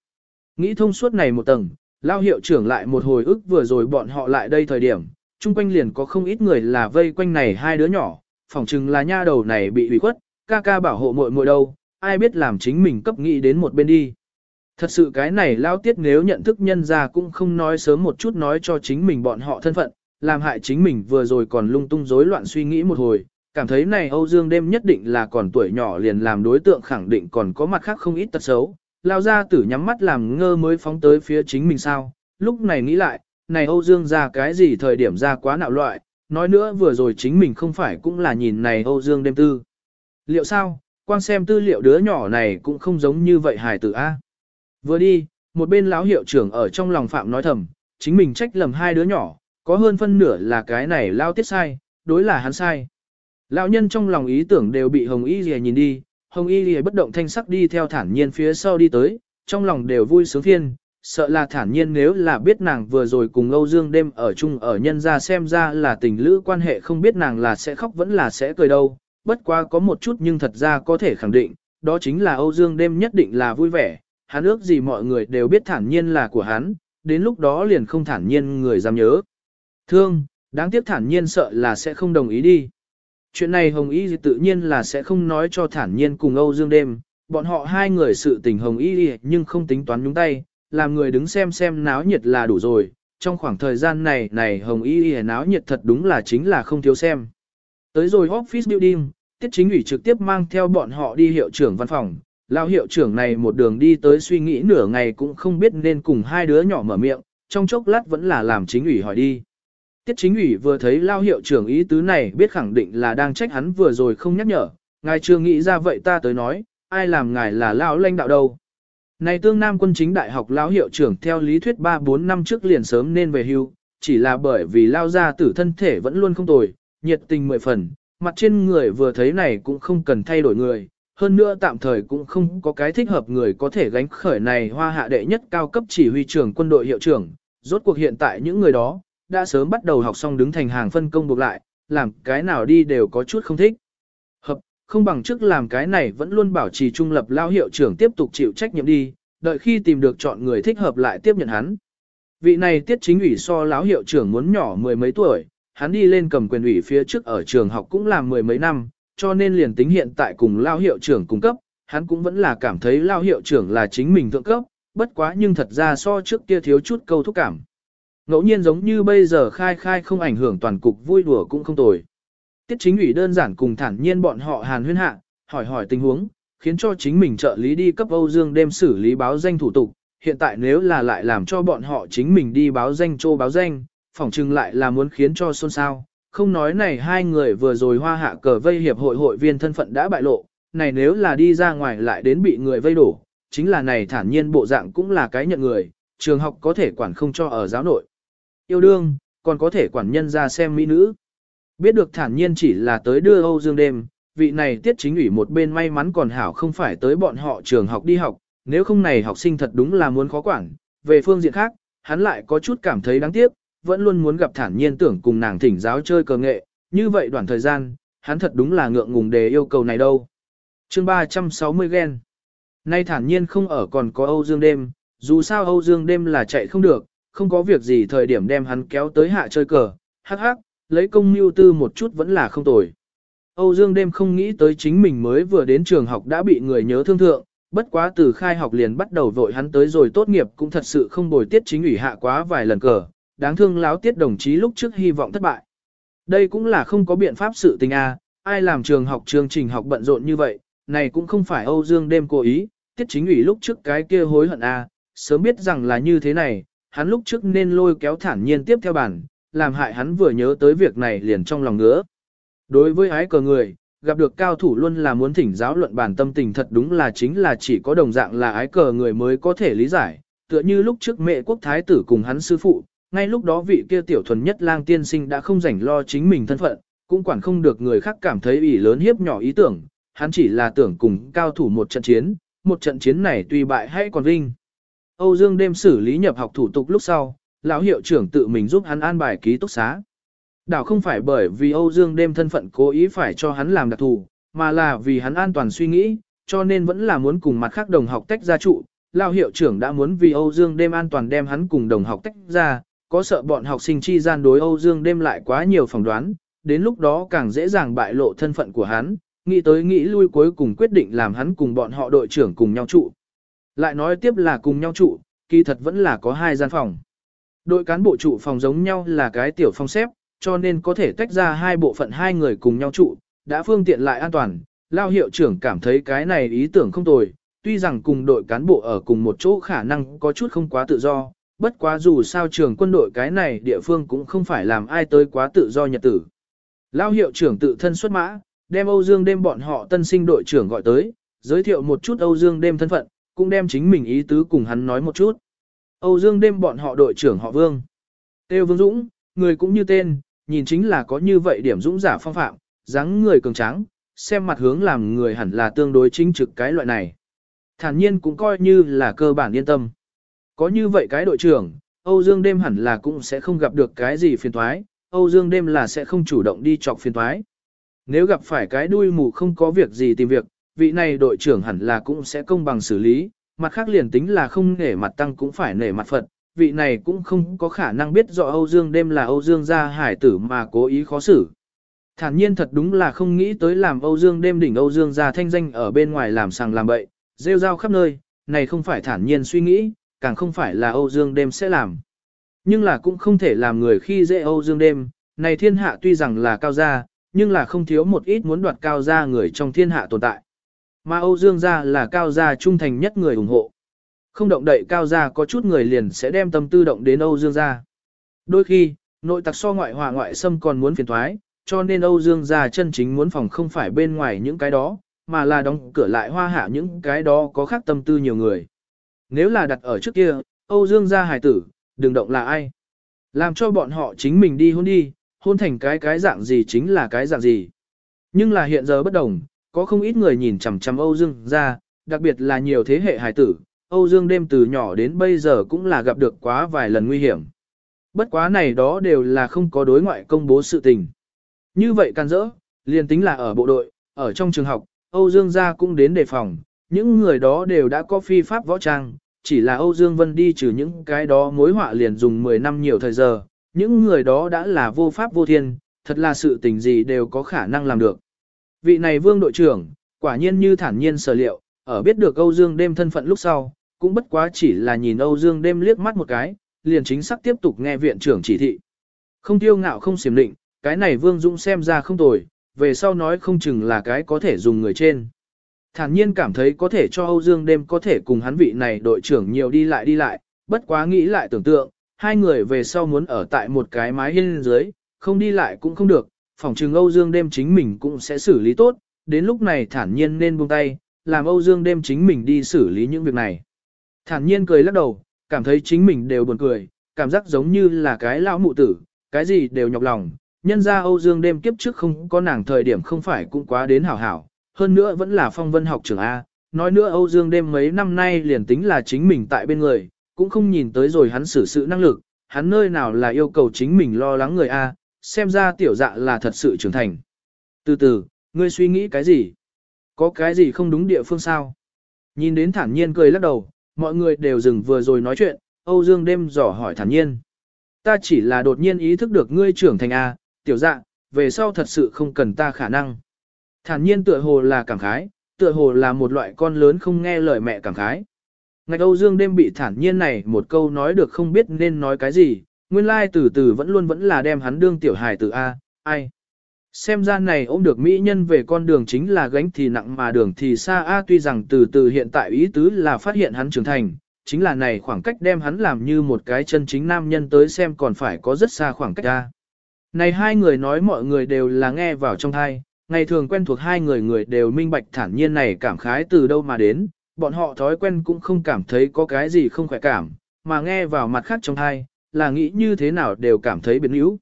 Nghĩ thông suốt này một tầng, lao hiệu trưởng lại một hồi ức vừa rồi bọn họ lại đây thời điểm, chung quanh liền có không ít người là vây quanh này hai đứa nhỏ, phỏng chừng là nha đầu này bị ủy khuất, ca ca bảo hộ muội muội đâu, ai biết làm chính mình cấp nghĩ đến một bên đi. Thật sự cái này lao tiết nếu nhận thức nhân ra cũng không nói sớm một chút nói cho chính mình bọn họ thân phận, làm hại chính mình vừa rồi còn lung tung rối loạn suy nghĩ một hồi, cảm thấy này Âu Dương đêm nhất định là còn tuổi nhỏ liền làm đối tượng khẳng định còn có mặt khác không ít tật xấu. Lao ra tử nhắm mắt làm ngơ mới phóng tới phía chính mình sao, lúc này nghĩ lại, này Âu Dương ra cái gì thời điểm ra quá nạo loại, nói nữa vừa rồi chính mình không phải cũng là nhìn này Âu Dương đêm tư. Liệu sao, quan xem tư liệu đứa nhỏ này cũng không giống như vậy hài tử A. Vừa đi, một bên lão hiệu trưởng ở trong lòng phạm nói thầm, chính mình trách lầm hai đứa nhỏ, có hơn phân nửa là cái này lao tiết sai, đối là hắn sai. Lão nhân trong lòng ý tưởng đều bị Hồng Y Lìa nhìn đi, Hồng Y Lìa bất động thanh sắc đi theo thản nhiên phía sau đi tới, trong lòng đều vui sướng phiên, sợ là thản nhiên nếu là biết nàng vừa rồi cùng Âu Dương đêm ở chung ở nhân ra xem ra là tình lữ quan hệ không biết nàng là sẽ khóc vẫn là sẽ cười đâu, bất quá có một chút nhưng thật ra có thể khẳng định, đó chính là Âu Dương đêm nhất định là vui vẻ, hắn ước gì mọi người đều biết thản nhiên là của hắn, đến lúc đó liền không thản nhiên người dám nhớ. Thương, đáng tiếc thản nhiên sợ là sẽ không đồng ý đi. Chuyện này Hồng Y tự nhiên là sẽ không nói cho thản nhiên cùng Âu Dương đêm, bọn họ hai người sự tình Hồng Y nhưng không tính toán nhúng tay, làm người đứng xem xem náo nhiệt là đủ rồi, trong khoảng thời gian này này Hồng Y náo nhiệt thật đúng là chính là không thiếu xem. Tới rồi office building, tiết chính ủy trực tiếp mang theo bọn họ đi hiệu trưởng văn phòng, lao hiệu trưởng này một đường đi tới suy nghĩ nửa ngày cũng không biết nên cùng hai đứa nhỏ mở miệng, trong chốc lát vẫn là làm chính ủy hỏi đi. Tiết chính ủy vừa thấy lao hiệu trưởng ý tứ này biết khẳng định là đang trách hắn vừa rồi không nhắc nhở, ngài chưa nghĩ ra vậy ta tới nói, ai làm ngài là lao lãnh đạo đâu. Này tương nam quân chính đại học lão hiệu trưởng theo lý thuyết 3-4 năm trước liền sớm nên về hưu, chỉ là bởi vì lao ra tử thân thể vẫn luôn không tồi, nhiệt tình mười phần, mặt trên người vừa thấy này cũng không cần thay đổi người, hơn nữa tạm thời cũng không có cái thích hợp người có thể gánh khởi này hoa hạ đệ nhất cao cấp chỉ huy trưởng quân đội hiệu trưởng, rốt cuộc hiện tại những người đó, đã sớm bắt đầu học xong đứng thành hàng phân công buộc lại, làm cái nào đi đều có chút không thích. Hợp, không bằng trước làm cái này vẫn luôn bảo trì trung lập lao hiệu trưởng tiếp tục chịu trách nhiệm đi, đợi khi tìm được chọn người thích hợp lại tiếp nhận hắn. Vị này tiết chính ủy so lão hiệu trưởng muốn nhỏ mười mấy tuổi, hắn đi lên cầm quyền ủy phía trước ở trường học cũng làm mười mấy năm, cho nên liền tính hiện tại cùng lao hiệu trưởng cung cấp, hắn cũng vẫn là cảm thấy lao hiệu trưởng là chính mình thượng cấp, bất quá nhưng thật ra so trước kia thiếu chút câu thúc cảm. Ngẫu nhiên giống như bây giờ khai khai không ảnh hưởng toàn cục vui đùa cũng không tồi. Tiết chính ủy đơn giản cùng thản nhiên bọn họ hàn huyên hạ, hỏi hỏi tình huống, khiến cho chính mình trợ lý đi cấp Âu Dương đêm xử lý báo danh thủ tục. Hiện tại nếu là lại làm cho bọn họ chính mình đi báo danh trô báo danh, phỏng chừng lại là muốn khiến cho xôn xao. Không nói này hai người vừa rồi hoa hạ cờ vây hiệp hội hội viên thân phận đã bại lộ, này nếu là đi ra ngoài lại đến bị người vây đổ, chính là này thản nhiên bộ dạng cũng là cái nhận người, trường học có thể quản không cho ở giáo nội. Yêu đương, còn có thể quản nhân ra xem mỹ nữ. Biết được thản nhiên chỉ là tới đưa Âu Dương đêm, vị này tiết chính ủy một bên may mắn còn hảo không phải tới bọn họ trường học đi học, nếu không này học sinh thật đúng là muốn khó quản. Về phương diện khác, hắn lại có chút cảm thấy đáng tiếc, vẫn luôn muốn gặp thản nhiên tưởng cùng nàng thỉnh giáo chơi cờ nghệ, như vậy đoạn thời gian, hắn thật đúng là ngượng ngùng đề yêu cầu này đâu. chương 360 gen. Nay thản nhiên không ở còn có Âu Dương đêm, dù sao Âu Dương đêm là chạy không được, không có việc gì thời điểm đem hắn kéo tới hạ chơi cờ, hắc hắc, lấy công mưu tư một chút vẫn là không tồi. Âu Dương đêm không nghĩ tới chính mình mới vừa đến trường học đã bị người nhớ thương thượng, bất quá từ khai học liền bắt đầu vội hắn tới rồi tốt nghiệp cũng thật sự không bồi tiết chính ủy hạ quá vài lần cờ, đáng thương láo tiết đồng chí lúc trước hy vọng thất bại. Đây cũng là không có biện pháp sự tình a, ai làm trường học chương trình học bận rộn như vậy, này cũng không phải Âu Dương đêm cố ý, tiết chính ủy lúc trước cái kia hối hận a, sớm biết rằng là như thế này, hắn lúc trước nên lôi kéo thản nhiên tiếp theo bản, làm hại hắn vừa nhớ tới việc này liền trong lòng ngứa. Đối với ái cờ người, gặp được cao thủ luôn là muốn thỉnh giáo luận bản tâm tình thật đúng là chính là chỉ có đồng dạng là ái cờ người mới có thể lý giải, tựa như lúc trước mẹ quốc thái tử cùng hắn sư phụ, ngay lúc đó vị kia tiểu thuần nhất lang tiên sinh đã không rảnh lo chính mình thân phận, cũng quản không được người khác cảm thấy ủy lớn hiếp nhỏ ý tưởng, hắn chỉ là tưởng cùng cao thủ một trận chiến, một trận chiến này tuy bại hay còn vinh. Âu Dương đêm xử lý nhập học thủ tục lúc sau, lão hiệu trưởng tự mình giúp hắn an bài ký túc xá. Đảo không phải bởi vì Âu Dương đêm thân phận cố ý phải cho hắn làm đặc thù, mà là vì hắn an toàn suy nghĩ, cho nên vẫn là muốn cùng mặt khác đồng học tách ra trụ. Lão hiệu trưởng đã muốn vì Âu Dương đêm an toàn đem hắn cùng đồng học tách ra, có sợ bọn học sinh chi gian đối Âu Dương đêm lại quá nhiều phỏng đoán, đến lúc đó càng dễ dàng bại lộ thân phận của hắn, nghĩ tới nghĩ lui cuối cùng quyết định làm hắn cùng bọn họ đội trưởng cùng nhau trụ. Lại nói tiếp là cùng nhau trụ, kỳ thật vẫn là có hai gian phòng. Đội cán bộ trụ phòng giống nhau là cái tiểu phong xếp, cho nên có thể tách ra hai bộ phận hai người cùng nhau trụ, đã phương tiện lại an toàn. Lao hiệu trưởng cảm thấy cái này ý tưởng không tồi, tuy rằng cùng đội cán bộ ở cùng một chỗ khả năng có chút không quá tự do, bất quá dù sao trường quân đội cái này địa phương cũng không phải làm ai tới quá tự do nhật tử. Lao hiệu trưởng tự thân xuất mã, đem Âu Dương đêm bọn họ tân sinh đội trưởng gọi tới, giới thiệu một chút Âu Dương đêm thân phận, cũng đem chính mình ý tứ cùng hắn nói một chút. Âu Dương đêm bọn họ đội trưởng họ Vương. Têu Vương Dũng, người cũng như tên, nhìn chính là có như vậy điểm dũng giả phong phạm, dáng người cường tráng, xem mặt hướng làm người hẳn là tương đối chính trực cái loại này. Thản nhiên cũng coi như là cơ bản yên tâm. Có như vậy cái đội trưởng, Âu Dương đêm hẳn là cũng sẽ không gặp được cái gì phiền thoái, Âu Dương đêm là sẽ không chủ động đi chọc phiền thoái. Nếu gặp phải cái đuôi mù không có việc gì tìm việc, vị này đội trưởng hẳn là cũng sẽ công bằng xử lý, mặt khác liền tính là không nể mặt tăng cũng phải nể mặt Phật, vị này cũng không có khả năng biết rõ Âu Dương đêm là Âu Dương gia hải tử mà cố ý khó xử. Thản nhiên thật đúng là không nghĩ tới làm Âu Dương đêm đỉnh Âu Dương Gia thanh danh ở bên ngoài làm sàng làm bậy, rêu rao khắp nơi, này không phải thản nhiên suy nghĩ, càng không phải là Âu Dương đêm sẽ làm. Nhưng là cũng không thể làm người khi dễ Âu Dương đêm, này thiên hạ tuy rằng là cao gia, nhưng là không thiếu một ít muốn đoạt cao gia người trong thiên hạ tồn tại. Mà Âu Dương gia là cao gia trung thành nhất người ủng hộ. Không động đậy cao gia có chút người liền sẽ đem tâm tư động đến Âu Dương gia. Đôi khi, nội tặc so ngoại hòa ngoại xâm còn muốn phiền thoái, cho nên Âu Dương gia chân chính muốn phòng không phải bên ngoài những cái đó, mà là đóng cửa lại hoa hạ những cái đó có khác tâm tư nhiều người. Nếu là đặt ở trước kia, Âu Dương gia hài tử, đừng động là ai. Làm cho bọn họ chính mình đi hôn đi, hôn thành cái cái dạng gì chính là cái dạng gì. Nhưng là hiện giờ bất đồng, có không ít người nhìn chằm chằm Âu Dương gia, đặc biệt là nhiều thế hệ hài tử, Âu Dương đêm từ nhỏ đến bây giờ cũng là gặp được quá vài lần nguy hiểm. Bất quá này đó đều là không có đối ngoại công bố sự tình. Như vậy can dỡ, liền tính là ở bộ đội, ở trong trường học, Âu Dương gia cũng đến đề phòng, những người đó đều đã có phi pháp võ trang, chỉ là Âu Dương Vân đi trừ những cái đó mối họa liền dùng 10 năm nhiều thời giờ, những người đó đã là vô pháp vô thiên, thật là sự tình gì đều có khả năng làm được. Vị này vương đội trưởng, quả nhiên như thản nhiên sở liệu, ở biết được Âu Dương đêm thân phận lúc sau, cũng bất quá chỉ là nhìn Âu Dương đêm liếc mắt một cái, liền chính xác tiếp tục nghe viện trưởng chỉ thị. Không tiêu ngạo không xiểm định, cái này Vương Dũng xem ra không tồi, về sau nói không chừng là cái có thể dùng người trên. Thản nhiên cảm thấy có thể cho Âu Dương đêm có thể cùng hắn vị này đội trưởng nhiều đi lại đi lại, bất quá nghĩ lại tưởng tượng, hai người về sau muốn ở tại một cái mái hiên dưới, không đi lại cũng không được, phòng trừng Âu Dương đêm chính mình cũng sẽ xử lý tốt, đến lúc này thản nhiên nên buông tay, làm Âu Dương đêm chính mình đi xử lý những việc này. Thản nhiên cười lắc đầu, cảm thấy chính mình đều buồn cười, cảm giác giống như là cái lão mụ tử, cái gì đều nhọc lòng, nhân ra Âu Dương đêm kiếp trước không có nàng thời điểm không phải cũng quá đến hảo hảo, hơn nữa vẫn là phong vân học trưởng A, nói nữa Âu Dương đêm mấy năm nay liền tính là chính mình tại bên người, cũng không nhìn tới rồi hắn xử sự năng lực, hắn nơi nào là yêu cầu chính mình lo lắng người A, xem ra tiểu dạ là thật sự trưởng thành. Từ từ, ngươi suy nghĩ cái gì? Có cái gì không đúng địa phương sao? Nhìn đến thản nhiên cười lắc đầu, mọi người đều dừng vừa rồi nói chuyện, Âu Dương đêm dò hỏi thản nhiên. Ta chỉ là đột nhiên ý thức được ngươi trưởng thành A, tiểu dạ, về sau thật sự không cần ta khả năng. Thản nhiên tựa hồ là cảm khái, tựa hồ là một loại con lớn không nghe lời mẹ cảm khái. Ngạch Âu Dương đêm bị thản nhiên này một câu nói được không biết nên nói cái gì, nguyên lai từ từ vẫn luôn vẫn là đem hắn đương tiểu hài từ A, ai. Xem ra này ôm được mỹ nhân về con đường chính là gánh thì nặng mà đường thì xa A tuy rằng từ từ hiện tại ý tứ là phát hiện hắn trưởng thành, chính là này khoảng cách đem hắn làm như một cái chân chính nam nhân tới xem còn phải có rất xa khoảng cách A. Này hai người nói mọi người đều là nghe vào trong thai, ngày thường quen thuộc hai người người đều minh bạch thản nhiên này cảm khái từ đâu mà đến, bọn họ thói quen cũng không cảm thấy có cái gì không khỏe cảm, mà nghe vào mặt khác trong hai là nghĩ như thế nào đều cảm thấy biến yếu.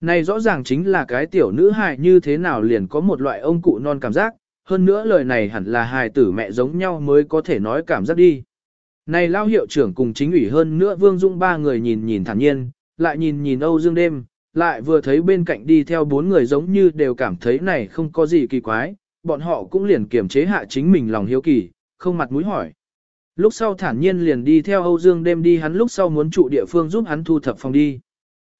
Này rõ ràng chính là cái tiểu nữ hài như thế nào liền có một loại ông cụ non cảm giác, hơn nữa lời này hẳn là hài tử mẹ giống nhau mới có thể nói cảm giác đi. Này lao hiệu trưởng cùng chính ủy hơn nữa Vương Dung ba người nhìn nhìn thản nhiên, lại nhìn nhìn Âu Dương đêm, lại vừa thấy bên cạnh đi theo bốn người giống như đều cảm thấy này không có gì kỳ quái, bọn họ cũng liền kiềm chế hạ chính mình lòng hiếu kỳ, không mặt mũi hỏi. Lúc sau thản nhiên liền đi theo Âu Dương đêm đi hắn lúc sau muốn trụ địa phương giúp hắn thu thập phòng đi.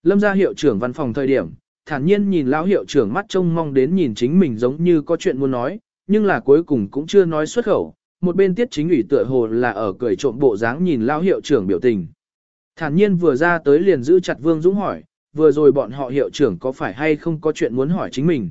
Lâm gia hiệu trưởng văn phòng thời điểm, thản nhiên nhìn lão hiệu trưởng mắt trông mong đến nhìn chính mình giống như có chuyện muốn nói, nhưng là cuối cùng cũng chưa nói xuất khẩu. Một bên tiết chính ủy tựa hồ là ở cười trộm bộ dáng nhìn lão hiệu trưởng biểu tình. Thản nhiên vừa ra tới liền giữ chặt Vương Dũng hỏi, vừa rồi bọn họ hiệu trưởng có phải hay không có chuyện muốn hỏi chính mình.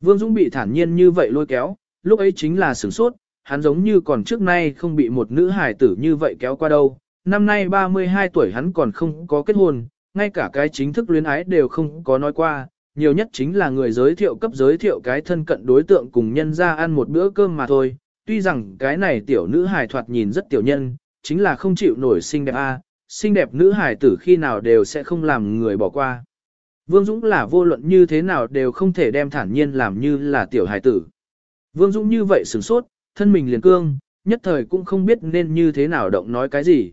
Vương Dũng bị thản nhiên như vậy lôi kéo, lúc ấy chính là sửng sốt, hắn giống như còn trước nay không bị một nữ hài tử như vậy kéo qua đâu. Năm nay 32 tuổi hắn còn không có kết hôn, ngay cả cái chính thức luyến ái đều không có nói qua, nhiều nhất chính là người giới thiệu cấp giới thiệu cái thân cận đối tượng cùng nhân ra ăn một bữa cơm mà thôi. Tuy rằng cái này tiểu nữ hài thoạt nhìn rất tiểu nhân, chính là không chịu nổi xinh đẹp a, xinh đẹp nữ hài tử khi nào đều sẽ không làm người bỏ qua. Vương Dũng là vô luận như thế nào đều không thể đem thản nhiên làm như là tiểu hài tử. Vương Dũng như vậy sửng sốt, thân mình liền cương, nhất thời cũng không biết nên như thế nào động nói cái gì.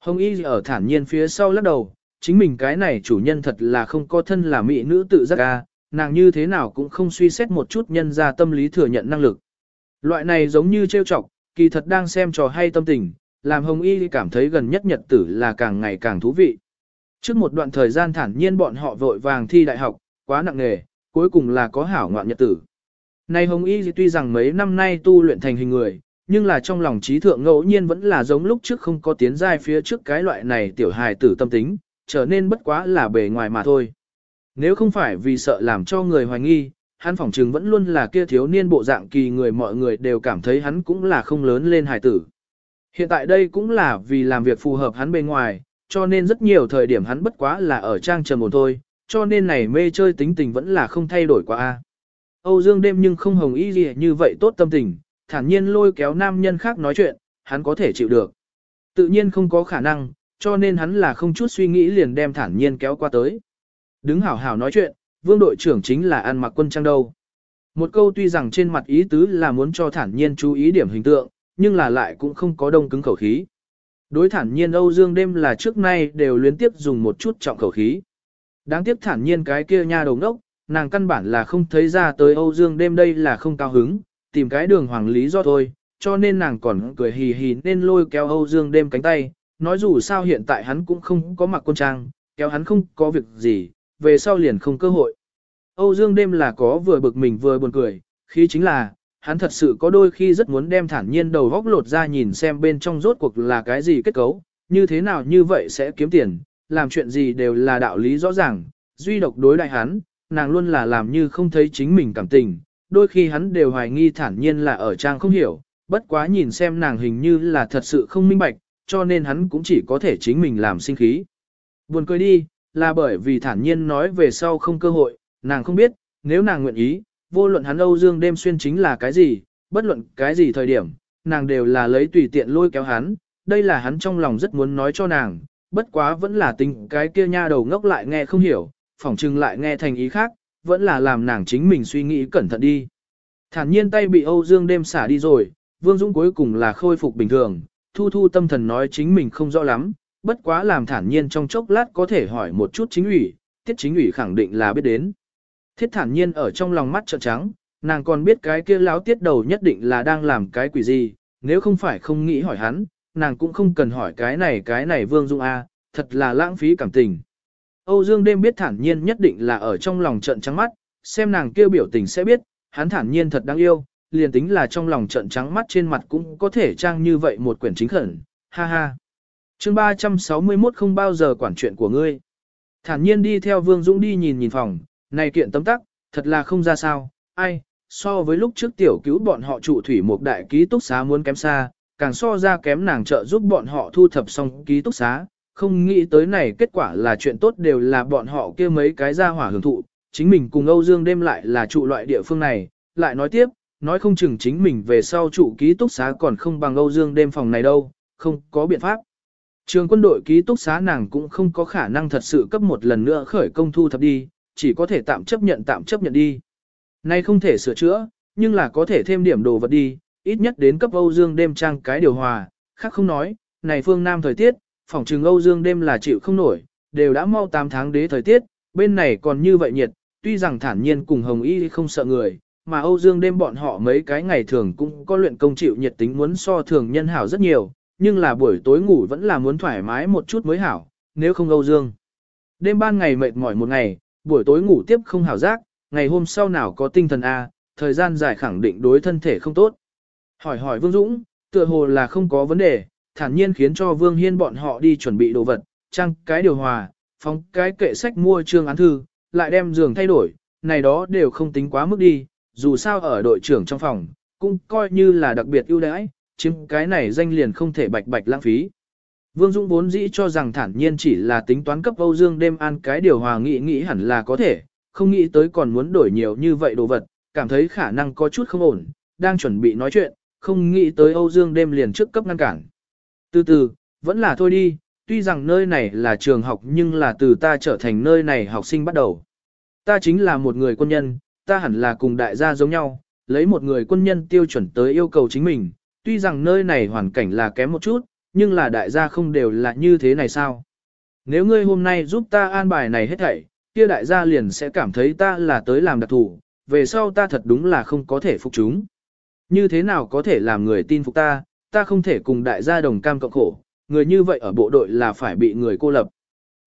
Hồng Y ở thản nhiên phía sau lắc đầu, chính mình cái này chủ nhân thật là không có thân là mỹ nữ tự giác ca, nàng như thế nào cũng không suy xét một chút nhân ra tâm lý thừa nhận năng lực. Loại này giống như trêu chọc, kỳ thật đang xem trò hay tâm tình, làm Hồng Y cảm thấy gần nhất nhật tử là càng ngày càng thú vị. Trước một đoạn thời gian thản nhiên bọn họ vội vàng thi đại học, quá nặng nề, cuối cùng là có hảo ngoạn nhật tử. Này Hồng Y tuy rằng mấy năm nay tu luyện thành hình người, nhưng là trong lòng trí thượng ngẫu nhiên vẫn là giống lúc trước không có tiến giai phía trước cái loại này tiểu hài tử tâm tính, trở nên bất quá là bề ngoài mà thôi. Nếu không phải vì sợ làm cho người hoài nghi, hắn phỏng trừng vẫn luôn là kia thiếu niên bộ dạng kỳ người mọi người đều cảm thấy hắn cũng là không lớn lên hài tử. Hiện tại đây cũng là vì làm việc phù hợp hắn bên ngoài, cho nên rất nhiều thời điểm hắn bất quá là ở trang trầm một thôi, cho nên này mê chơi tính tình vẫn là không thay đổi quá. a. Âu Dương đêm nhưng không hồng ý gì như vậy tốt tâm tình, thản nhiên lôi kéo nam nhân khác nói chuyện, hắn có thể chịu được. Tự nhiên không có khả năng, cho nên hắn là không chút suy nghĩ liền đem thản nhiên kéo qua tới. Đứng hảo hảo nói chuyện, vương đội trưởng chính là ăn mặc quân trang đâu. Một câu tuy rằng trên mặt ý tứ là muốn cho thản nhiên chú ý điểm hình tượng, nhưng là lại cũng không có đông cứng khẩu khí. Đối thản nhiên Âu Dương đêm là trước nay đều liên tiếp dùng một chút trọng khẩu khí. Đáng tiếc thản nhiên cái kia nha đầu ngốc, nàng căn bản là không thấy ra tới Âu Dương đêm đây là không cao hứng, tìm cái đường hoàng lý do thôi, cho nên nàng còn cười hì hì nên lôi kéo Âu Dương đêm cánh tay, nói dù sao hiện tại hắn cũng không có mặc quân trang, kéo hắn không có việc gì, về sau liền không cơ hội. Âu Dương đêm là có vừa bực mình vừa buồn cười, khi chính là, hắn thật sự có đôi khi rất muốn đem thản nhiên đầu góc lột ra nhìn xem bên trong rốt cuộc là cái gì kết cấu, như thế nào như vậy sẽ kiếm tiền, làm chuyện gì đều là đạo lý rõ ràng, duy độc đối đại hắn, nàng luôn là làm như không thấy chính mình cảm tình, đôi khi hắn đều hoài nghi thản nhiên là ở trang không hiểu, bất quá nhìn xem nàng hình như là thật sự không minh bạch, cho nên hắn cũng chỉ có thể chính mình làm sinh khí. Buồn cười đi, là bởi vì thản nhiên nói về sau không cơ hội, nàng không biết, nếu nàng nguyện ý, vô luận hắn Âu Dương đêm xuyên chính là cái gì, bất luận cái gì thời điểm, nàng đều là lấy tùy tiện lôi kéo hắn, đây là hắn trong lòng rất muốn nói cho nàng, bất quá vẫn là tính cái kia nha đầu ngốc lại nghe không hiểu, phỏng chừng lại nghe thành ý khác, vẫn là làm nàng chính mình suy nghĩ cẩn thận đi. Thản nhiên tay bị Âu Dương đêm xả đi rồi, Vương Dũng cuối cùng là khôi phục bình thường, thu thu tâm thần nói chính mình không rõ lắm, bất quá làm thản nhiên trong chốc lát có thể hỏi một chút chính ủy, tiết chính ủy khẳng định là biết đến. Thiết thản nhiên ở trong lòng mắt trợn trắng, nàng còn biết cái kia láo tiết đầu nhất định là đang làm cái quỷ gì, nếu không phải không nghĩ hỏi hắn, nàng cũng không cần hỏi cái này cái này Vương Dung A, thật là lãng phí cảm tình. Âu Dương đêm biết thản nhiên nhất định là ở trong lòng trợn trắng mắt, xem nàng kêu biểu tình sẽ biết, hắn thản nhiên thật đáng yêu, liền tính là trong lòng trợn trắng mắt trên mặt cũng có thể trang như vậy một quyển chính khẩn, ha ha. chương 361 không bao giờ quản chuyện của ngươi. Thản nhiên đi theo Vương Dũng đi nhìn nhìn phòng, này kiện tấm tắc, thật là không ra sao, ai, so với lúc trước tiểu cứu bọn họ trụ thủy một đại ký túc xá muốn kém xa, càng so ra kém nàng trợ giúp bọn họ thu thập xong ký túc xá, không nghĩ tới này kết quả là chuyện tốt đều là bọn họ kia mấy cái ra hỏa hưởng thụ, chính mình cùng Âu Dương đêm lại là trụ loại địa phương này, lại nói tiếp, nói không chừng chính mình về sau trụ ký túc xá còn không bằng Âu Dương đêm phòng này đâu, không có biện pháp. Trường quân đội ký túc xá nàng cũng không có khả năng thật sự cấp một lần nữa khởi công thu thập đi, chỉ có thể tạm chấp nhận tạm chấp nhận đi. Nay không thể sửa chữa, nhưng là có thể thêm điểm đồ vật đi, ít nhất đến cấp Âu Dương đêm trang cái điều hòa, khác không nói, này phương Nam thời tiết, phòng trường Âu Dương đêm là chịu không nổi, đều đã mau 8 tháng đế thời tiết, bên này còn như vậy nhiệt, tuy rằng thản nhiên cùng Hồng Y không sợ người, mà Âu Dương đêm bọn họ mấy cái ngày thường cũng có luyện công chịu nhiệt tính muốn so thường nhân hảo rất nhiều, nhưng là buổi tối ngủ vẫn là muốn thoải mái một chút mới hảo, nếu không Âu Dương. Đêm ban ngày mệt mỏi một ngày, buổi tối ngủ tiếp không hảo giác, ngày hôm sau nào có tinh thần A, thời gian dài khẳng định đối thân thể không tốt. Hỏi hỏi Vương Dũng, tựa hồ là không có vấn đề, thản nhiên khiến cho Vương Hiên bọn họ đi chuẩn bị đồ vật, trang cái điều hòa, phóng cái kệ sách mua trương án thư, lại đem giường thay đổi, này đó đều không tính quá mức đi, dù sao ở đội trưởng trong phòng, cũng coi như là đặc biệt ưu đãi, chiếm cái này danh liền không thể bạch bạch lãng phí. Vương Dũng vốn dĩ cho rằng thản nhiên chỉ là tính toán cấp Âu Dương đêm ăn cái điều hòa nghị nghĩ hẳn là có thể, không nghĩ tới còn muốn đổi nhiều như vậy đồ vật, cảm thấy khả năng có chút không ổn, đang chuẩn bị nói chuyện, không nghĩ tới Âu Dương đêm liền trước cấp ngăn cản. Từ từ, vẫn là thôi đi, tuy rằng nơi này là trường học nhưng là từ ta trở thành nơi này học sinh bắt đầu. Ta chính là một người quân nhân, ta hẳn là cùng đại gia giống nhau, lấy một người quân nhân tiêu chuẩn tới yêu cầu chính mình, tuy rằng nơi này hoàn cảnh là kém một chút, nhưng là đại gia không đều là như thế này sao? Nếu ngươi hôm nay giúp ta an bài này hết thảy, kia đại gia liền sẽ cảm thấy ta là tới làm đặc thủ, về sau ta thật đúng là không có thể phục chúng. Như thế nào có thể làm người tin phục ta, ta không thể cùng đại gia đồng cam cộng khổ, người như vậy ở bộ đội là phải bị người cô lập.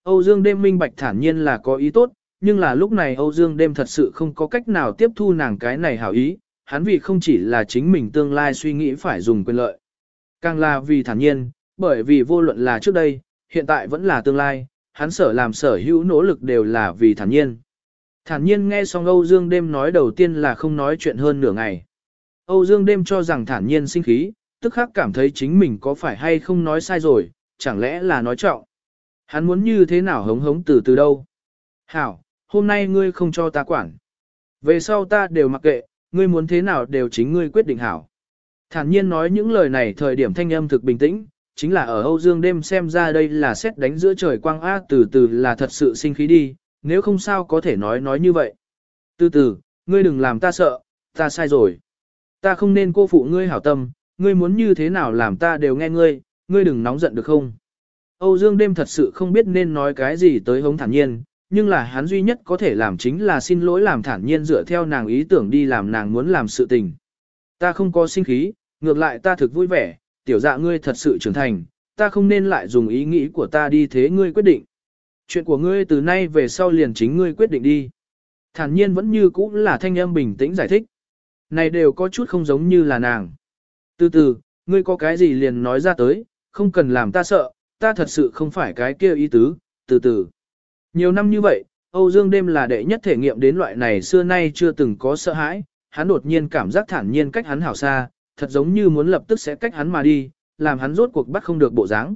Âu Dương đêm minh bạch thản nhiên là có ý tốt, nhưng là lúc này Âu Dương đêm thật sự không có cách nào tiếp thu nàng cái này hảo ý, hắn vì không chỉ là chính mình tương lai suy nghĩ phải dùng quyền lợi. Càng là vì thản nhiên, bởi vì vô luận là trước đây, hiện tại vẫn là tương lai, hắn sở làm sở hữu nỗ lực đều là vì thản nhiên. Thản nhiên nghe xong Âu Dương đêm nói đầu tiên là không nói chuyện hơn nửa ngày. Âu Dương đêm cho rằng thản nhiên sinh khí, tức khắc cảm thấy chính mình có phải hay không nói sai rồi, chẳng lẽ là nói trọng. Hắn muốn như thế nào hống hống từ từ đâu. Hảo, hôm nay ngươi không cho ta quản. Về sau ta đều mặc kệ, ngươi muốn thế nào đều chính ngươi quyết định hảo. Thản nhiên nói những lời này thời điểm thanh âm thực bình tĩnh, chính là ở Âu Dương đêm xem ra đây là xét đánh giữa trời quang A từ từ là thật sự sinh khí đi, nếu không sao có thể nói nói như vậy. Từ từ, ngươi đừng làm ta sợ, ta sai rồi. Ta không nên cô phụ ngươi hảo tâm, ngươi muốn như thế nào làm ta đều nghe ngươi, ngươi đừng nóng giận được không. Âu Dương đêm thật sự không biết nên nói cái gì tới hống thản nhiên, nhưng là hắn duy nhất có thể làm chính là xin lỗi làm thản nhiên dựa theo nàng ý tưởng đi làm nàng muốn làm sự tình. Ta không có sinh khí, ngược lại ta thực vui vẻ, tiểu dạ ngươi thật sự trưởng thành, ta không nên lại dùng ý nghĩ của ta đi thế ngươi quyết định. Chuyện của ngươi từ nay về sau liền chính ngươi quyết định đi. Thản nhiên vẫn như cũ là thanh âm bình tĩnh giải thích. Này đều có chút không giống như là nàng. Từ từ, ngươi có cái gì liền nói ra tới, không cần làm ta sợ, ta thật sự không phải cái kia ý tứ, từ từ. Nhiều năm như vậy, Âu Dương đêm là đệ nhất thể nghiệm đến loại này xưa nay chưa từng có sợ hãi, hắn đột nhiên cảm giác thản nhiên cách hắn hảo xa, thật giống như muốn lập tức sẽ cách hắn mà đi, làm hắn rốt cuộc bắt không được bộ dáng.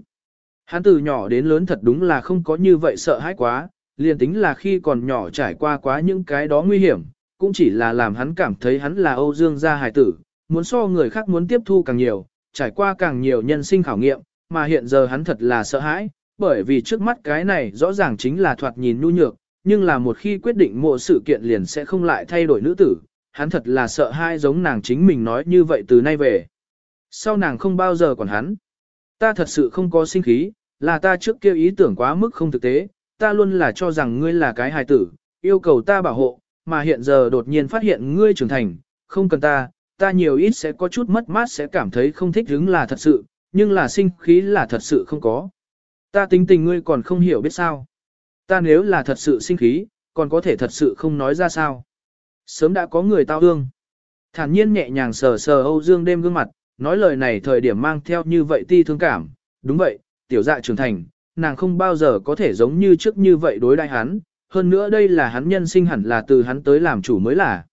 Hắn từ nhỏ đến lớn thật đúng là không có như vậy sợ hãi quá, liền tính là khi còn nhỏ trải qua quá những cái đó nguy hiểm, cũng chỉ là làm hắn cảm thấy hắn là Âu Dương gia hài tử, muốn so người khác muốn tiếp thu càng nhiều, trải qua càng nhiều nhân sinh khảo nghiệm, mà hiện giờ hắn thật là sợ hãi, bởi vì trước mắt cái này rõ ràng chính là thoạt nhìn nhu nhược, nhưng là một khi quyết định mộ sự kiện liền sẽ không lại thay đổi nữ tử, hắn thật là sợ hai giống nàng chính mình nói như vậy từ nay về. Sau nàng không bao giờ còn hắn. Ta thật sự không có sinh khí, là ta trước kia ý tưởng quá mức không thực tế, ta luôn là cho rằng ngươi là cái hài tử, yêu cầu ta bảo hộ, mà hiện giờ đột nhiên phát hiện ngươi trưởng thành, không cần ta, ta nhiều ít sẽ có chút mất mát sẽ cảm thấy không thích hứng là thật sự, nhưng là sinh khí là thật sự không có. Ta tính tình ngươi còn không hiểu biết sao. Ta nếu là thật sự sinh khí, còn có thể thật sự không nói ra sao. Sớm đã có người tao hương. Thản nhiên nhẹ nhàng sờ sờ Âu Dương đêm gương mặt, nói lời này thời điểm mang theo như vậy ti thương cảm. Đúng vậy, tiểu dạ trưởng thành, nàng không bao giờ có thể giống như trước như vậy đối đại hắn. Hơn nữa đây là hắn nhân sinh hẳn là từ hắn tới làm chủ mới là.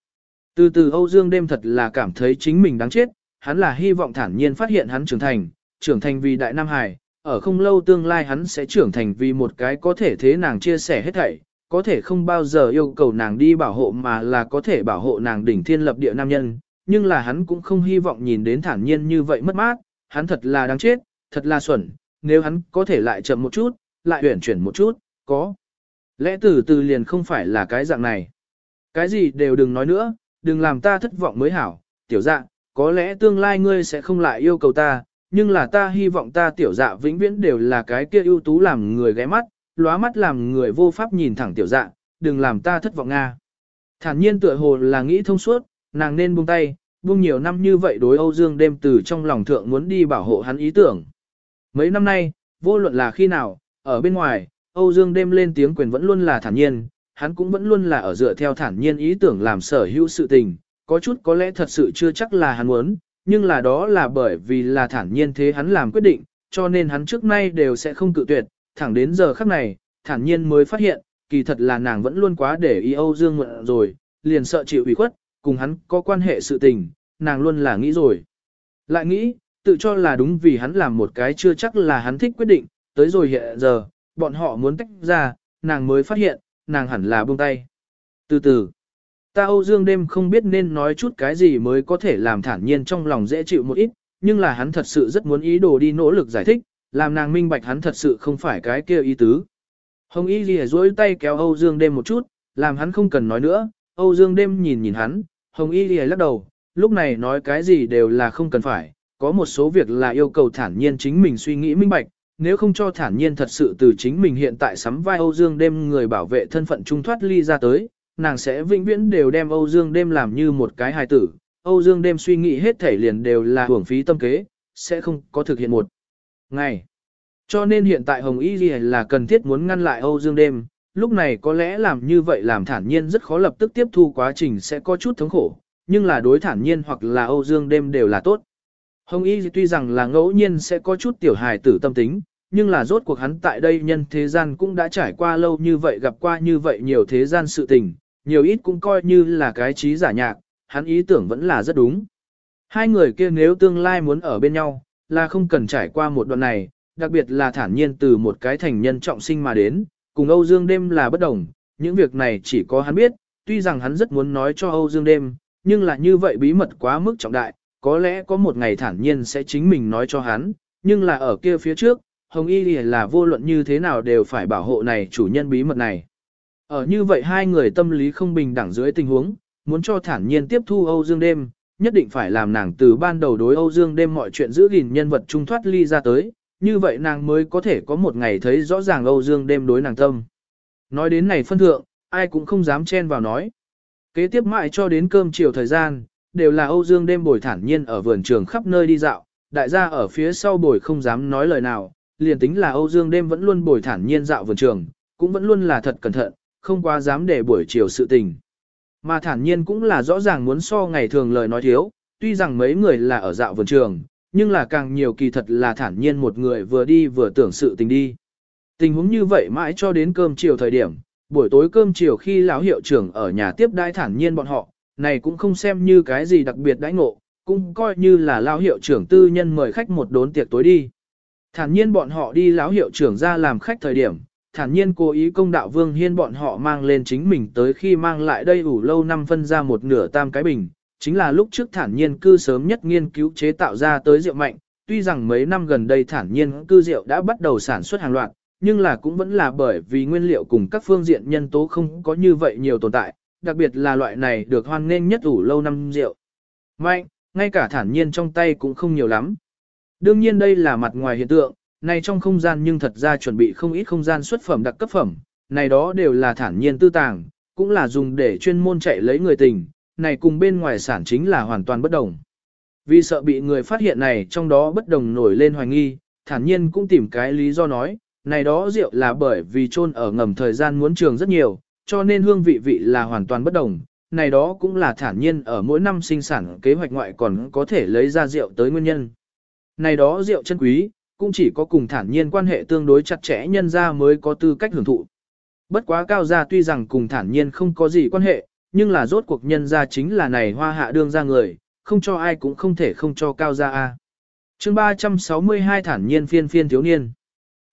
Từ từ Âu Dương đêm thật là cảm thấy chính mình đáng chết, hắn là hy vọng thản nhiên phát hiện hắn trưởng thành, trưởng thành vì đại Nam Hải, ở không lâu tương lai hắn sẽ trưởng thành vì một cái có thể thế nàng chia sẻ hết thảy, có thể không bao giờ yêu cầu nàng đi bảo hộ mà là có thể bảo hộ nàng đỉnh thiên lập địa nam nhân, nhưng là hắn cũng không hy vọng nhìn đến thản nhiên như vậy mất mát, hắn thật là đáng chết, thật là xuẩn, nếu hắn có thể lại chậm một chút, lại huyển chuyển một chút, có. Lẽ từ từ liền không phải là cái dạng này. Cái gì đều đừng nói nữa, đừng làm ta thất vọng mới hảo, tiểu dạng, có lẽ tương lai ngươi sẽ không lại yêu cầu ta, nhưng là ta hy vọng ta tiểu dạ vĩnh viễn đều là cái kia ưu tú làm người ghé mắt, lóa mắt làm người vô pháp nhìn thẳng tiểu dạ, đừng làm ta thất vọng Nga. Thản nhiên tựa hồ là nghĩ thông suốt, nàng nên buông tay, buông nhiều năm như vậy đối Âu Dương đêm từ trong lòng thượng muốn đi bảo hộ hắn ý tưởng. Mấy năm nay, vô luận là khi nào, ở bên ngoài, Âu Dương đêm lên tiếng quyền vẫn luôn là thản nhiên, hắn cũng vẫn luôn là ở dựa theo thản nhiên ý tưởng làm sở hữu sự tình, có chút có lẽ thật sự chưa chắc là hắn muốn, nhưng là đó là bởi vì là thản nhiên thế hắn làm quyết định, cho nên hắn trước nay đều sẽ không cự tuyệt, thẳng đến giờ khắc này, thản nhiên mới phát hiện, kỳ thật là nàng vẫn luôn quá để ý Âu Dương Mượn rồi, liền sợ chịu ủy khuất, cùng hắn có quan hệ sự tình, nàng luôn là nghĩ rồi. Lại nghĩ, tự cho là đúng vì hắn làm một cái chưa chắc là hắn thích quyết định, tới rồi hiện giờ, bọn họ muốn tách ra, nàng mới phát hiện, nàng hẳn là buông tay. Từ từ, ta Âu Dương đêm không biết nên nói chút cái gì mới có thể làm thản nhiên trong lòng dễ chịu một ít, nhưng là hắn thật sự rất muốn ý đồ đi nỗ lực giải thích, làm nàng minh bạch hắn thật sự không phải cái kia ý tứ. Hồng Y Ghi duỗi tay kéo Âu Dương đêm một chút, làm hắn không cần nói nữa, Âu Dương đêm nhìn nhìn hắn, Hồng Y Ghi lắc đầu, lúc này nói cái gì đều là không cần phải, có một số việc là yêu cầu thản nhiên chính mình suy nghĩ minh bạch, nếu không cho thản nhiên thật sự từ chính mình hiện tại sắm vai Âu Dương đêm người bảo vệ thân phận trung thoát ly ra tới, nàng sẽ vĩnh viễn đều đem Âu Dương đêm làm như một cái hài tử, Âu Dương đêm suy nghĩ hết thể liền đều là hưởng phí tâm kế, sẽ không có thực hiện một ngày. Cho nên hiện tại Hồng Y Ghi là cần thiết muốn ngăn lại Âu Dương đêm, lúc này có lẽ làm như vậy làm thản nhiên rất khó lập tức tiếp thu quá trình sẽ có chút thống khổ, nhưng là đối thản nhiên hoặc là Âu Dương đêm đều là tốt. Hồng Y tuy rằng là ngẫu nhiên sẽ có chút tiểu hài tử tâm tính, nhưng là rốt cuộc hắn tại đây nhân thế gian cũng đã trải qua lâu như vậy gặp qua như vậy nhiều thế gian sự tình, nhiều ít cũng coi như là cái trí giả nhạc, hắn ý tưởng vẫn là rất đúng. Hai người kia nếu tương lai muốn ở bên nhau, là không cần trải qua một đoạn này, đặc biệt là thản nhiên từ một cái thành nhân trọng sinh mà đến, cùng Âu Dương đêm là bất đồng, những việc này chỉ có hắn biết, tuy rằng hắn rất muốn nói cho Âu Dương đêm, nhưng là như vậy bí mật quá mức trọng đại, có lẽ có một ngày thản nhiên sẽ chính mình nói cho hắn, nhưng là ở kia phía trước, Hồng Y là vô luận như thế nào đều phải bảo hộ này chủ nhân bí mật này. Ở như vậy hai người tâm lý không bình đẳng dưới tình huống, muốn cho thản nhiên tiếp thu Âu Dương đêm, nhất định phải làm nàng từ ban đầu đối Âu Dương đêm mọi chuyện giữ gìn nhân vật trung thoát ly ra tới, như vậy nàng mới có thể có một ngày thấy rõ ràng Âu Dương đêm đối nàng tâm. Nói đến này phân thượng, ai cũng không dám chen vào nói. Kế tiếp mãi cho đến cơm chiều thời gian, đều là Âu Dương đêm bồi thản nhiên ở vườn trường khắp nơi đi dạo, đại gia ở phía sau bồi không dám nói lời nào, liền tính là Âu Dương đêm vẫn luôn bồi thản nhiên dạo vườn trường, cũng vẫn luôn là thật cẩn thận, không quá dám để buổi chiều sự tình. Mà thản nhiên cũng là rõ ràng muốn so ngày thường lời nói thiếu, tuy rằng mấy người là ở dạo vườn trường, nhưng là càng nhiều kỳ thật là thản nhiên một người vừa đi vừa tưởng sự tình đi. Tình huống như vậy mãi cho đến cơm chiều thời điểm, buổi tối cơm chiều khi lão hiệu trưởng ở nhà tiếp đai thản nhiên bọn họ, này cũng không xem như cái gì đặc biệt đãi ngộ, cũng coi như là lão hiệu trưởng tư nhân mời khách một đốn tiệc tối đi. Thản nhiên bọn họ đi lão hiệu trưởng ra làm khách thời điểm, thản nhiên cố ý công đạo Vương Hiên bọn họ mang lên chính mình tới khi mang lại đây ủ lâu năm phân ra một nửa tam cái bình, chính là lúc trước thản nhiên cư sớm nhất nghiên cứu chế tạo ra tới rượu mạnh, tuy rằng mấy năm gần đây thản nhiên cư rượu đã bắt đầu sản xuất hàng loạt, nhưng là cũng vẫn là bởi vì nguyên liệu cùng các phương diện nhân tố không có như vậy nhiều tồn tại, đặc biệt là loại này được hoan nghênh nhất ủ lâu năm rượu. Mạnh, ngay cả thản nhiên trong tay cũng không nhiều lắm. Đương nhiên đây là mặt ngoài hiện tượng, này trong không gian nhưng thật ra chuẩn bị không ít không gian xuất phẩm đặc cấp phẩm, này đó đều là thản nhiên tư tàng, cũng là dùng để chuyên môn chạy lấy người tình, này cùng bên ngoài sản chính là hoàn toàn bất đồng. Vì sợ bị người phát hiện này trong đó bất đồng nổi lên hoài nghi, thản nhiên cũng tìm cái lý do nói, này đó rượu là bởi vì chôn ở ngầm thời gian muốn trường rất nhiều, cho nên hương vị vị là hoàn toàn bất đồng. Này đó cũng là thản nhiên ở mỗi năm sinh sản kế hoạch ngoại còn có thể lấy ra rượu tới nguyên nhân. Này đó rượu chân quý, cũng chỉ có cùng thản nhiên quan hệ tương đối chặt chẽ nhân gia mới có tư cách hưởng thụ. Bất quá cao gia tuy rằng cùng thản nhiên không có gì quan hệ, nhưng là rốt cuộc nhân gia chính là này hoa hạ đương ra người, không cho ai cũng không thể không cho cao gia a. Chương 362 thản nhiên phiên phiên thiếu niên.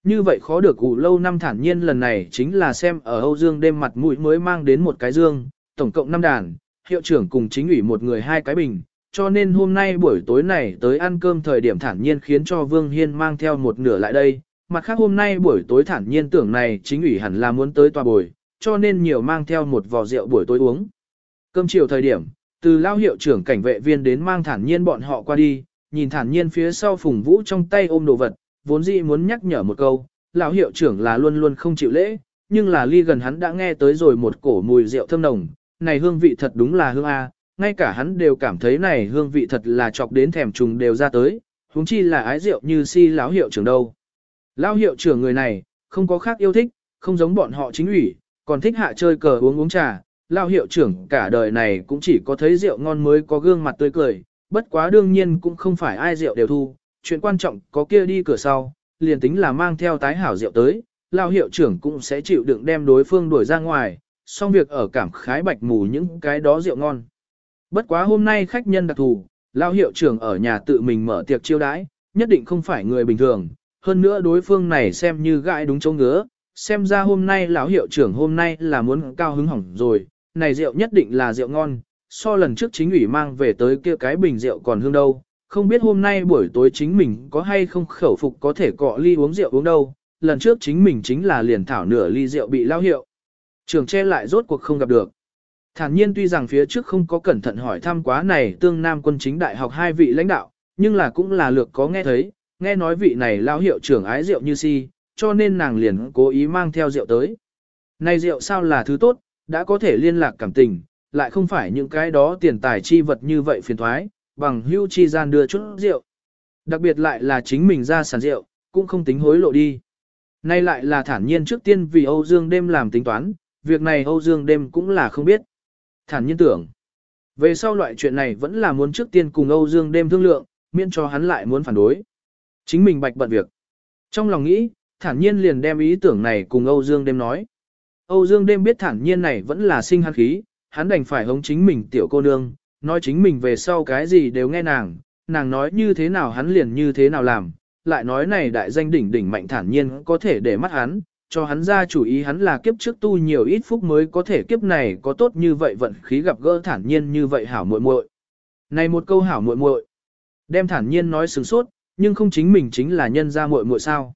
Như vậy khó được ủ lâu năm thản nhiên lần này chính là xem ở Âu Dương đêm mặt mũi mới mang đến một cái dương, tổng cộng 5 đàn, hiệu trưởng cùng chính ủy một người hai cái bình, cho nên hôm nay buổi tối này tới ăn cơm thời điểm thản nhiên khiến cho Vương Hiên mang theo một nửa lại đây. Mặt khác hôm nay buổi tối thản nhiên tưởng này chính ủy hẳn là muốn tới tòa bồi, cho nên nhiều mang theo một vò rượu buổi tối uống. Cơm chiều thời điểm, từ lao hiệu trưởng cảnh vệ viên đến mang thản nhiên bọn họ qua đi, nhìn thản nhiên phía sau phùng vũ trong tay ôm đồ vật, vốn dĩ muốn nhắc nhở một câu, lão hiệu trưởng là luôn luôn không chịu lễ, nhưng là ly gần hắn đã nghe tới rồi một cổ mùi rượu thơm nồng, này hương vị thật đúng là hương A, ngay cả hắn đều cảm thấy này hương vị thật là chọc đến thèm trùng đều ra tới, huống chi là ái rượu như si lão hiệu trưởng đâu. Lão hiệu trưởng người này, không có khác yêu thích, không giống bọn họ chính ủy, còn thích hạ chơi cờ uống uống trà. Lão hiệu trưởng cả đời này cũng chỉ có thấy rượu ngon mới có gương mặt tươi cười, bất quá đương nhiên cũng không phải ai rượu đều thu, chuyện quan trọng có kia đi cửa sau, liền tính là mang theo tái hảo rượu tới, lão hiệu trưởng cũng sẽ chịu đựng đem đối phương đuổi ra ngoài, xong việc ở cảm khái bạch mù những cái đó rượu ngon. Bất quá hôm nay khách nhân đặc thù, lao hiệu trưởng ở nhà tự mình mở tiệc chiêu đãi, nhất định không phải người bình thường, hơn nữa đối phương này xem như gãi đúng chỗ ngứa, xem ra hôm nay lão hiệu trưởng hôm nay là muốn cao hứng hỏng rồi, này rượu nhất định là rượu ngon, so lần trước chính ủy mang về tới kia cái bình rượu còn hương đâu, không biết hôm nay buổi tối chính mình có hay không khẩu phục có thể cọ ly uống rượu uống đâu, lần trước chính mình chính là liền thảo nửa ly rượu bị lao hiệu. Trường che lại rốt cuộc không gặp được. Thản nhiên tuy rằng phía trước không có cẩn thận hỏi thăm quá này tương nam quân chính đại học hai vị lãnh đạo, nhưng là cũng là lược có nghe thấy, nghe nói vị này lao hiệu trưởng ái rượu như si, cho nên nàng liền cố ý mang theo rượu tới. Này rượu sao là thứ tốt, đã có thể liên lạc cảm tình, lại không phải những cái đó tiền tài chi vật như vậy phiền thoái, bằng hưu chi gian đưa chút rượu. Đặc biệt lại là chính mình ra sản rượu, cũng không tính hối lộ đi. Nay lại là thản nhiên trước tiên vì Âu Dương đêm làm tính toán, việc này Âu Dương đêm cũng là không biết. Thản nhiên tưởng. Về sau loại chuyện này vẫn là muốn trước tiên cùng Âu Dương đêm thương lượng, miễn cho hắn lại muốn phản đối. Chính mình bạch bận việc. Trong lòng nghĩ, thản nhiên liền đem ý tưởng này cùng Âu Dương đêm nói. Âu Dương đêm biết thản nhiên này vẫn là sinh hắn khí, hắn đành phải hống chính mình tiểu cô nương, nói chính mình về sau cái gì đều nghe nàng, nàng nói như thế nào hắn liền như thế nào làm, lại nói này đại danh đỉnh đỉnh mạnh thản nhiên có thể để mắt hắn, cho hắn ra chủ ý hắn là kiếp trước tu nhiều ít phúc mới có thể kiếp này có tốt như vậy vận khí gặp gỡ thản nhiên như vậy hảo muội muội. Này một câu hảo muội muội, đem thản nhiên nói sừng sốt, nhưng không chính mình chính là nhân gia muội muội sao?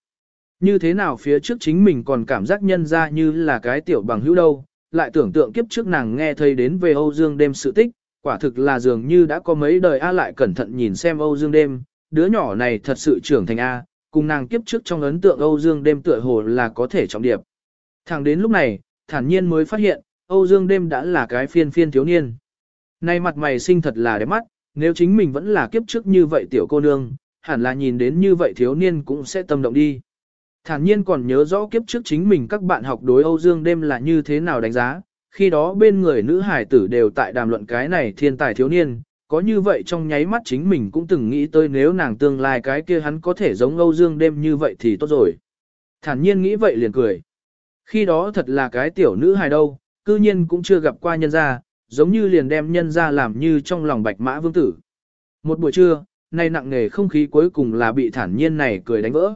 Như thế nào phía trước chính mình còn cảm giác nhân gia như là cái tiểu bằng hữu đâu, lại tưởng tượng kiếp trước nàng nghe thấy đến về Âu Dương đêm sự tích, quả thực là dường như đã có mấy đời A lại cẩn thận nhìn xem Âu Dương đêm, đứa nhỏ này thật sự trưởng thành A, cùng nàng kiếp trước trong ấn tượng Âu Dương đêm tựa hồ là có thể trọng điệp. Thẳng đến lúc này, thản nhiên mới phát hiện, Âu Dương đêm đã là cái phiên phiên thiếu niên. Nay mặt mày xinh thật là đẹp mắt, nếu chính mình vẫn là kiếp trước như vậy tiểu cô nương, hẳn là nhìn đến như vậy thiếu niên cũng sẽ tâm động đi. Thản nhiên còn nhớ rõ kiếp trước chính mình các bạn học đối Âu Dương đêm là như thế nào đánh giá, khi đó bên người nữ hải tử đều tại đàm luận cái này thiên tài thiếu niên, có như vậy trong nháy mắt chính mình cũng từng nghĩ tới nếu nàng tương lai cái kia hắn có thể giống Âu Dương đêm như vậy thì tốt rồi. Thản nhiên nghĩ vậy liền cười. Khi đó thật là cái tiểu nữ hài đâu, cư nhiên cũng chưa gặp qua nhân gia, giống như liền đem nhân gia làm như trong lòng bạch mã vương tử. Một buổi trưa, nay nặng nề không khí cuối cùng là bị thản nhiên này cười đánh vỡ.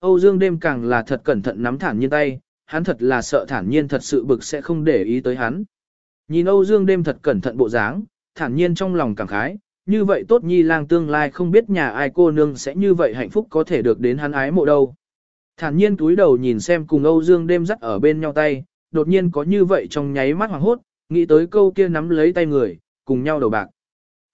Âu Dương đêm càng là thật cẩn thận nắm thản nhiên tay, hắn thật là sợ thản nhiên thật sự bực sẽ không để ý tới hắn. Nhìn Âu Dương đêm thật cẩn thận bộ dáng, thản nhiên trong lòng cảm khái, như vậy tốt nhi lang tương lai không biết nhà ai cô nương sẽ như vậy hạnh phúc có thể được đến hắn ái mộ đâu. Thản nhiên túi đầu nhìn xem cùng Âu Dương đêm dắt ở bên nhau tay, đột nhiên có như vậy trong nháy mắt hoàng hốt, nghĩ tới câu kia nắm lấy tay người, cùng nhau đầu bạc.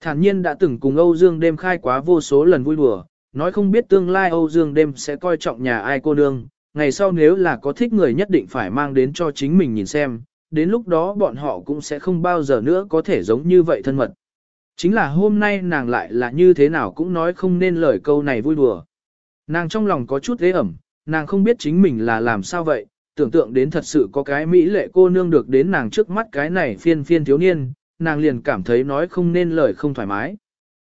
Thản nhiên đã từng cùng Âu Dương đêm khai quá vô số lần vui đùa, nói không biết tương lai Âu Dương đêm sẽ coi trọng nhà ai cô nương, ngày sau nếu là có thích người nhất định phải mang đến cho chính mình nhìn xem, đến lúc đó bọn họ cũng sẽ không bao giờ nữa có thể giống như vậy thân mật. Chính là hôm nay nàng lại là như thế nào cũng nói không nên lời câu này vui đùa. Nàng trong lòng có chút ghế ẩm, nàng không biết chính mình là làm sao vậy, tưởng tượng đến thật sự có cái mỹ lệ cô nương được đến nàng trước mắt cái này phiên phiên thiếu niên, nàng liền cảm thấy nói không nên lời không thoải mái.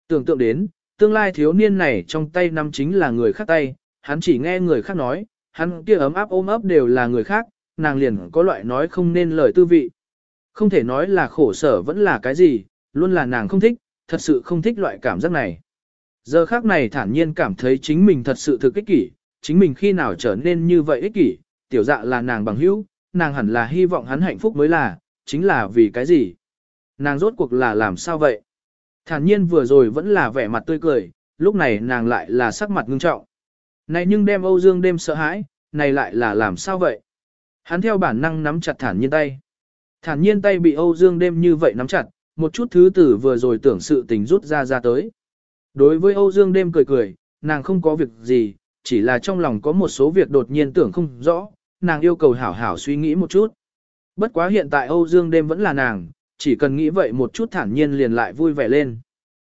Tưởng tượng đến, tương lai thiếu niên này trong tay nắm chính là người khác tay, hắn chỉ nghe người khác nói, hắn kia ấm áp ôm ấp đều là người khác, nàng liền có loại nói không nên lời tư vị. Không thể nói là khổ sở vẫn là cái gì, luôn là nàng không thích, thật sự không thích loại cảm giác này. Giờ khác này thản nhiên cảm thấy chính mình thật sự thực ích kỷ, chính mình khi nào trở nên như vậy ích kỷ, tiểu dạ là nàng bằng hữu, nàng hẳn là hy vọng hắn hạnh phúc mới là, chính là vì cái gì. Nàng rốt cuộc là làm sao vậy? Thản nhiên vừa rồi vẫn là vẻ mặt tươi cười, lúc này nàng lại là sắc mặt ngưng trọng. Này nhưng đem Âu Dương đêm sợ hãi, này lại là làm sao vậy? Hắn theo bản năng nắm chặt thản nhiên tay. Thản nhiên tay bị Âu Dương đêm như vậy nắm chặt, một chút thứ tử vừa rồi tưởng sự tình rút ra ra tới. Đối với Âu Dương đêm cười cười, nàng không có việc gì, chỉ là trong lòng có một số việc đột nhiên tưởng không rõ, nàng yêu cầu hảo hảo suy nghĩ một chút. Bất quá hiện tại Âu Dương đêm vẫn là nàng, chỉ cần nghĩ vậy một chút thản nhiên liền lại vui vẻ lên.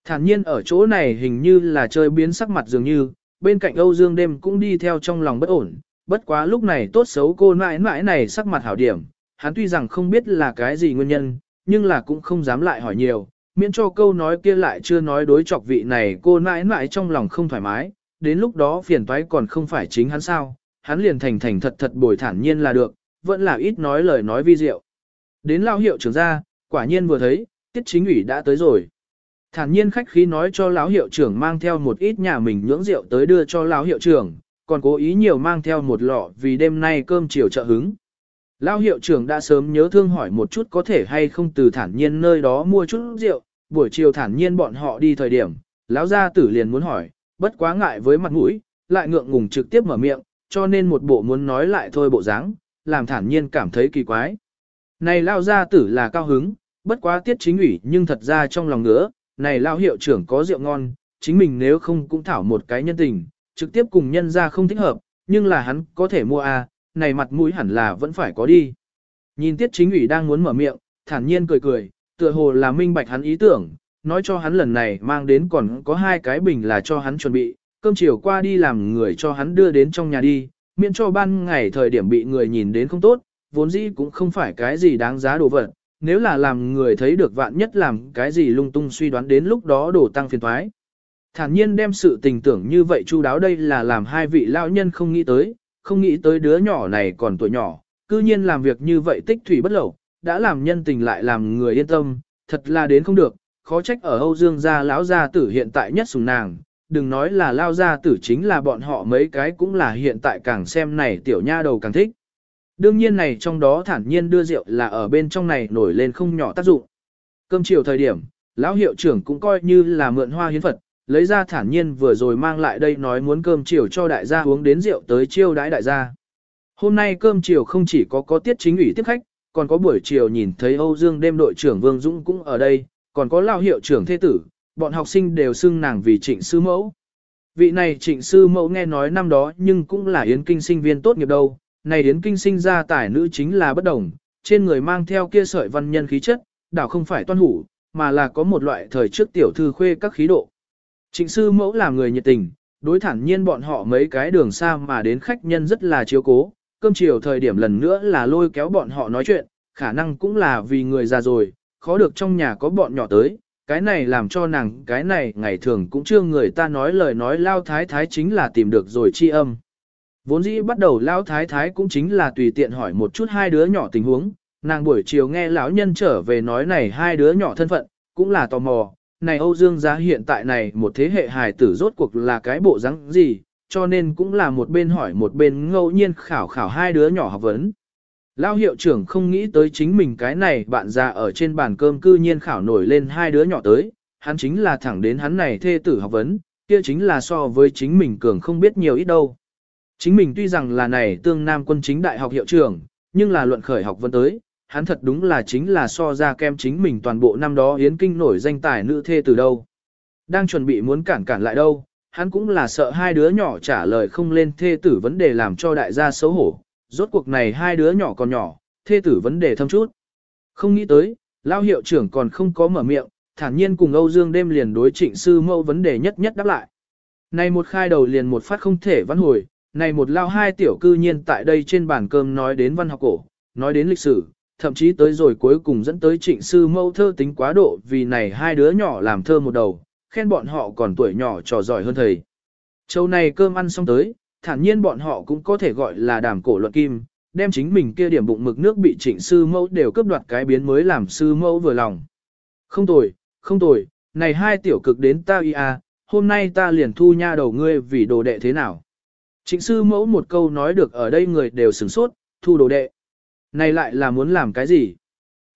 Thản nhiên ở chỗ này hình như là chơi biến sắc mặt dường như, bên cạnh Âu Dương đêm cũng đi theo trong lòng bất ổn, bất quá lúc này tốt xấu cô mãi mãi này sắc mặt hảo điểm, hắn tuy rằng không biết là cái gì nguyên nhân, nhưng là cũng không dám lại hỏi nhiều, miễn cho câu nói kia lại chưa nói đối chọc vị này cô mãi mãi trong lòng không thoải mái, đến lúc đó phiền toái còn không phải chính hắn sao, hắn liền thành thành thật thật bồi thản nhiên là được, vẫn là ít nói lời nói vi diệu. Đến lao hiệu trưởng ra, quả nhiên vừa thấy, tiết chính ủy đã tới rồi. Thản nhiên khách khí nói cho lão hiệu trưởng mang theo một ít nhà mình nhưỡng rượu tới đưa cho lão hiệu trưởng, còn cố ý nhiều mang theo một lọ vì đêm nay cơm chiều trợ hứng. Lão hiệu trưởng đã sớm nhớ thương hỏi một chút có thể hay không từ thản nhiên nơi đó mua chút rượu, buổi chiều thản nhiên bọn họ đi thời điểm, lão gia tử liền muốn hỏi, bất quá ngại với mặt mũi, lại ngượng ngùng trực tiếp mở miệng, cho nên một bộ muốn nói lại thôi bộ dáng, làm thản nhiên cảm thấy kỳ quái. Này lão gia tử là cao hứng, bất quá tiết chính ủy nhưng thật ra trong lòng nữa, này lão hiệu trưởng có rượu ngon, chính mình nếu không cũng thảo một cái nhân tình, trực tiếp cùng nhân ra không thích hợp, nhưng là hắn có thể mua à, này mặt mũi hẳn là vẫn phải có đi. Nhìn tiết chính ủy đang muốn mở miệng, thản nhiên cười cười, tựa hồ là minh bạch hắn ý tưởng, nói cho hắn lần này mang đến còn có hai cái bình là cho hắn chuẩn bị, cơm chiều qua đi làm người cho hắn đưa đến trong nhà đi, miễn cho ban ngày thời điểm bị người nhìn đến không tốt, vốn dĩ cũng không phải cái gì đáng giá đồ vật, nếu là làm người thấy được vạn nhất làm cái gì lung tung suy đoán đến lúc đó đổ tăng phiền thoái. Thản nhiên đem sự tình tưởng như vậy chu đáo đây là làm hai vị lão nhân không nghĩ tới, không nghĩ tới đứa nhỏ này còn tuổi nhỏ, cư nhiên làm việc như vậy tích thủy bất lẩu, đã làm nhân tình lại làm người yên tâm, thật là đến không được, khó trách ở Âu Dương gia lão gia tử hiện tại nhất sùng nàng, đừng nói là lao gia tử chính là bọn họ mấy cái cũng là hiện tại càng xem này tiểu nha đầu càng thích. Đương nhiên này trong đó thản nhiên đưa rượu là ở bên trong này nổi lên không nhỏ tác dụng. Cơm chiều thời điểm, lão hiệu trưởng cũng coi như là mượn hoa hiến Phật, lấy ra thản nhiên vừa rồi mang lại đây nói muốn cơm chiều cho đại gia uống đến rượu tới chiêu đãi đại gia. Hôm nay cơm chiều không chỉ có có tiết chính ủy tiếp khách, còn có buổi chiều nhìn thấy Âu Dương đêm đội trưởng Vương Dũng cũng ở đây, còn có lao hiệu trưởng thế tử, bọn học sinh đều xưng nàng vì trịnh sư mẫu. Vị này trịnh sư mẫu nghe nói năm đó nhưng cũng là yến kinh sinh viên tốt nghiệp đâu, này yến kinh sinh ra tài nữ chính là bất đồng, trên người mang theo kia sợi văn nhân khí chất, đảo không phải toan hủ, mà là có một loại thời trước tiểu thư khuê các khí độ. Trịnh sư mẫu là người nhiệt tình, đối thản nhiên bọn họ mấy cái đường xa mà đến khách nhân rất là chiếu cố, cơm chiều thời điểm lần nữa là lôi kéo bọn họ nói chuyện, khả năng cũng là vì người già rồi, khó được trong nhà có bọn nhỏ tới, cái này làm cho nàng cái này ngày thường cũng chưa người ta nói lời nói lao thái thái chính là tìm được rồi chi âm. Vốn dĩ bắt đầu lao thái thái cũng chính là tùy tiện hỏi một chút hai đứa nhỏ tình huống, nàng buổi chiều nghe lão nhân trở về nói này hai đứa nhỏ thân phận, cũng là tò mò, này Âu Dương gia hiện tại này một thế hệ hài tử rốt cuộc là cái bộ dáng gì, cho nên cũng là một bên hỏi một bên ngẫu nhiên khảo khảo hai đứa nhỏ học vấn. Lao hiệu trưởng không nghĩ tới chính mình cái này bạn già ở trên bàn cơm cư nhiên khảo nổi lên hai đứa nhỏ tới, hắn chính là thẳng đến hắn này thê tử học vấn, kia chính là so với chính mình cường không biết nhiều ít đâu. Chính mình tuy rằng là này tương nam quân chính đại học hiệu trưởng, nhưng là luận khởi học vấn tới, hắn thật đúng là chính là so ra kem chính mình toàn bộ năm đó hiến kinh nổi danh tài nữ thê từ đâu. Đang chuẩn bị muốn cản cản lại đâu, hắn cũng là sợ hai đứa nhỏ trả lời không lên thê tử vấn đề làm cho đại gia xấu hổ, rốt cuộc này hai đứa nhỏ còn nhỏ, thê tử vấn đề thâm chút. Không nghĩ tới, lao hiệu trưởng còn không có mở miệng, thản nhiên cùng Âu Dương đêm liền đối trịnh sư mâu vấn đề nhất nhất đáp lại. Này một khai đầu liền một phát không thể văn hồi, này một lao hai tiểu cư nhiên tại đây trên bàn cơm nói đến văn học cổ, nói đến lịch sử, thậm chí tới rồi cuối cùng dẫn tới trịnh sư mẫu thơ tính quá độ vì này hai đứa nhỏ làm thơ một đầu, khen bọn họ còn tuổi nhỏ trò giỏi hơn thầy. Châu này cơm ăn xong tới, thản nhiên bọn họ cũng có thể gọi là đàm cổ luận kim, đem chính mình kia điểm bụng mực nước bị trịnh sư mẫu đều cướp đoạt cái biến mới làm sư mẫu vừa lòng. Không tồi, không tồi, này hai tiểu cực đến ta y à, hôm nay ta liền thu nha đầu ngươi vì đồ đệ thế nào. Trịnh sư mẫu một câu nói được ở đây người đều sửng sốt, thu đồ đệ. Này lại là muốn làm cái gì?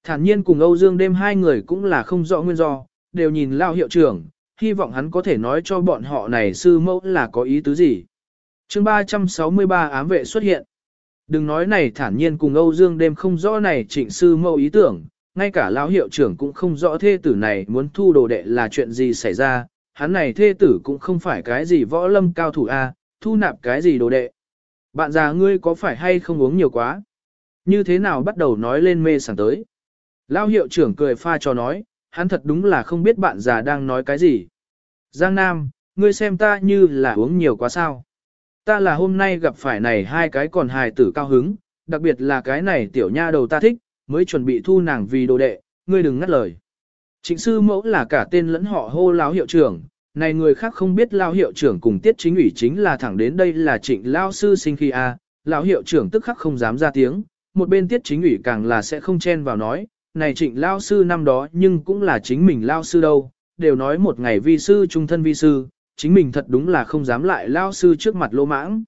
Thản nhiên cùng Âu Dương đêm hai người cũng là không rõ nguyên do, đều nhìn lao hiệu trưởng, hy vọng hắn có thể nói cho bọn họ này sư mẫu là có ý tứ gì. chương 363 ám vệ xuất hiện. Đừng nói này thản nhiên cùng Âu Dương đêm không rõ này trịnh sư mẫu ý tưởng, ngay cả lão hiệu trưởng cũng không rõ thê tử này muốn thu đồ đệ là chuyện gì xảy ra, hắn này thê tử cũng không phải cái gì võ lâm cao thủ A, thu nạp cái gì đồ đệ. Bạn già ngươi có phải hay không uống nhiều quá? Như thế nào bắt đầu nói lên mê sảng tới? Lão hiệu trưởng cười pha cho nói, hắn thật đúng là không biết bạn già đang nói cái gì. Giang Nam, ngươi xem ta như là uống nhiều quá sao. Ta là hôm nay gặp phải này hai cái còn hài tử cao hứng, đặc biệt là cái này tiểu nha đầu ta thích, mới chuẩn bị thu nàng vì đồ đệ, ngươi đừng ngắt lời. Trịnh sư mẫu là cả tên lẫn họ hô lão hiệu trưởng, này người khác không biết lao hiệu trưởng cùng tiết chính ủy chính là thẳng đến đây là trịnh lao sư sinh khi a, lão hiệu trưởng tức khắc không dám ra tiếng, một bên tiết chính ủy càng là sẽ không chen vào nói, này trịnh lao sư năm đó nhưng cũng là chính mình lao sư đâu, đều nói một ngày vi sư trung thân vi sư, chính mình thật đúng là không dám lại lao sư trước mặt lô mãng.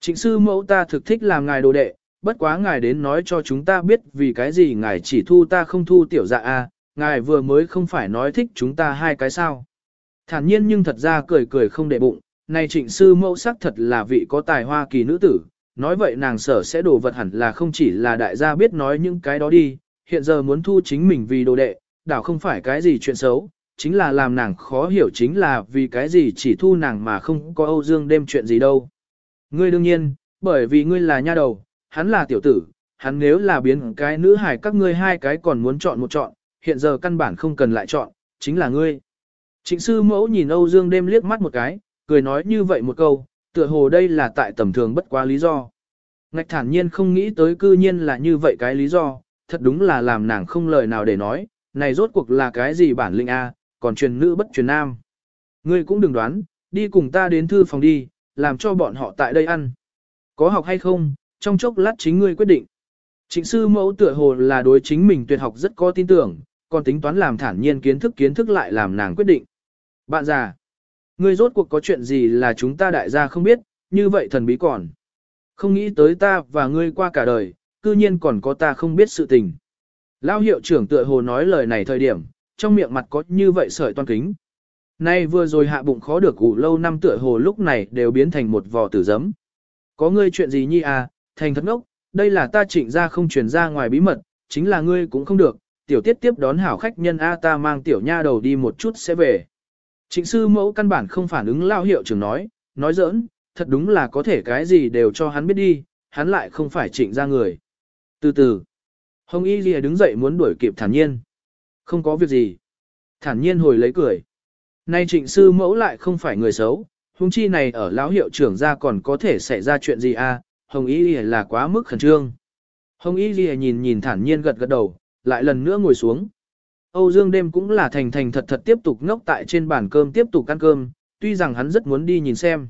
Trịnh sư mẫu ta thực thích làm ngài đồ đệ, bất quá ngài đến nói cho chúng ta biết vì cái gì ngài chỉ thu ta không thu tiểu dạ a, ngài vừa mới không phải nói thích chúng ta hai cái sao. Thản nhiên nhưng thật ra cười cười không để bụng, này trịnh sư mẫu sắc thật là vị có tài hoa kỳ nữ tử, nói vậy nàng sở sẽ đồ vật hẳn là không chỉ là đại gia biết nói những cái đó đi, hiện giờ muốn thu chính mình vì đồ đệ, đảo không phải cái gì chuyện xấu, chính là làm nàng khó hiểu chính là vì cái gì chỉ thu nàng mà không có Âu Dương đêm chuyện gì đâu. Ngươi đương nhiên, bởi vì ngươi là nha đầu, hắn là tiểu tử, hắn nếu là biến cái nữ hài các ngươi hai cái còn muốn chọn một chọn, hiện giờ căn bản không cần lại chọn, chính là ngươi. Trịnh sư mẫu nhìn Âu Dương đêm liếc mắt một cái, cười nói như vậy một câu, Tựa hồ đây là tại tầm thường bất quá lý do. Ngạch thản nhiên không nghĩ tới cư nhiên là như vậy cái lý do, thật đúng là làm nàng không lời nào để nói, này rốt cuộc là cái gì bản linh A, còn truyền nữ bất truyền nam. Ngươi cũng đừng đoán, đi cùng ta đến thư phòng đi, làm cho bọn họ tại đây ăn. Có học hay không, trong chốc lát chính ngươi quyết định. Trịnh sư mẫu tựa hồ là đối chính mình tuyệt học rất có tin tưởng, còn tính toán làm thản nhiên kiến thức kiến thức lại làm nàng quyết định. Bạn già, ngươi rốt cuộc có chuyện gì là chúng ta đại gia không biết, như vậy thần bí còn. Không nghĩ tới ta và ngươi qua cả đời, cư nhiên còn có ta không biết sự tình. Lao hiệu trưởng tựa hồ nói lời này thời điểm, trong miệng mặt có như vậy sợi toan kính. Nay vừa rồi hạ bụng khó được ủ lâu năm tựa hồ lúc này đều biến thành một vò tử giấm. Có ngươi chuyện gì nhi à, thành thật ngốc, đây là ta trịnh ra không truyền ra ngoài bí mật, chính là ngươi cũng không được, tiểu tiết tiếp đón hảo khách nhân A ta mang tiểu nha đầu đi một chút sẽ về. Trịnh sư mẫu căn bản không phản ứng lao hiệu trưởng nói, nói giỡn, thật đúng là có thể cái gì đều cho hắn biết đi, hắn lại không phải trịnh ra người. Từ từ, Hồng Y Lìa đứng dậy muốn đuổi kịp thản nhiên. Không có việc gì. Thản nhiên hồi lấy cười. Nay trịnh sư mẫu lại không phải người xấu, huống chi này ở lão hiệu trưởng ra còn có thể xảy ra chuyện gì à, Hồng Y Lìa là quá mức khẩn trương. Hồng Y Lìa nhìn nhìn thản nhiên gật gật đầu, lại lần nữa ngồi xuống. Âu Dương đêm cũng là thành thành thật thật tiếp tục ngốc tại trên bàn cơm tiếp tục ăn cơm, tuy rằng hắn rất muốn đi nhìn xem.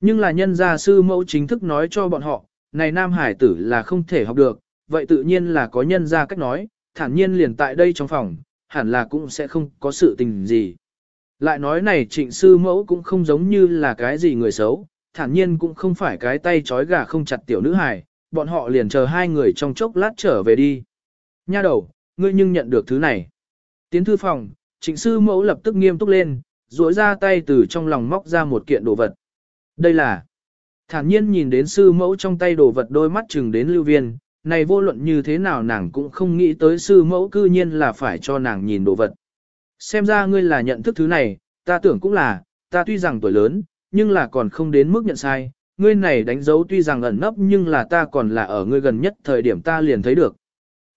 Nhưng là nhân gia sư mẫu chính thức nói cho bọn họ, này nam hải tử là không thể học được, vậy tự nhiên là có nhân gia cách nói, thản nhiên liền tại đây trong phòng, hẳn là cũng sẽ không có sự tình gì. Lại nói này trịnh sư mẫu cũng không giống như là cái gì người xấu, thản nhiên cũng không phải cái tay chói gà không chặt tiểu nữ hài, bọn họ liền chờ hai người trong chốc lát trở về đi. Nha đầu, ngươi nhưng nhận được thứ này. Tiến thư phòng, trịnh sư mẫu lập tức nghiêm túc lên, duỗi ra tay từ trong lòng móc ra một kiện đồ vật. Đây là... Thản nhiên nhìn đến sư mẫu trong tay đồ vật đôi mắt chừng đến lưu viên, này vô luận như thế nào nàng cũng không nghĩ tới sư mẫu cư nhiên là phải cho nàng nhìn đồ vật. Xem ra ngươi là nhận thức thứ này, ta tưởng cũng là, ta tuy rằng tuổi lớn, nhưng là còn không đến mức nhận sai, ngươi này đánh dấu tuy rằng ẩn nấp nhưng là ta còn là ở ngươi gần nhất thời điểm ta liền thấy được.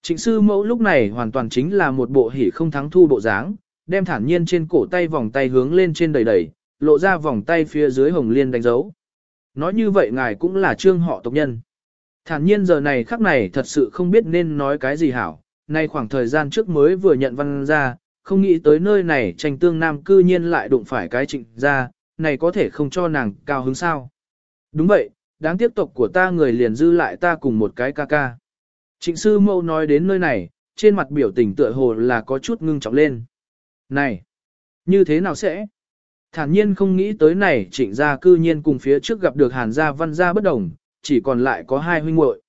Trịnh sư mẫu lúc này hoàn toàn chính là một bộ hỉ không thắng thu bộ dáng, đem thản nhiên trên cổ tay vòng tay hướng lên trên đầy đầy, lộ ra vòng tay phía dưới hồng liên đánh dấu. Nói như vậy ngài cũng là trương họ tộc nhân. Thản nhiên giờ này khắc này thật sự không biết nên nói cái gì hảo, nay khoảng thời gian trước mới vừa nhận văn ra, không nghĩ tới nơi này tranh tương nam cư nhiên lại đụng phải cái trịnh ra, này có thể không cho nàng cao hứng sao. Đúng vậy, đáng tiếc tộc của ta người liền dư lại ta cùng một cái ca ca. Trịnh sư mâu nói đến nơi này, trên mặt biểu tình tựa hồ là có chút ngưng trọng lên. Này, như thế nào sẽ? Thản nhiên không nghĩ tới này trịnh gia cư nhiên cùng phía trước gặp được hàn gia văn gia bất đồng, chỉ còn lại có hai huynh muội.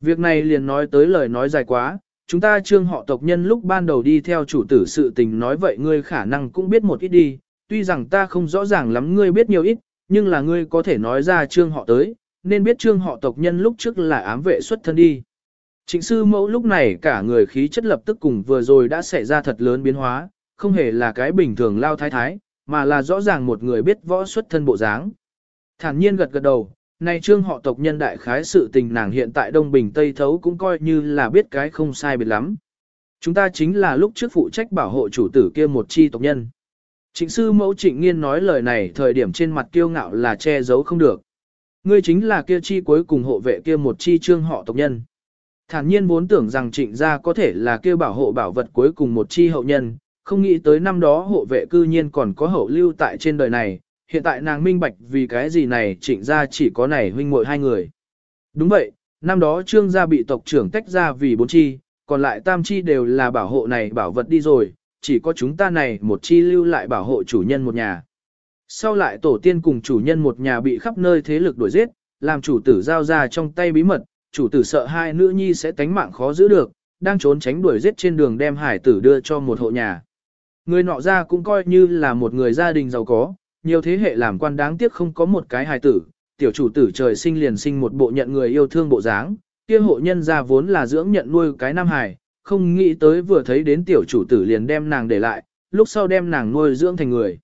Việc này liền nói tới lời nói dài quá, chúng ta trương họ tộc nhân lúc ban đầu đi theo chủ tử sự tình nói vậy ngươi khả năng cũng biết một ít đi, tuy rằng ta không rõ ràng lắm ngươi biết nhiều ít, nhưng là ngươi có thể nói ra trương họ tới, nên biết trương họ tộc nhân lúc trước là ám vệ xuất thân đi. Trịnh sư mẫu lúc này cả người khí chất lập tức cùng vừa rồi đã xảy ra thật lớn biến hóa, không hề là cái bình thường lao thái thái, mà là rõ ràng một người biết võ xuất thân bộ dáng. Thản nhiên gật gật đầu, nay trương họ tộc nhân đại khái sự tình nàng hiện tại Đông Bình Tây Thấu cũng coi như là biết cái không sai biệt lắm. Chúng ta chính là lúc trước phụ trách bảo hộ chủ tử kia một chi tộc nhân. Trịnh sư mẫu trịnh nghiên nói lời này thời điểm trên mặt kiêu ngạo là che giấu không được. Ngươi chính là kia chi cuối cùng hộ vệ kia một chi trương họ tộc nhân. Thản nhiên vốn tưởng rằng trịnh gia có thể là kêu bảo hộ bảo vật cuối cùng một chi hậu nhân, không nghĩ tới năm đó hộ vệ cư nhiên còn có hậu lưu tại trên đời này, hiện tại nàng minh bạch vì cái gì này trịnh gia chỉ có này huynh muội hai người. Đúng vậy, năm đó trương gia bị tộc trưởng tách ra vì bốn chi, còn lại tam chi đều là bảo hộ này bảo vật đi rồi, chỉ có chúng ta này một chi lưu lại bảo hộ chủ nhân một nhà. Sau lại tổ tiên cùng chủ nhân một nhà bị khắp nơi thế lực đuổi giết, làm chủ tử giao ra trong tay bí mật, chủ tử sợ hai nữ nhi sẽ tánh mạng khó giữ được, đang trốn tránh đuổi giết trên đường đem hải tử đưa cho một hộ nhà. Người nọ ra cũng coi như là một người gia đình giàu có, nhiều thế hệ làm quan đáng tiếc không có một cái hài tử, tiểu chủ tử trời sinh liền sinh một bộ nhận người yêu thương bộ dáng, kia hộ nhân ra vốn là dưỡng nhận nuôi cái nam hài, không nghĩ tới vừa thấy đến tiểu chủ tử liền đem nàng để lại, lúc sau đem nàng nuôi dưỡng thành người.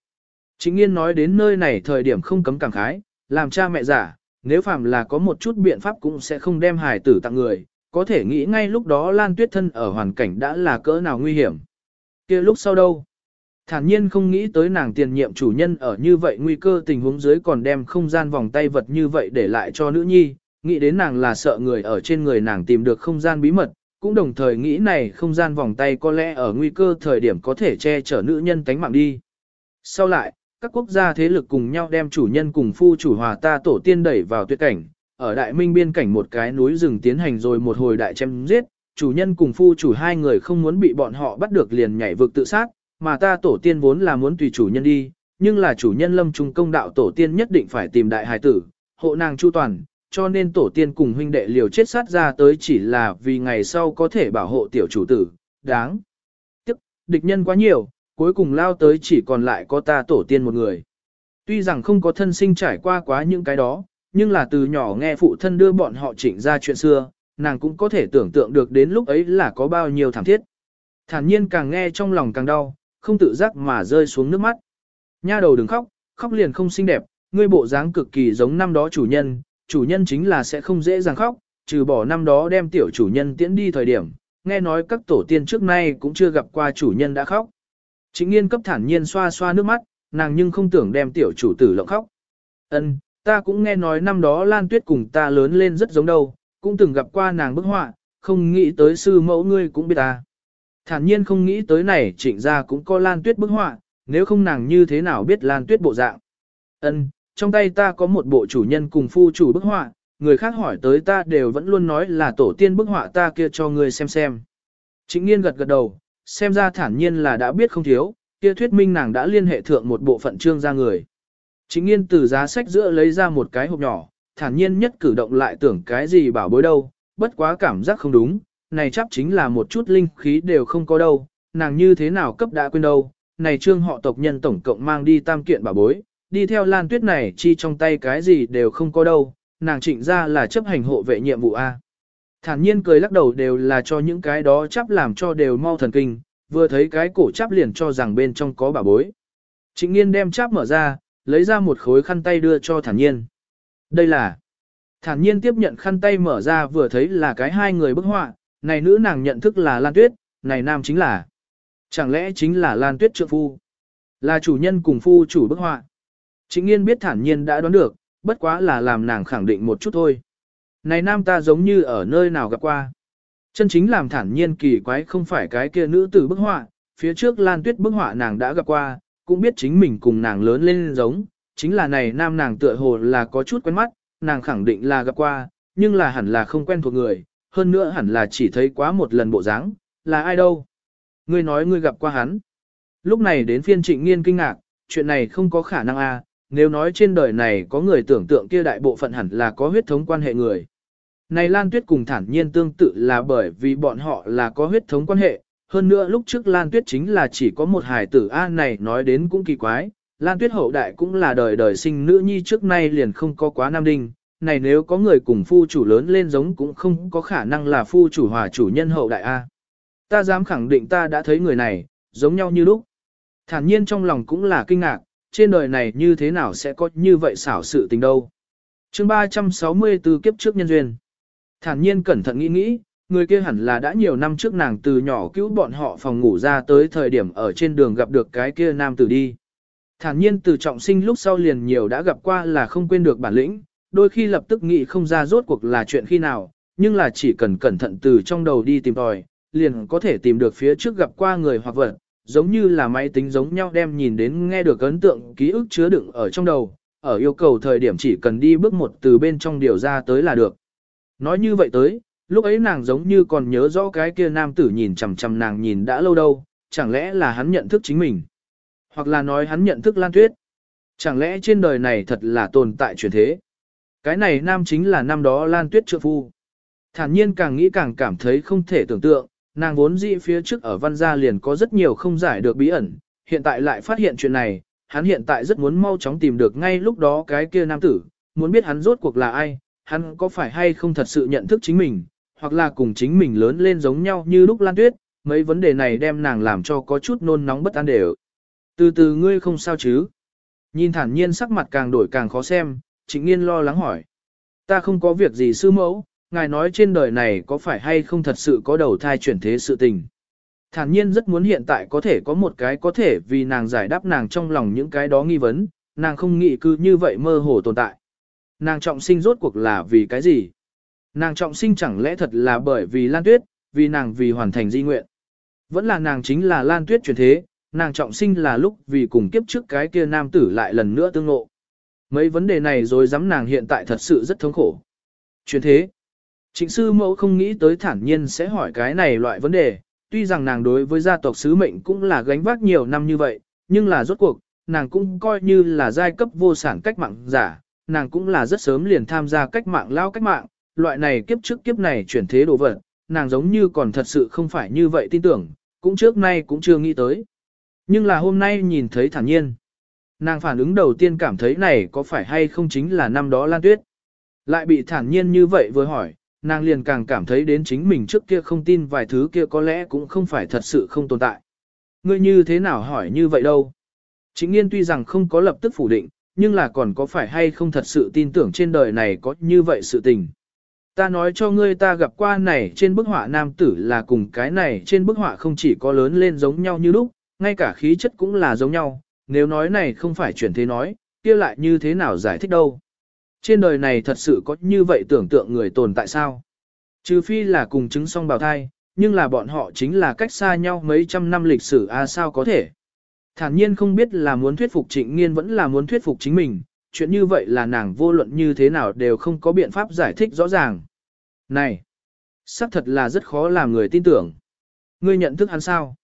Chính nghiên nói đến nơi này thời điểm không cấm cảm khái, làm cha mẹ giả, nếu phạm là có một chút biện pháp cũng sẽ không đem hài tử tặng người, có thể nghĩ ngay lúc đó Lan Tuyết Thân ở hoàn cảnh đã là cỡ nào nguy hiểm. kia lúc sau đâu? Thản nhiên không nghĩ tới nàng tiền nhiệm chủ nhân ở như vậy nguy cơ tình huống dưới còn đem không gian vòng tay vật như vậy để lại cho nữ nhi, nghĩ đến nàng là sợ người ở trên người nàng tìm được không gian bí mật, cũng đồng thời nghĩ này không gian vòng tay có lẽ ở nguy cơ thời điểm có thể che chở nữ nhân tánh mạng đi. Sau lại, các quốc gia thế lực cùng nhau đem chủ nhân cùng phu chủ hòa ta tổ tiên đẩy vào tuyệt cảnh, ở đại minh biên cảnh một cái núi rừng tiến hành rồi một hồi đại chém giết, chủ nhân cùng phu chủ hai người không muốn bị bọn họ bắt được liền nhảy vực tự sát, mà ta tổ tiên vốn là muốn tùy chủ nhân đi, nhưng là chủ nhân lâm trung công đạo tổ tiên nhất định phải tìm đại hài tử, hộ nàng chu toàn, cho nên tổ tiên cùng huynh đệ liều chết sát ra tới chỉ là vì ngày sau có thể bảo hộ tiểu chủ tử, đáng. Tức, địch nhân quá nhiều, cuối cùng lao tới chỉ còn lại có ta tổ tiên một người. Tuy rằng không có thân sinh trải qua quá những cái đó, nhưng là từ nhỏ nghe phụ thân đưa bọn họ chỉnh ra chuyện xưa, nàng cũng có thể tưởng tượng được đến lúc ấy là có bao nhiêu thảm thiết. Thản nhiên càng nghe trong lòng càng đau, không tự giác mà rơi xuống nước mắt. Nha đầu đừng khóc, khóc liền không xinh đẹp, ngươi bộ dáng cực kỳ giống năm đó chủ nhân, chủ nhân chính là sẽ không dễ dàng khóc, trừ bỏ năm đó đem tiểu chủ nhân tiễn đi thời điểm, nghe nói các tổ tiên trước nay cũng chưa gặp qua chủ nhân đã khóc. Chính nghiên cấp thản nhiên xoa xoa nước mắt, nàng nhưng không tưởng đem tiểu chủ tử lộng khóc. Ân, ta cũng nghe nói năm đó Lan Tuyết cùng ta lớn lên rất giống đâu, cũng từng gặp qua nàng bức họa, không nghĩ tới sư mẫu ngươi cũng biết ta. Thản nhiên không nghĩ tới này trịnh gia cũng có Lan Tuyết bức họa, nếu không nàng như thế nào biết Lan Tuyết bộ dạng. Ân, trong tay ta có một bộ chủ nhân cùng phu chủ bức họa, người khác hỏi tới ta đều vẫn luôn nói là tổ tiên bức họa ta kia cho ngươi xem xem. Trịnh nghiên gật gật đầu, xem ra thản nhiên là đã biết không thiếu, kia thuyết minh nàng đã liên hệ thượng một bộ phận trương ra người. chính nghiên từ giá sách giữa lấy ra một cái hộp nhỏ, thản nhiên nhất cử động lại tưởng cái gì bảo bối đâu, bất quá cảm giác không đúng, này chắc chính là một chút linh khí đều không có đâu, nàng như thế nào cấp đã quên đâu, này trương họ tộc nhân tổng cộng mang đi tam kiện bảo bối, đi theo lan tuyết này chi trong tay cái gì đều không có đâu, nàng trịnh ra là chấp hành hộ vệ nhiệm vụ A. Thản nhiên cười lắc đầu đều là cho những cái đó chắp làm cho đều mau thần kinh, vừa thấy cái cổ chắp liền cho rằng bên trong có bảo bối. Trịnh nghiên đem chắp mở ra, lấy ra một khối khăn tay đưa cho thản nhiên. Đây là... Thản nhiên tiếp nhận khăn tay mở ra vừa thấy là cái hai người bức họa, này nữ nàng nhận thức là Lan Tuyết, này nam chính là... Chẳng lẽ chính là Lan Tuyết trượng phu? Là chủ nhân cùng phu chủ bức họa. Trịnh nghiên biết thản nhiên đã đoán được, bất quá là làm nàng khẳng định một chút thôi. Này nam ta giống như ở nơi nào gặp qua. Chân chính làm thản nhiên kỳ quái không phải cái kia nữ tử bức họa, phía trước Lan Tuyết bức họa nàng đã gặp qua, cũng biết chính mình cùng nàng lớn lên giống, chính là này nam nàng tựa hồ là có chút quen mắt, nàng khẳng định là gặp qua, nhưng là hẳn là không quen thuộc người, hơn nữa hẳn là chỉ thấy quá một lần bộ dáng, là ai đâu. Ngươi nói ngươi gặp qua hắn. Lúc này đến phiên trịnh nghiên kinh ngạc, chuyện này không có khả năng a à, nếu nói trên đời này có người tưởng tượng kia đại bộ phận hẳn là có huyết thống quan hệ người. Này Lan Tuyết cùng thản nhiên tương tự là bởi vì bọn họ là có huyết thống quan hệ, hơn nữa lúc trước Lan Tuyết chính là chỉ có một hài tử A này nói đến cũng kỳ quái, Lan Tuyết hậu đại cũng là đời đời sinh nữ nhi trước nay liền không có quá nam đinh, này nếu có người cùng phu chủ lớn lên giống cũng không có khả năng là phu chủ hòa chủ nhân hậu đại A. Ta dám khẳng định ta đã thấy người này, giống nhau như lúc. Thản nhiên trong lòng cũng là kinh ngạc, trên đời này như thế nào sẽ có như vậy xảo sự tình đâu. chương 364 kiếp trước nhân duyên. Thản nhiên cẩn thận nghĩ nghĩ, người kia hẳn là đã nhiều năm trước nàng từ nhỏ cứu bọn họ phòng ngủ ra tới thời điểm ở trên đường gặp được cái kia nam tử đi. Thản nhiên từ trọng sinh lúc sau liền nhiều đã gặp qua là không quên được bản lĩnh, đôi khi lập tức nghĩ không ra rốt cuộc là chuyện khi nào, nhưng là chỉ cần cẩn thận từ trong đầu đi tìm tòi, liền có thể tìm được phía trước gặp qua người hoặc vật, giống như là máy tính giống nhau đem nhìn đến nghe được ấn tượng ký ức chứa đựng ở trong đầu, ở yêu cầu thời điểm chỉ cần đi bước một từ bên trong điều ra tới là được. Nói như vậy tới, lúc ấy nàng giống như còn nhớ rõ cái kia nam tử nhìn chằm chằm nàng nhìn đã lâu đâu, chẳng lẽ là hắn nhận thức chính mình? Hoặc là nói hắn nhận thức Lan Tuyết? Chẳng lẽ trên đời này thật là tồn tại chuyển thế? Cái này nam chính là năm đó Lan Tuyết trượng phu. Thản nhiên càng nghĩ càng cảm thấy không thể tưởng tượng, nàng vốn dĩ phía trước ở văn gia liền có rất nhiều không giải được bí ẩn, hiện tại lại phát hiện chuyện này, hắn hiện tại rất muốn mau chóng tìm được ngay lúc đó cái kia nam tử, muốn biết hắn rốt cuộc là ai, hắn có phải hay không thật sự nhận thức chính mình, hoặc là cùng chính mình lớn lên giống nhau như lúc Lan Tuyết, mấy vấn đề này đem nàng làm cho có chút nôn nóng bất an đều. Từ từ ngươi không sao chứ? Nhìn thản nhiên sắc mặt càng đổi càng khó xem, trịnh nghiên lo lắng hỏi. Ta không có việc gì sư mẫu, ngài nói trên đời này có phải hay không thật sự có đầu thai chuyển thế sự tình. Thản nhiên rất muốn hiện tại có thể có một cái có thể vì nàng giải đáp nàng trong lòng những cái đó nghi vấn, nàng không nghĩ cứ như vậy mơ hồ tồn tại. Nàng trọng sinh rốt cuộc là vì cái gì? Nàng trọng sinh chẳng lẽ thật là bởi vì Lan Tuyết, vì nàng vì hoàn thành di nguyện. Vẫn là nàng chính là Lan Tuyết truyền thế, nàng trọng sinh là lúc vì cùng kiếp trước cái kia nam tử lại lần nữa tương ngộ. Mấy vấn đề này rồi dám nàng hiện tại thật sự rất thống khổ. Truyền thế. Trịnh sư mẫu không nghĩ tới thản nhiên sẽ hỏi cái này loại vấn đề, tuy rằng nàng đối với gia tộc sứ mệnh cũng là gánh vác nhiều năm như vậy, nhưng là rốt cuộc, nàng cũng coi như là giai cấp vô sản cách mạng giả, nàng cũng là rất sớm liền tham gia cách mạng lao cách mạng, loại này kiếp trước kiếp này chuyển thế đồ vật, nàng giống như còn thật sự không phải như vậy tin tưởng, cũng trước nay cũng chưa nghĩ tới. Nhưng là hôm nay nhìn thấy thản nhiên. Nàng phản ứng đầu tiên cảm thấy này có phải hay không chính là năm đó Lan Tuyết. Lại bị thản nhiên như vậy vừa hỏi, nàng liền càng cảm thấy đến chính mình trước kia không tin vài thứ kia có lẽ cũng không phải thật sự không tồn tại. Ngươi như thế nào hỏi như vậy đâu? Chính nghiên tuy rằng không có lập tức phủ định, nhưng là còn có phải hay không thật sự tin tưởng trên đời này có như vậy sự tình. Ta nói cho ngươi ta gặp qua này trên bức họa nam tử là cùng cái này trên bức họa không chỉ có lớn lên giống nhau như lúc, ngay cả khí chất cũng là giống nhau, nếu nói này không phải chuyển thế nói, kia lại như thế nào giải thích đâu. Trên đời này thật sự có như vậy tưởng tượng người tồn tại sao? Trừ phi là cùng chứng song bào thai, nhưng là bọn họ chính là cách xa nhau mấy trăm năm lịch sử à sao có thể? Thản nhiên không biết là muốn thuyết phục trịnh nghiên vẫn là muốn thuyết phục chính mình, chuyện như vậy là nàng vô luận như thế nào đều không có biện pháp giải thích rõ ràng. Này, xác thật là rất khó làm người tin tưởng. Ngươi nhận thức hắn sao?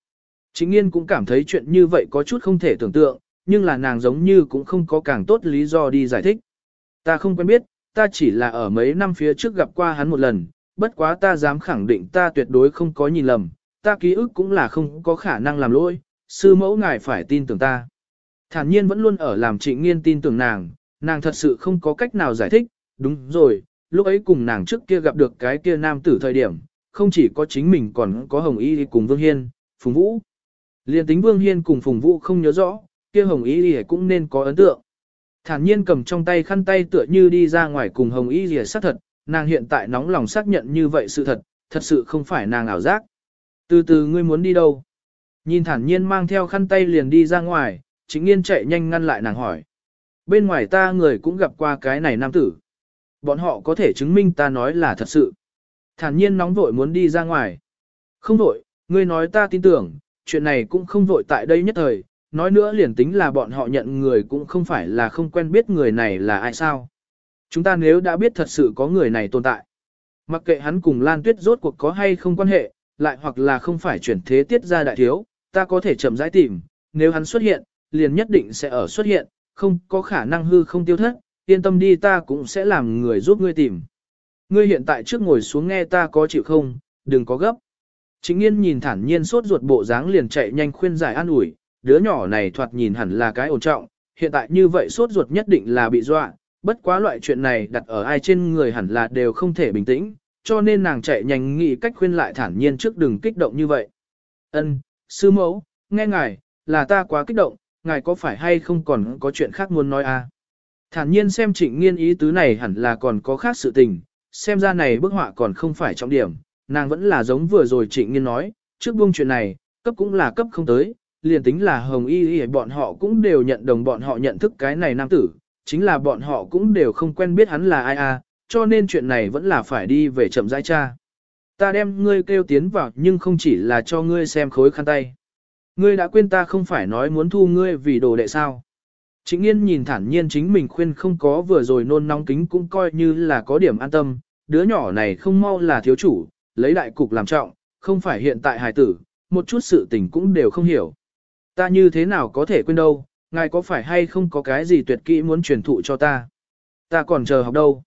Trịnh nghiên cũng cảm thấy chuyện như vậy có chút không thể tưởng tượng, nhưng là nàng giống như cũng không có càng tốt lý do đi giải thích. Ta không quen biết, ta chỉ là ở mấy năm phía trước gặp qua hắn một lần, bất quá ta dám khẳng định ta tuyệt đối không có nhìn lầm, ta ký ức cũng là không có khả năng làm lỗi, sư mẫu ngài phải tin tưởng ta. Thản nhiên vẫn luôn ở làm trịnh nghiên tin tưởng nàng, nàng thật sự không có cách nào giải thích, đúng rồi, lúc ấy cùng nàng trước kia gặp được cái kia nam tử thời điểm, không chỉ có chính mình còn có Hồng Y cùng Vương Hiên, Phùng Vũ. Liên tính Vương Hiên cùng Phùng Vũ không nhớ rõ, kia Hồng Y cũng nên có ấn tượng. Thản nhiên cầm trong tay khăn tay tựa như đi ra ngoài cùng Hồng Y Lìa xác thật, nàng hiện tại nóng lòng xác nhận như vậy sự thật, thật sự không phải nàng ảo giác. Từ từ ngươi muốn đi đâu? Nhìn thản nhiên mang theo khăn tay liền đi ra ngoài, chính nghiên chạy nhanh ngăn lại nàng hỏi. Bên ngoài ta người cũng gặp qua cái này nam tử. Bọn họ có thể chứng minh ta nói là thật sự. Thản nhiên nóng vội muốn đi ra ngoài. Không vội, ngươi nói ta tin tưởng, chuyện này cũng không vội tại đây nhất thời, nói nữa liền tính là bọn họ nhận người cũng không phải là không quen biết người này là ai sao. Chúng ta nếu đã biết thật sự có người này tồn tại. Mặc kệ hắn cùng Lan Tuyết rốt cuộc có hay không quan hệ, lại hoặc là không phải chuyển thế tiết ra đại thiếu, ta có thể chậm rãi tìm, nếu hắn xuất hiện, liền nhất định sẽ ở xuất hiện, không có khả năng hư không tiêu thất, yên tâm đi ta cũng sẽ làm người giúp ngươi tìm. Ngươi hiện tại trước ngồi xuống nghe ta có chịu không, đừng có gấp. Chính nghiên nhìn thản nhiên sốt ruột bộ dáng liền chạy nhanh khuyên giải an ủi, đứa nhỏ này thoạt nhìn hẳn là cái ổn trọng, hiện tại như vậy sốt ruột nhất định là bị dọa, bất quá loại chuyện này đặt ở ai trên người hẳn là đều không thể bình tĩnh, cho nên nàng chạy nhanh nghĩ cách khuyên lại thản nhiên trước đừng kích động như vậy. Ân, sư mẫu, nghe ngài, là ta quá kích động, ngài có phải hay không còn có chuyện khác muốn nói à? Thản nhiên xem trịnh nghiên ý tứ này hẳn là còn có khác sự tình, xem ra này bức họa còn không phải trọng điểm, nàng vẫn là giống vừa rồi trịnh nghiên nói, trước buông chuyện này, cấp cũng là cấp không tới, liền tính là hồng y y bọn họ cũng đều nhận đồng bọn họ nhận thức cái này nam tử, chính là bọn họ cũng đều không quen biết hắn là ai à, cho nên chuyện này vẫn là phải đi về chậm rãi cha. Ta đem ngươi kêu tiến vào nhưng không chỉ là cho ngươi xem khối khăn tay. Ngươi đã quên ta không phải nói muốn thu ngươi vì đồ đệ sao. Chính yên nhìn thản nhiên chính mình khuyên không có vừa rồi nôn nóng kính cũng coi như là có điểm an tâm, đứa nhỏ này không mau là thiếu chủ, lấy đại cục làm trọng, không phải hiện tại hài tử, một chút sự tình cũng đều không hiểu. Ta như thế nào có thể quên đâu, ngài có phải hay không có cái gì tuyệt kỹ muốn truyền thụ cho ta? Ta còn chờ học đâu?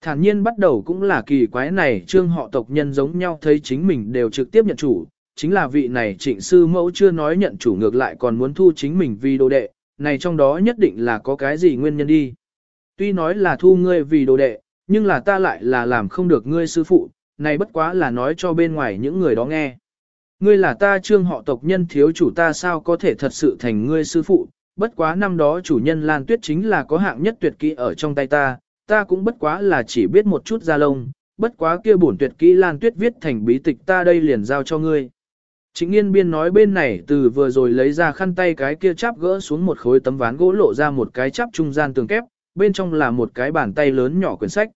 Thản nhiên bắt đầu cũng là kỳ quái này trương họ tộc nhân giống nhau thấy chính mình đều trực tiếp nhận chủ, chính là vị này trịnh sư mẫu chưa nói nhận chủ ngược lại còn muốn thu chính mình vì đồ đệ, này trong đó nhất định là có cái gì nguyên nhân đi. Tuy nói là thu ngươi vì đồ đệ, nhưng là ta lại là làm không được ngươi sư phụ, này bất quá là nói cho bên ngoài những người đó nghe. Ngươi là ta trương họ tộc nhân thiếu chủ ta sao có thể thật sự thành ngươi sư phụ, bất quá năm đó chủ nhân Lan Tuyết chính là có hạng nhất tuyệt kỹ ở trong tay ta, ta cũng bất quá là chỉ biết một chút ra lông, bất quá kia bổn tuyệt kỹ Lan Tuyết viết thành bí tịch ta đây liền giao cho ngươi. Trịnh yên biên nói bên này từ vừa rồi lấy ra khăn tay cái kia chắp gỡ xuống một khối tấm ván gỗ lộ ra một cái chắp trung gian tường kép, bên trong là một cái bàn tay lớn nhỏ quyển sách.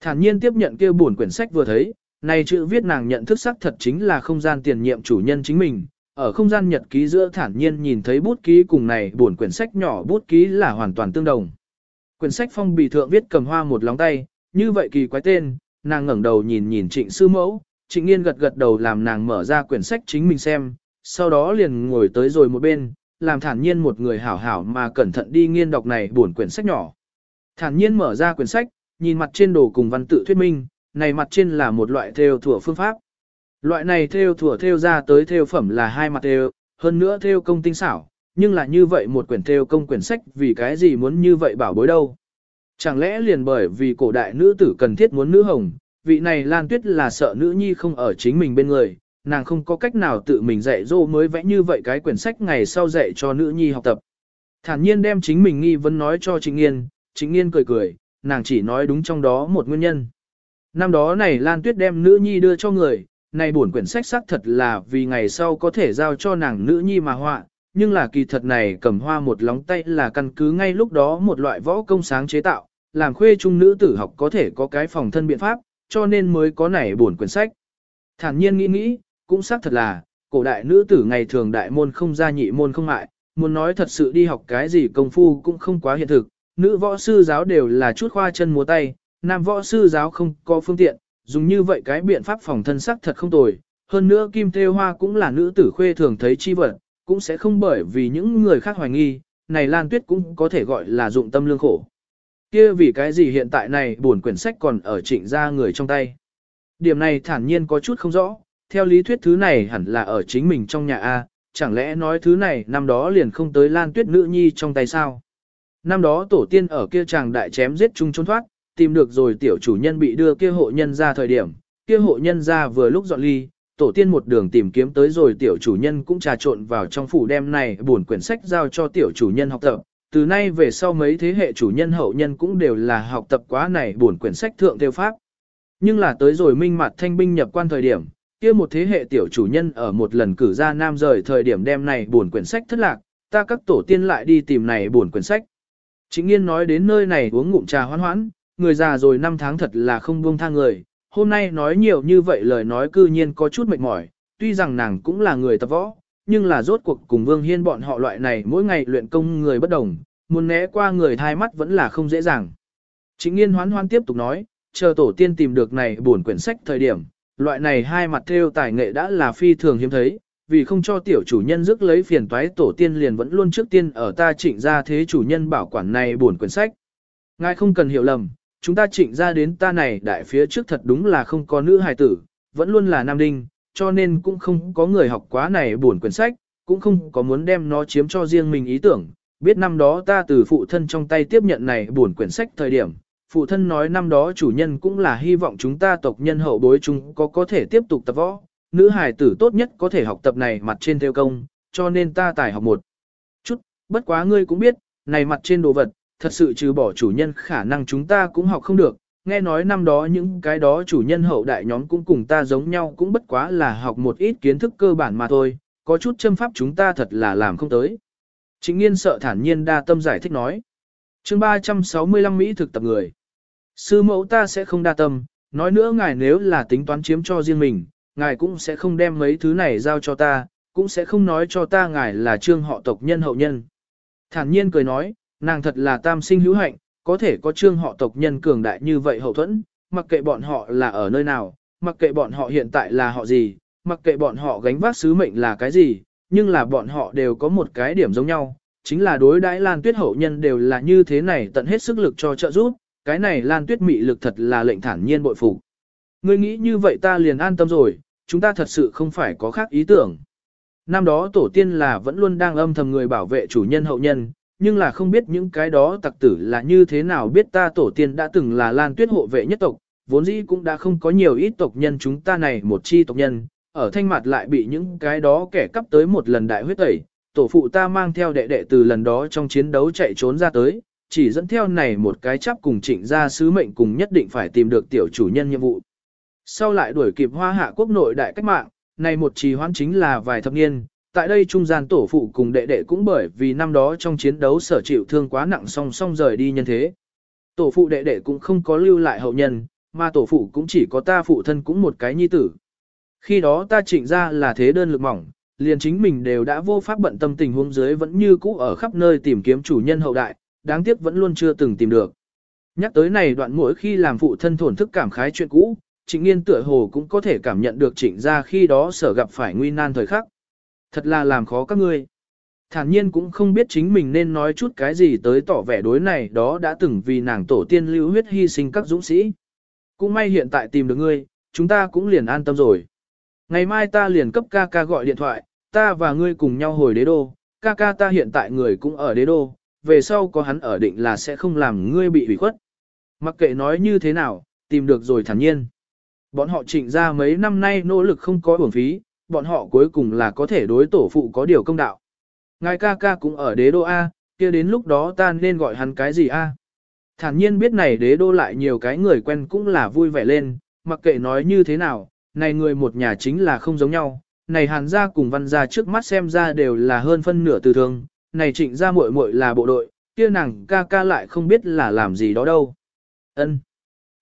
Thản nhiên tiếp nhận kia buồn quyển sách vừa thấy, này chữ viết nàng nhận thức sắc thật chính là không gian tiền nhiệm chủ nhân chính mình. Ở không gian nhật ký giữa thản nhiên nhìn thấy bút ký cùng này buồn quyển sách nhỏ bút ký là hoàn toàn tương đồng. Quyển sách phong bì thượng viết cầm hoa một lóng tay, như vậy kỳ quái tên, nàng ngẩng đầu nhìn nhìn trịnh sư mẫu, trịnh nghiên gật gật đầu làm nàng mở ra quyển sách chính mình xem, sau đó liền ngồi tới rồi một bên, làm thản nhiên một người hảo hảo mà cẩn thận đi nghiên đọc này buồn quyển sách nhỏ. Thản nhiên mở ra quyển sách, nhìn mặt trên đồ cùng văn tự thuyết minh, này mặt trên là một loại theo thủa phương pháp. Loại này theo thủa theo ra tới theo phẩm là hai mặt theo, hơn nữa theo công tinh xảo, nhưng là như vậy một quyển theo công quyển sách vì cái gì muốn như vậy bảo bối đâu. Chẳng lẽ liền bởi vì cổ đại nữ tử cần thiết muốn nữ hồng, vị này Lan Tuyết là sợ nữ nhi không ở chính mình bên người, nàng không có cách nào tự mình dạy dỗ mới vẽ như vậy cái quyển sách ngày sau dạy cho nữ nhi học tập. Thản nhiên đem chính mình nghi vấn nói cho Trịnh Nghiên, Trịnh Nghiên cười cười, nàng chỉ nói đúng trong đó một nguyên nhân. Năm đó này Lan Tuyết đem nữ nhi đưa cho người, này bổn quyển sách xác thật là vì ngày sau có thể giao cho nàng nữ nhi mà họa, nhưng là kỳ thật này cầm hoa một lóng tay là căn cứ ngay lúc đó một loại võ công sáng chế tạo, làm khuê trung nữ tử học có thể có cái phòng thân biện pháp, cho nên mới có này buồn quyển sách. Thản nhiên nghĩ nghĩ, cũng xác thật là, cổ đại nữ tử ngày thường đại môn không gia nhị môn không mại, muốn nói thật sự đi học cái gì công phu cũng không quá hiện thực, nữ võ sư giáo đều là chút khoa chân múa tay, nam võ sư giáo không có phương tiện, dùng như vậy cái biện pháp phòng thân sắc thật không tồi. Hơn nữa kim thêu hoa cũng là nữ tử khuê thường thấy chi vật, cũng sẽ không bởi vì những người khác hoài nghi, này Lan Tuyết cũng có thể gọi là dụng tâm lương khổ. Kia vì cái gì hiện tại này buồn quyển sách còn ở trịnh ra người trong tay. Điểm này thản nhiên có chút không rõ, theo lý thuyết thứ này hẳn là ở chính mình trong nhà A, chẳng lẽ nói thứ này năm đó liền không tới Lan Tuyết nữ nhi trong tay sao? Năm đó tổ tiên ở kia chàng đại chém giết chung trốn thoát, tìm được rồi tiểu chủ nhân bị đưa kia hộ nhân ra thời điểm, kia hộ nhân ra vừa lúc dọn ly, tổ tiên một đường tìm kiếm tới rồi tiểu chủ nhân cũng trà trộn vào trong phủ đem này buồn quyển sách giao cho tiểu chủ nhân học tập. Từ nay về sau mấy thế hệ chủ nhân hậu nhân cũng đều là học tập quá này buồn quyển sách thượng tiêu pháp. Nhưng là tới rồi minh mặt thanh binh nhập quan thời điểm, kia một thế hệ tiểu chủ nhân ở một lần cử ra nam rời thời điểm đem này buồn quyển sách thất lạc, ta các tổ tiên lại đi tìm này buồn quyển sách. Chính nghiên nói đến nơi này uống ngụm trà hoan hoãn, người già rồi năm tháng thật là không buông tha người, hôm nay nói nhiều như vậy lời nói cư nhiên có chút mệt mỏi, tuy rằng nàng cũng là người tập võ, nhưng là rốt cuộc cùng Vương Hiên bọn họ loại này mỗi ngày luyện công người bất đồng, muốn né qua người thai mắt vẫn là không dễ dàng. Chính nghiên hoán hoan tiếp tục nói, chờ tổ tiên tìm được này buồn quyển sách thời điểm, loại này hai mặt theo tài nghệ đã là phi thường hiếm thấy, vì không cho tiểu chủ nhân rước lấy phiền toái tổ tiên liền vẫn luôn trước tiên ở ta trịnh ra thế chủ nhân bảo quản này buồn quyển sách. Ngài không cần hiểu lầm, chúng ta trịnh ra đến ta này đại phía trước thật đúng là không có nữ hài tử, vẫn luôn là nam đinh, cho nên cũng không có người học quá này buồn quyển sách, cũng không có muốn đem nó chiếm cho riêng mình ý tưởng. Biết năm đó ta từ phụ thân trong tay tiếp nhận này buồn quyển sách thời điểm, phụ thân nói năm đó chủ nhân cũng là hy vọng chúng ta tộc nhân hậu bối chúng có có thể tiếp tục tập võ, nữ hài tử tốt nhất có thể học tập này mặt trên theo công, cho nên ta tài học một chút, bất quá ngươi cũng biết, này mặt trên đồ vật, thật sự trừ bỏ chủ nhân khả năng chúng ta cũng học không được, nghe nói năm đó những cái đó chủ nhân hậu đại nhóm cũng cùng ta giống nhau cũng bất quá là học một ít kiến thức cơ bản mà thôi, có chút châm pháp chúng ta thật là làm không tới. Chính nghiên sợ thản nhiên đa tâm giải thích nói. chương 365 Mỹ thực tập người. Sư mẫu ta sẽ không đa tâm, nói nữa ngài nếu là tính toán chiếm cho riêng mình, ngài cũng sẽ không đem mấy thứ này giao cho ta, cũng sẽ không nói cho ta ngài là trương họ tộc nhân hậu nhân. Thản nhiên cười nói, nàng thật là tam sinh hữu hạnh, có thể có trương họ tộc nhân cường đại như vậy hậu thuẫn, mặc kệ bọn họ là ở nơi nào, mặc kệ bọn họ hiện tại là họ gì, mặc kệ bọn họ gánh vác sứ mệnh là cái gì, nhưng là bọn họ đều có một cái điểm giống nhau, chính là đối đãi Lan Tuyết hậu nhân đều là như thế này tận hết sức lực cho trợ giúp, cái này Lan Tuyết mị lực thật là lệnh thản nhiên bội phục. Ngươi nghĩ như vậy ta liền an tâm rồi, chúng ta thật sự không phải có khác ý tưởng. Năm đó tổ tiên là vẫn luôn đang âm thầm người bảo vệ chủ nhân hậu nhân, nhưng là không biết những cái đó tặc tử là như thế nào biết ta tổ tiên đã từng là lan tuyết hộ vệ nhất tộc, vốn dĩ cũng đã không có nhiều ít tộc nhân chúng ta này một chi tộc nhân, ở thanh mặt lại bị những cái đó kẻ cắp tới một lần đại huyết tẩy, tổ phụ ta mang theo đệ đệ từ lần đó trong chiến đấu chạy trốn ra tới, chỉ dẫn theo này một cái chấp cùng trịnh ra sứ mệnh cùng nhất định phải tìm được tiểu chủ nhân nhiệm vụ. Sau lại đuổi kịp hoa hạ quốc nội đại cách mạng, này một trì hoãn chính là vài thập niên, tại đây trung gian tổ phụ cùng đệ đệ cũng bởi vì năm đó trong chiến đấu sở chịu thương quá nặng song song rời đi nhân thế. Tổ phụ đệ đệ cũng không có lưu lại hậu nhân, mà tổ phụ cũng chỉ có ta phụ thân cũng một cái nhi tử. Khi đó ta trịnh ra là thế đơn lực mỏng, liền chính mình đều đã vô pháp bận tâm tình huống dưới vẫn như cũ ở khắp nơi tìm kiếm chủ nhân hậu đại, đáng tiếc vẫn luôn chưa từng tìm được. Nhắc tới này đoạn mỗi khi làm phụ thân thổn thức cảm khái chuyện cũ, trịnh nghiên tựa hồ cũng có thể cảm nhận được trịnh ra khi đó sở gặp phải nguy nan thời khắc. Thật là làm khó các ngươi. Thản nhiên cũng không biết chính mình nên nói chút cái gì tới tỏ vẻ đối này đó đã từng vì nàng tổ tiên lưu huyết hy sinh các dũng sĩ. Cũng may hiện tại tìm được ngươi, chúng ta cũng liền an tâm rồi. Ngày mai ta liền cấp ca ca gọi điện thoại, ta và ngươi cùng nhau hồi đế đô, ca ca ta hiện tại người cũng ở đế đô, về sau có hắn ở định là sẽ không làm ngươi bị hủy khuất. Mặc kệ nói như thế nào, tìm được rồi thản nhiên. Bọn họ trịnh ra mấy năm nay nỗ lực không có uổng phí, bọn họ cuối cùng là có thể đối tổ phụ có điều công đạo. Ngài ca ca cũng ở đế đô A, kia đến lúc đó ta nên gọi hắn cái gì A. Thản nhiên biết này đế đô lại nhiều cái người quen cũng là vui vẻ lên, mặc kệ nói như thế nào, này người một nhà chính là không giống nhau, này hàn gia cùng văn gia trước mắt xem ra đều là hơn phân nửa từ thương, này trịnh gia muội muội là bộ đội, kia nàng ca ca lại không biết là làm gì đó đâu. Ân,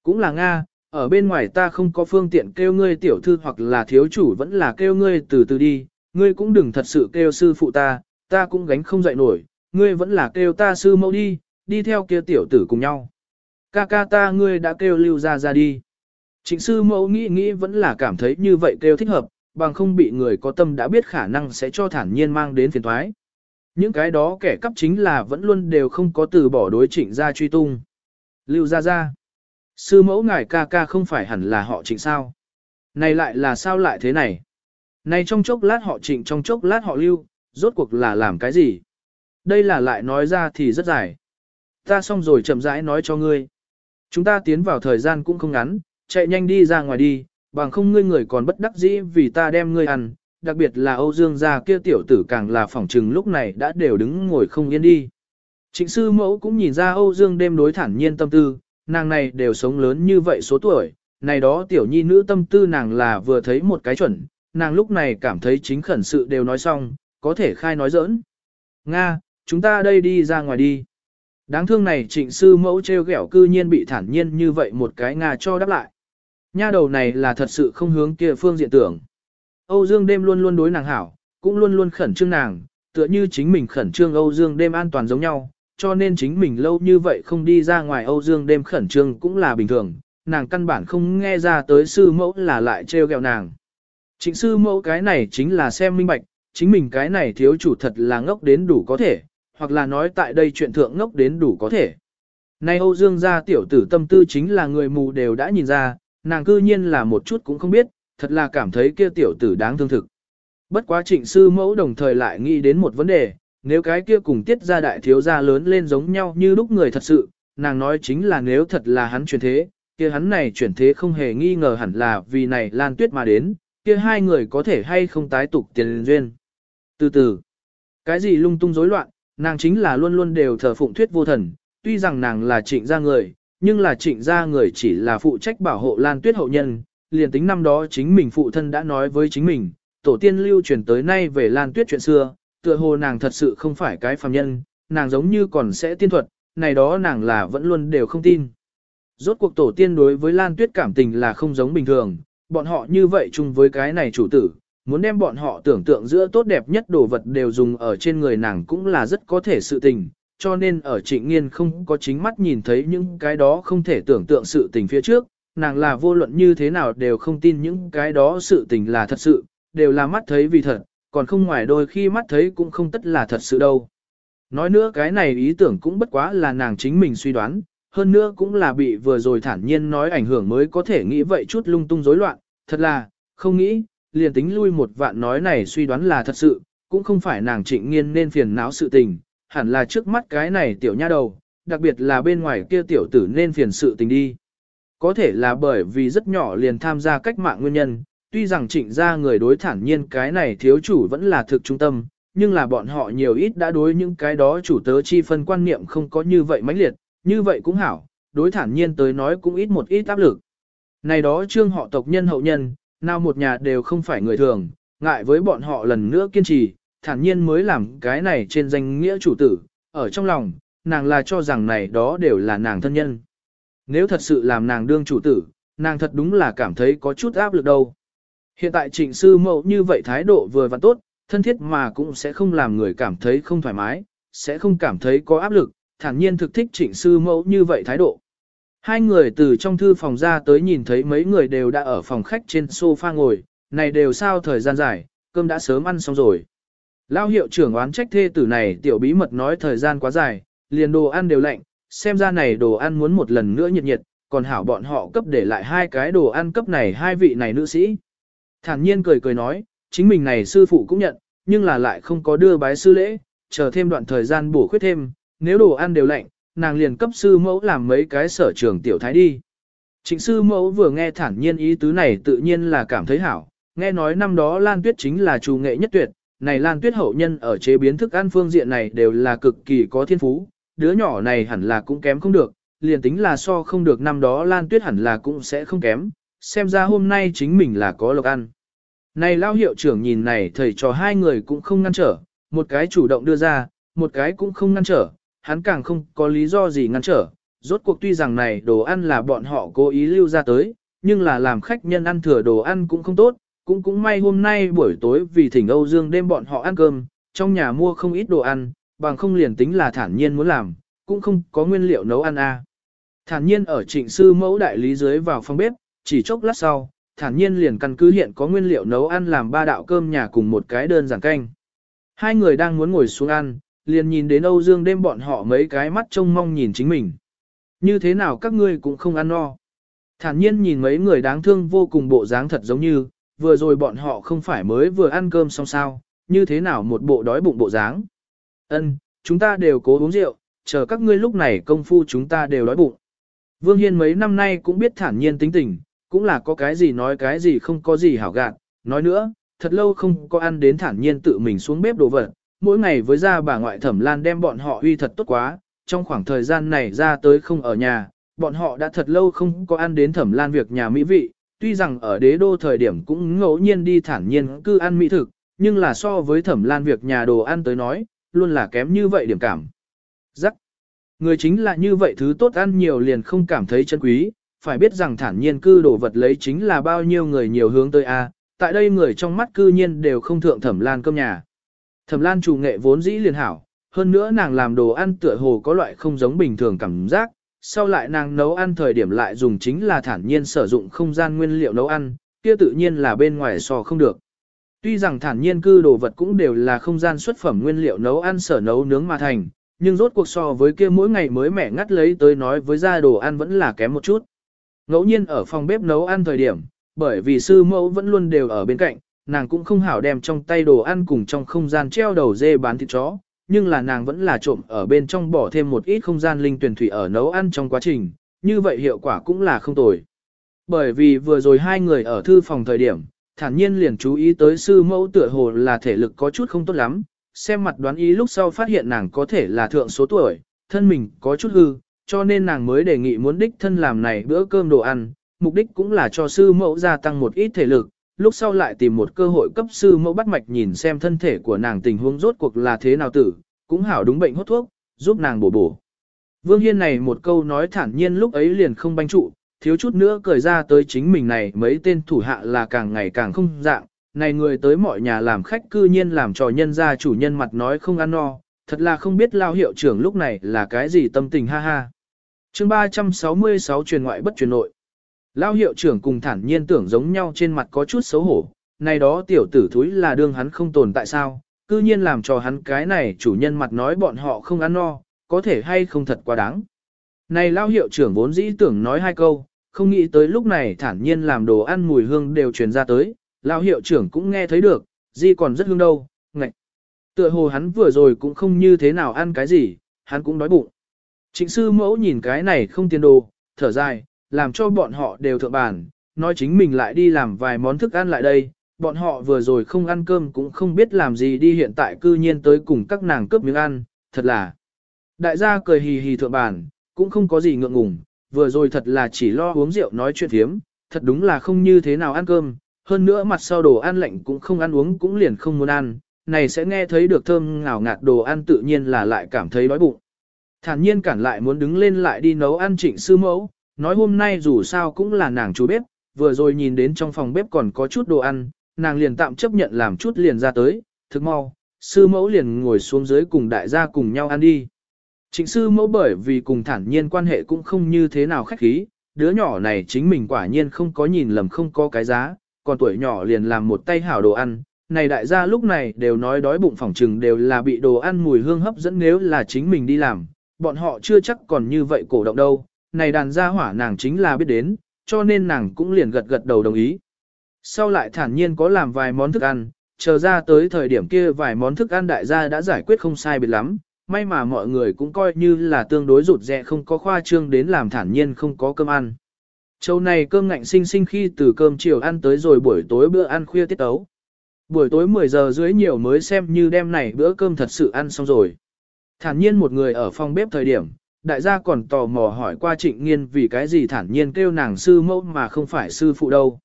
Cũng là Nga, ở bên ngoài ta không có phương tiện kêu ngươi tiểu thư hoặc là thiếu chủ vẫn là kêu ngươi từ từ đi, ngươi cũng đừng thật sự kêu sư phụ ta, ta cũng gánh không dậy nổi, ngươi vẫn là kêu ta sư mẫu đi, đi theo kia tiểu tử cùng nhau. Ca ca ta ngươi đã kêu lưu ra ra đi. Trịnh sư mẫu nghĩ nghĩ vẫn là cảm thấy như vậy kêu thích hợp, bằng không bị người có tâm đã biết khả năng sẽ cho thản nhiên mang đến phiền thoái. Những cái đó kẻ cấp chính là vẫn luôn đều không có từ bỏ đối trịnh ra truy tung. Lưu ra ra. Sư mẫu ngài ca ca không phải hẳn là họ trịnh sao. Này lại là sao lại thế này? Này trong chốc lát họ trịnh trong chốc lát họ lưu, rốt cuộc là làm cái gì? Đây là lại nói ra thì rất dài. Ta xong rồi chậm rãi nói cho ngươi. Chúng ta tiến vào thời gian cũng không ngắn, chạy nhanh đi ra ngoài đi, bằng không ngươi người còn bất đắc dĩ vì ta đem ngươi ăn, đặc biệt là Âu Dương gia kia tiểu tử càng là phỏng trừng lúc này đã đều đứng ngồi không yên đi. Trịnh sư mẫu cũng nhìn ra Âu Dương đêm đối thản nhiên tâm tư, nàng này đều sống lớn như vậy số tuổi, này đó tiểu nhi nữ tâm tư nàng là vừa thấy một cái chuẩn, nàng lúc này cảm thấy chính khẩn sự đều nói xong, có thể khai nói giỡn. Nga, chúng ta đây đi ra ngoài đi. Đáng thương này trịnh sư mẫu treo ghẹo cư nhiên bị thản nhiên như vậy một cái Nga cho đáp lại. Nha đầu này là thật sự không hướng kia phương diện tưởng. Âu Dương đêm luôn luôn đối nàng hảo, cũng luôn luôn khẩn trương nàng, tựa như chính mình khẩn trương Âu Dương đêm an toàn giống nhau, cho nên chính mình lâu như vậy không đi ra ngoài Âu Dương đêm khẩn trương cũng là bình thường, nàng căn bản không nghe ra tới sư mẫu là lại trêu ghẹo nàng. chính sư mẫu cái này chính là xem minh bạch, chính mình cái này thiếu chủ thật là ngốc đến đủ có thể, hoặc là nói tại đây chuyện thượng ngốc đến đủ có thể. Nay Âu Dương gia tiểu tử tâm tư chính là người mù đều đã nhìn ra, nàng cư nhiên là một chút cũng không biết, thật là cảm thấy kia tiểu tử đáng thương thực. Bất quá trịnh sư mẫu đồng thời lại nghĩ đến một vấn đề, nếu cái kia cùng tiết gia đại thiếu gia lớn lên giống nhau như lúc người thật sự, nàng nói chính là nếu thật là hắn chuyển thế, kia hắn này chuyển thế không hề nghi ngờ hẳn là vì này lan tuyết mà đến, kia hai người có thể hay không tái tục tiền duyên. Từ từ, cái gì lung tung rối loạn, nàng chính là luôn luôn đều thờ phụng thuyết vô thần, tuy rằng nàng là trịnh gia người, nhưng là trịnh gia người chỉ là phụ trách bảo hộ lan tuyết hậu nhân, liền tính năm đó chính mình phụ thân đã nói với chính mình, tổ tiên lưu truyền tới nay về lan tuyết chuyện xưa, tựa hồ nàng thật sự không phải cái phàm nhân, nàng giống như còn sẽ tiên thuật, này đó nàng là vẫn luôn đều không tin. Rốt cuộc tổ tiên đối với Lan Tuyết cảm tình là không giống bình thường, bọn họ như vậy chung với cái này chủ tử, muốn đem bọn họ tưởng tượng giữa tốt đẹp nhất đồ vật đều dùng ở trên người nàng cũng là rất có thể sự tình, cho nên ở trịnh nghiên không có chính mắt nhìn thấy những cái đó không thể tưởng tượng sự tình phía trước, nàng là vô luận như thế nào đều không tin những cái đó sự tình là thật sự, đều là mắt thấy vì thật, còn không ngoài đôi khi mắt thấy cũng không tất là thật sự đâu. Nói nữa cái này ý tưởng cũng bất quá là nàng chính mình suy đoán, hơn nữa cũng là bị vừa rồi thản nhiên nói ảnh hưởng mới có thể nghĩ vậy chút lung tung rối loạn, thật là, không nghĩ, liền tính lui một vạn nói này suy đoán là thật sự, cũng không phải nàng trịnh nghiên nên phiền não sự tình, hẳn là trước mắt cái này tiểu nha đầu, đặc biệt là bên ngoài kia tiểu tử nên phiền sự tình đi. Có thể là bởi vì rất nhỏ liền tham gia cách mạng nguyên nhân, tuy rằng trịnh ra người đối thản nhiên cái này thiếu chủ vẫn là thực trung tâm, nhưng là bọn họ nhiều ít đã đối những cái đó chủ tớ chi phân quan niệm không có như vậy mãnh liệt, như vậy cũng hảo, đối thản nhiên tới nói cũng ít một ít áp lực. Này đó trương họ tộc nhân hậu nhân, nào một nhà đều không phải người thường, ngại với bọn họ lần nữa kiên trì, thản nhiên mới làm cái này trên danh nghĩa chủ tử, ở trong lòng, nàng là cho rằng này đó đều là nàng thân nhân. Nếu thật sự làm nàng đương chủ tử, nàng thật đúng là cảm thấy có chút áp lực đâu. Hiện tại trịnh sư mẫu như vậy thái độ vừa và tốt, thân thiết mà cũng sẽ không làm người cảm thấy không thoải mái, sẽ không cảm thấy có áp lực, thản nhiên thực thích trịnh sư mẫu như vậy thái độ. Hai người từ trong thư phòng ra tới nhìn thấy mấy người đều đã ở phòng khách trên sofa ngồi, này đều sao thời gian dài, cơm đã sớm ăn xong rồi. Lao hiệu trưởng oán trách thê tử này tiểu bí mật nói thời gian quá dài, liền đồ ăn đều lạnh, xem ra này đồ ăn muốn một lần nữa nhiệt nhiệt, còn hảo bọn họ cấp để lại hai cái đồ ăn cấp này hai vị này nữ sĩ. Thản nhiên cười cười nói, chính mình này sư phụ cũng nhận, nhưng là lại không có đưa bái sư lễ, chờ thêm đoạn thời gian bổ khuyết thêm, nếu đồ ăn đều lạnh, nàng liền cấp sư mẫu làm mấy cái sở trường tiểu thái đi. Trịnh sư mẫu vừa nghe thản nhiên ý tứ này tự nhiên là cảm thấy hảo, nghe nói năm đó Lan Tuyết chính là chủ nghệ nhất tuyệt, này Lan Tuyết hậu nhân ở chế biến thức ăn phương diện này đều là cực kỳ có thiên phú, đứa nhỏ này hẳn là cũng kém không được, liền tính là so không được năm đó Lan Tuyết hẳn là cũng sẽ không kém, xem ra hôm nay chính mình là có lộc ăn. Này lao hiệu trưởng nhìn này thầy trò hai người cũng không ngăn trở, một cái chủ động đưa ra, một cái cũng không ngăn trở, hắn càng không có lý do gì ngăn trở. Rốt cuộc tuy rằng này đồ ăn là bọn họ cố ý lưu ra tới, nhưng là làm khách nhân ăn thừa đồ ăn cũng không tốt, cũng cũng may hôm nay buổi tối vì thỉnh Âu Dương đêm bọn họ ăn cơm, trong nhà mua không ít đồ ăn, bằng không liền tính là thản nhiên muốn làm, cũng không có nguyên liệu nấu ăn a. À. Thản nhiên ở trịnh sư mẫu đại lý dưới vào phòng bếp, chỉ chốc lát sau, thản nhiên liền căn cứ hiện có nguyên liệu nấu ăn làm ba đạo cơm nhà cùng một cái đơn giản canh. Hai người đang muốn ngồi xuống ăn, liền nhìn đến Âu Dương đêm bọn họ mấy cái mắt trông mong nhìn chính mình. Như thế nào các ngươi cũng không ăn no. Thản nhiên nhìn mấy người đáng thương vô cùng bộ dáng thật giống như, vừa rồi bọn họ không phải mới vừa ăn cơm xong sao, như thế nào một bộ đói bụng bộ dáng. Ân, chúng ta đều cố uống rượu, chờ các ngươi lúc này công phu chúng ta đều đói bụng. Vương Hiên mấy năm nay cũng biết thản nhiên tính tình, cũng là có cái gì nói cái gì không có gì hảo gạn. Nói nữa, thật lâu không có ăn đến thản nhiên tự mình xuống bếp đồ vật, mỗi ngày với gia bà ngoại thẩm lan đem bọn họ uy thật tốt quá, trong khoảng thời gian này ra tới không ở nhà, bọn họ đã thật lâu không có ăn đến thẩm lan việc nhà mỹ vị, tuy rằng ở đế đô thời điểm cũng ngẫu nhiên đi thản nhiên cư ăn mỹ thực, nhưng là so với thẩm lan việc nhà đồ ăn tới nói, luôn là kém như vậy điểm cảm. Rắc. Người chính là như vậy thứ tốt ăn nhiều liền không cảm thấy chân quý, phải biết rằng thản nhiên cư đồ vật lấy chính là bao nhiêu người nhiều hướng tới A, tại đây người trong mắt cư nhiên đều không thượng thẩm lan cơm nhà. Thẩm lan chủ nghệ vốn dĩ liền hảo, hơn nữa nàng làm đồ ăn tựa hồ có loại không giống bình thường cảm giác, sau lại nàng nấu ăn thời điểm lại dùng chính là thản nhiên sử dụng không gian nguyên liệu nấu ăn, kia tự nhiên là bên ngoài so không được. Tuy rằng thản nhiên cư đồ vật cũng đều là không gian xuất phẩm nguyên liệu nấu ăn sở nấu nướng mà thành, nhưng rốt cuộc so với kia mỗi ngày mới mẻ ngắt lấy tới nói với ra đồ ăn vẫn là kém một chút. Ngẫu nhiên ở phòng bếp nấu ăn thời điểm, bởi vì sư mẫu vẫn luôn đều ở bên cạnh, nàng cũng không hảo đem trong tay đồ ăn cùng trong không gian treo đầu dê bán thịt chó, nhưng là nàng vẫn là trộm ở bên trong bỏ thêm một ít không gian linh tuyển thủy ở nấu ăn trong quá trình, như vậy hiệu quả cũng là không tồi. Bởi vì vừa rồi hai người ở thư phòng thời điểm, thản nhiên liền chú ý tới sư mẫu tựa hồ là thể lực có chút không tốt lắm, xem mặt đoán ý lúc sau phát hiện nàng có thể là thượng số tuổi, thân mình có chút hư, cho nên nàng mới đề nghị muốn đích thân làm này bữa cơm đồ ăn, mục đích cũng là cho sư mẫu gia tăng một ít thể lực, lúc sau lại tìm một cơ hội cấp sư mẫu bắt mạch nhìn xem thân thể của nàng tình huống rốt cuộc là thế nào tử, cũng hảo đúng bệnh hốt thuốc, giúp nàng bổ bổ. Vương Hiên này một câu nói thản nhiên lúc ấy liền không banh trụ, thiếu chút nữa cười ra tới chính mình này mấy tên thủ hạ là càng ngày càng không dạng, này người tới mọi nhà làm khách cư nhiên làm trò nhân gia chủ nhân mặt nói không ăn no, thật là không biết lao hiệu trưởng lúc này là cái gì tâm tình ha ha chương 366 truyền ngoại bất truyền nội. Lao hiệu trưởng cùng thản nhiên tưởng giống nhau trên mặt có chút xấu hổ, này đó tiểu tử thúi là đương hắn không tồn tại sao, cư nhiên làm cho hắn cái này chủ nhân mặt nói bọn họ không ăn no, có thể hay không thật quá đáng. Này lao hiệu trưởng vốn dĩ tưởng nói hai câu, không nghĩ tới lúc này thản nhiên làm đồ ăn mùi hương đều truyền ra tới, lao hiệu trưởng cũng nghe thấy được, gì còn rất hương đâu, ngạch. Tựa hồ hắn vừa rồi cũng không như thế nào ăn cái gì, hắn cũng đói bụng. Trịnh sư mẫu nhìn cái này không tiền đồ, thở dài, làm cho bọn họ đều thượng bản, nói chính mình lại đi làm vài món thức ăn lại đây, bọn họ vừa rồi không ăn cơm cũng không biết làm gì đi hiện tại cư nhiên tới cùng các nàng cướp miếng ăn, thật là. Đại gia cười hì hì thượng bản, cũng không có gì ngượng ngùng, vừa rồi thật là chỉ lo uống rượu nói chuyện thiếm, thật đúng là không như thế nào ăn cơm, hơn nữa mặt sau đồ ăn lạnh cũng không ăn uống cũng liền không muốn ăn, này sẽ nghe thấy được thơm ngào ngạt đồ ăn tự nhiên là lại cảm thấy đói bụng. Thản nhiên cản lại muốn đứng lên lại đi nấu ăn trịnh sư mẫu, nói hôm nay dù sao cũng là nàng chú bếp, vừa rồi nhìn đến trong phòng bếp còn có chút đồ ăn, nàng liền tạm chấp nhận làm chút liền ra tới, thực mau, sư mẫu liền ngồi xuống dưới cùng đại gia cùng nhau ăn đi. Trịnh sư mẫu bởi vì cùng thản nhiên quan hệ cũng không như thế nào khách khí, đứa nhỏ này chính mình quả nhiên không có nhìn lầm không có cái giá, còn tuổi nhỏ liền làm một tay hảo đồ ăn. Này đại gia lúc này đều nói đói bụng phỏng trừng đều là bị đồ ăn mùi hương hấp dẫn nếu là chính mình đi làm, bọn họ chưa chắc còn như vậy cổ động đâu. Này đàn gia hỏa nàng chính là biết đến, cho nên nàng cũng liền gật gật đầu đồng ý. Sau lại thản nhiên có làm vài món thức ăn, chờ ra tới thời điểm kia vài món thức ăn đại gia đã giải quyết không sai biệt lắm, may mà mọi người cũng coi như là tương đối rụt rẹ không có khoa trương đến làm thản nhiên không có cơm ăn. Châu này cơm ngạnh sinh sinh khi từ cơm chiều ăn tới rồi buổi tối bữa ăn khuya tiết ấu. Buổi tối 10 giờ dưới nhiều mới xem như đêm này bữa cơm thật sự ăn xong rồi. Thản nhiên một người ở phòng bếp thời điểm, đại gia còn tò mò hỏi qua trịnh nghiên vì cái gì thản nhiên kêu nàng sư mẫu mà không phải sư phụ đâu.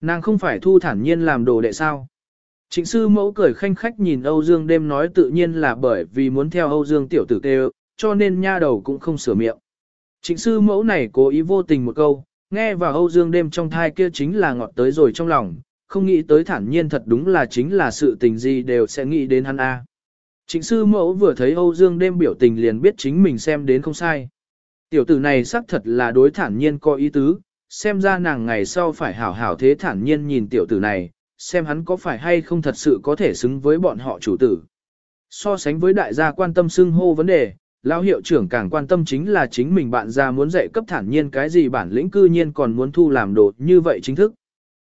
Nàng không phải thu thản nhiên làm đồ đệ sao. Trịnh sư mẫu cười khanh khách nhìn Âu Dương đêm nói tự nhiên là bởi vì muốn theo Âu Dương tiểu tử kêu, cho nên nha đầu cũng không sửa miệng. Trịnh sư mẫu này cố ý vô tình một câu, nghe vào Âu Dương đêm trong thai kia chính là ngọt tới rồi trong lòng, không nghĩ tới thản nhiên thật đúng là chính là sự tình gì đều sẽ nghĩ đến hắn A. Trịnh sư mẫu vừa thấy Âu Dương đêm biểu tình liền biết chính mình xem đến không sai. Tiểu tử này xác thật là đối thản nhiên có ý tứ, xem ra nàng ngày sau phải hảo hảo thế thản nhiên nhìn tiểu tử này, xem hắn có phải hay không thật sự có thể xứng với bọn họ chủ tử. So sánh với đại gia quan tâm xưng hô vấn đề, lão hiệu trưởng càng quan tâm chính là chính mình bạn gia muốn dạy cấp thản nhiên cái gì bản lĩnh cư nhiên còn muốn thu làm đồ như vậy chính thức.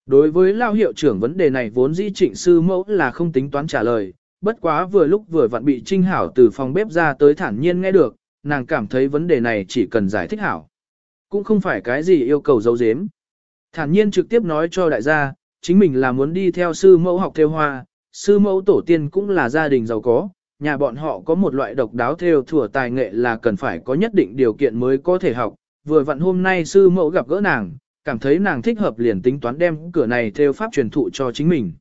Đối với lão hiệu trưởng vấn đề này vốn dĩ trịnh sư mẫu là không tính toán trả lời, bất quá vừa lúc vừa vặn bị trinh hảo từ phòng bếp ra tới thản nhiên nghe được, nàng cảm thấy vấn đề này chỉ cần giải thích hảo. Cũng không phải cái gì yêu cầu giấu giếm. Thản nhiên trực tiếp nói cho đại gia, chính mình là muốn đi theo sư mẫu học theo hoa, sư mẫu tổ tiên cũng là gia đình giàu có, nhà bọn họ có một loại độc đáo theo thủa tài nghệ là cần phải có nhất định điều kiện mới có thể học, vừa vặn hôm nay sư mẫu gặp gỡ nàng, cảm thấy nàng thích hợp liền tính toán đem cửa này theo pháp truyền thụ cho chính mình.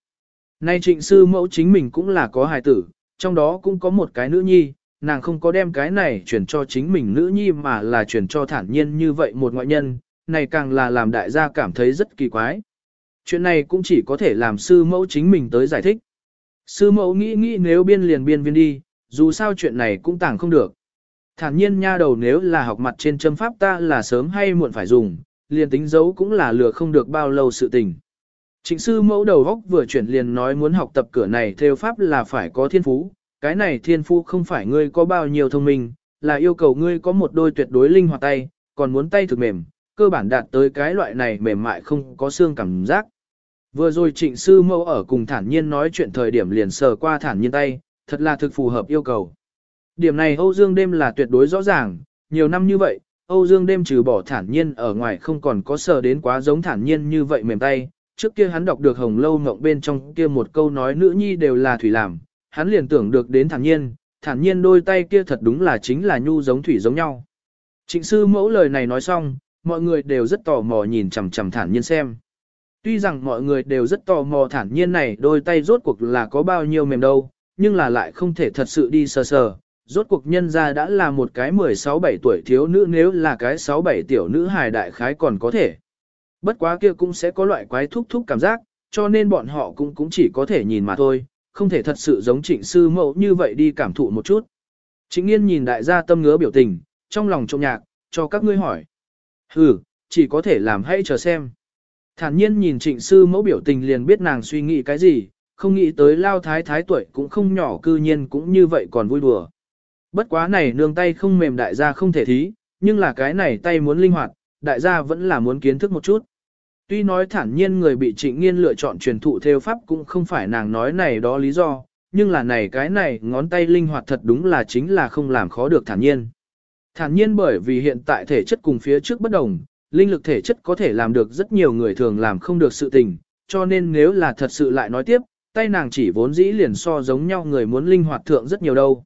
Nay trịnh sư mẫu chính mình cũng là có hài tử, trong đó cũng có một cái nữ nhi, nàng không có đem cái này truyền cho chính mình nữ nhi mà là truyền cho thản nhiên như vậy một ngoại nhân, này càng là làm đại gia cảm thấy rất kỳ quái. Chuyện này cũng chỉ có thể làm sư mẫu chính mình tới giải thích. Sư mẫu nghĩ nghĩ nếu biên liền biên viên đi, dù sao chuyện này cũng tàng không được. Thản nhiên nha đầu nếu là học mặt trên châm pháp ta là sớm hay muộn phải dùng, liền tính dấu cũng là lừa không được bao lâu sự tình. Trịnh sư mẫu đầu góc vừa chuyển liền nói muốn học tập cửa này theo pháp là phải có thiên phú, cái này thiên phú không phải ngươi có bao nhiêu thông minh, là yêu cầu ngươi có một đôi tuyệt đối linh hoạt tay, còn muốn tay thực mềm, cơ bản đạt tới cái loại này mềm mại không có xương cảm giác. Vừa rồi trịnh sư mẫu ở cùng thản nhiên nói chuyện thời điểm liền sờ qua thản nhiên tay, thật là thực phù hợp yêu cầu. Điểm này Âu Dương đêm là tuyệt đối rõ ràng, nhiều năm như vậy, Âu Dương đêm trừ bỏ thản nhiên ở ngoài không còn có sờ đến quá giống thản nhiên như vậy mềm tay. Trước kia hắn đọc được hồng lâu ngộng bên trong kia một câu nói nữ nhi đều là thủy làm, hắn liền tưởng được đến thản nhiên, thản nhiên đôi tay kia thật đúng là chính là nhu giống thủy giống nhau. Trịnh sư mẫu lời này nói xong, mọi người đều rất tò mò nhìn chằm chằm thản nhiên xem. Tuy rằng mọi người đều rất tò mò thản nhiên này đôi tay rốt cuộc là có bao nhiêu mềm đâu, nhưng là lại không thể thật sự đi sờ sờ. Rốt cuộc nhân ra đã là một cái 16-17 tuổi thiếu nữ nếu là cái 6-7 tiểu nữ hài đại khái còn có thể. Bất quá kia cũng sẽ có loại quái thúc thúc cảm giác, cho nên bọn họ cũng cũng chỉ có thể nhìn mà thôi, không thể thật sự giống trịnh sư mẫu như vậy đi cảm thụ một chút. Trịnh Nghiên nhìn đại gia tâm ngứa biểu tình, trong lòng trộm nhạc, cho các ngươi hỏi. Ừ, chỉ có thể làm hay chờ xem. Thản nhiên nhìn trịnh sư mẫu biểu tình liền biết nàng suy nghĩ cái gì, không nghĩ tới lao thái thái tuổi cũng không nhỏ cư nhiên cũng như vậy còn vui đùa. Bất quá này nương tay không mềm đại gia không thể thí, nhưng là cái này tay muốn linh hoạt, đại gia vẫn là muốn kiến thức một chút. Tuy nói thản nhiên người bị trịnh nghiên lựa chọn truyền thụ theo pháp cũng không phải nàng nói này đó lý do, nhưng là này cái này ngón tay linh hoạt thật đúng là chính là không làm khó được thản nhiên. Thản nhiên bởi vì hiện tại thể chất cùng phía trước bất đồng, linh lực thể chất có thể làm được rất nhiều người thường làm không được sự tình, cho nên nếu là thật sự lại nói tiếp, tay nàng chỉ vốn dĩ liền so giống nhau người muốn linh hoạt thượng rất nhiều đâu.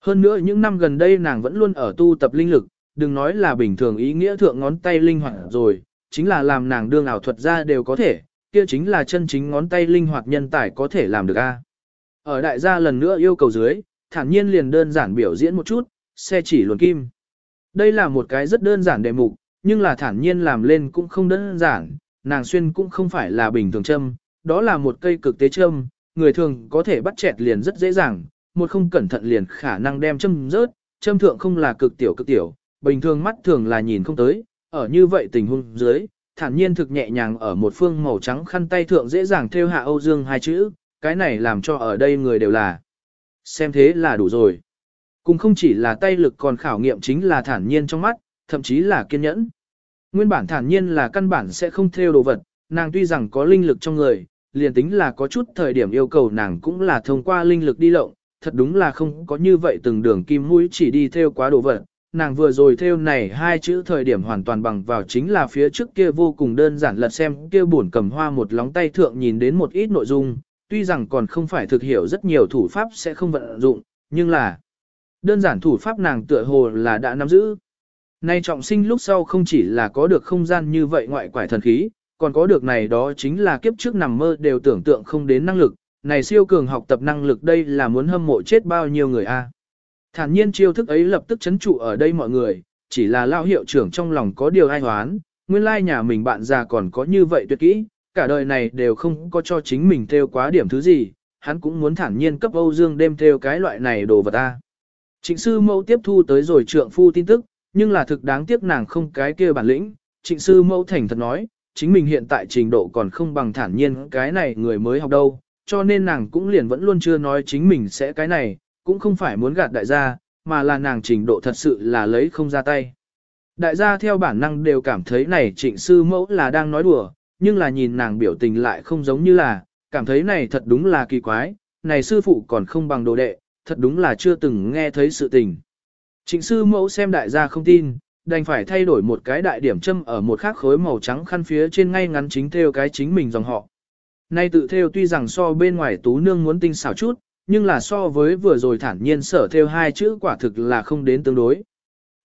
Hơn nữa những năm gần đây nàng vẫn luôn ở tu tập linh lực, đừng nói là bình thường ý nghĩa thượng ngón tay linh hoạt rồi, chính là làm nàng đương ảo thuật ra đều có thể, kia chính là chân chính ngón tay linh hoạt nhân tài có thể làm được a. Ở đại gia lần nữa yêu cầu dưới, thản nhiên liền đơn giản biểu diễn một chút, xe chỉ luồn kim. Đây là một cái rất đơn giản đề mục, nhưng là thản nhiên làm lên cũng không đơn giản, nàng xuyên cũng không phải là bình thường châm, đó là một cây cực tế châm, người thường có thể bắt chẹt liền rất dễ dàng, một không cẩn thận liền khả năng đem châm rớt, châm thượng không là cực tiểu cực tiểu, bình thường mắt thường là nhìn không tới, ở như vậy tình huống dưới, thản nhiên thực nhẹ nhàng ở một phương màu trắng khăn tay thượng dễ dàng theo hạ Âu Dương hai chữ, cái này làm cho ở đây người đều là xem thế là đủ rồi. Cùng không chỉ là tay lực còn khảo nghiệm chính là thản nhiên trong mắt, thậm chí là kiên nhẫn. Nguyên bản thản nhiên là căn bản sẽ không theo đồ vật, nàng tuy rằng có linh lực trong người, liền tính là có chút thời điểm yêu cầu nàng cũng là thông qua linh lực đi lộng, thật đúng là không có như vậy từng đường kim mũi chỉ đi theo quá đồ vật. Nàng vừa rồi theo này hai chữ thời điểm hoàn toàn bằng vào chính là phía trước kia vô cùng đơn giản lật xem kia buồn cầm hoa một lóng tay thượng nhìn đến một ít nội dung, tuy rằng còn không phải thực hiểu rất nhiều thủ pháp sẽ không vận dụng, nhưng là đơn giản thủ pháp nàng tựa hồ là đã nắm giữ. Nay trọng sinh lúc sau không chỉ là có được không gian như vậy ngoại quải thần khí, còn có được này đó chính là kiếp trước nằm mơ đều tưởng tượng không đến năng lực, này siêu cường học tập năng lực đây là muốn hâm mộ chết bao nhiêu người a. Thản nhiên chiêu thức ấy lập tức chấn trụ ở đây mọi người, chỉ là lao hiệu trưởng trong lòng có điều ai hoán, nguyên lai nhà mình bạn già còn có như vậy tuyệt kỹ, cả đời này đều không có cho chính mình theo quá điểm thứ gì, hắn cũng muốn thản nhiên cấp Âu Dương đêm theo cái loại này đồ vật ta. Trịnh sư mẫu tiếp thu tới rồi trượng phu tin tức, nhưng là thực đáng tiếc nàng không cái kia bản lĩnh, trịnh sư mẫu thành thật nói, chính mình hiện tại trình độ còn không bằng thản nhiên cái này người mới học đâu, cho nên nàng cũng liền vẫn luôn chưa nói chính mình sẽ cái này, cũng không phải muốn gạt đại gia, mà là nàng trình độ thật sự là lấy không ra tay. Đại gia theo bản năng đều cảm thấy này trịnh sư mẫu là đang nói đùa, nhưng là nhìn nàng biểu tình lại không giống như là, cảm thấy này thật đúng là kỳ quái, này sư phụ còn không bằng đồ đệ, thật đúng là chưa từng nghe thấy sự tình. Trịnh sư mẫu xem đại gia không tin, đành phải thay đổi một cái đại điểm châm ở một khắc khối màu trắng khăn phía trên ngay ngắn chính theo cái chính mình dòng họ. Nay tự theo tuy rằng so bên ngoài tú nương muốn tinh xảo chút, nhưng là so với vừa rồi thản nhiên sở theo hai chữ quả thực là không đến tương đối.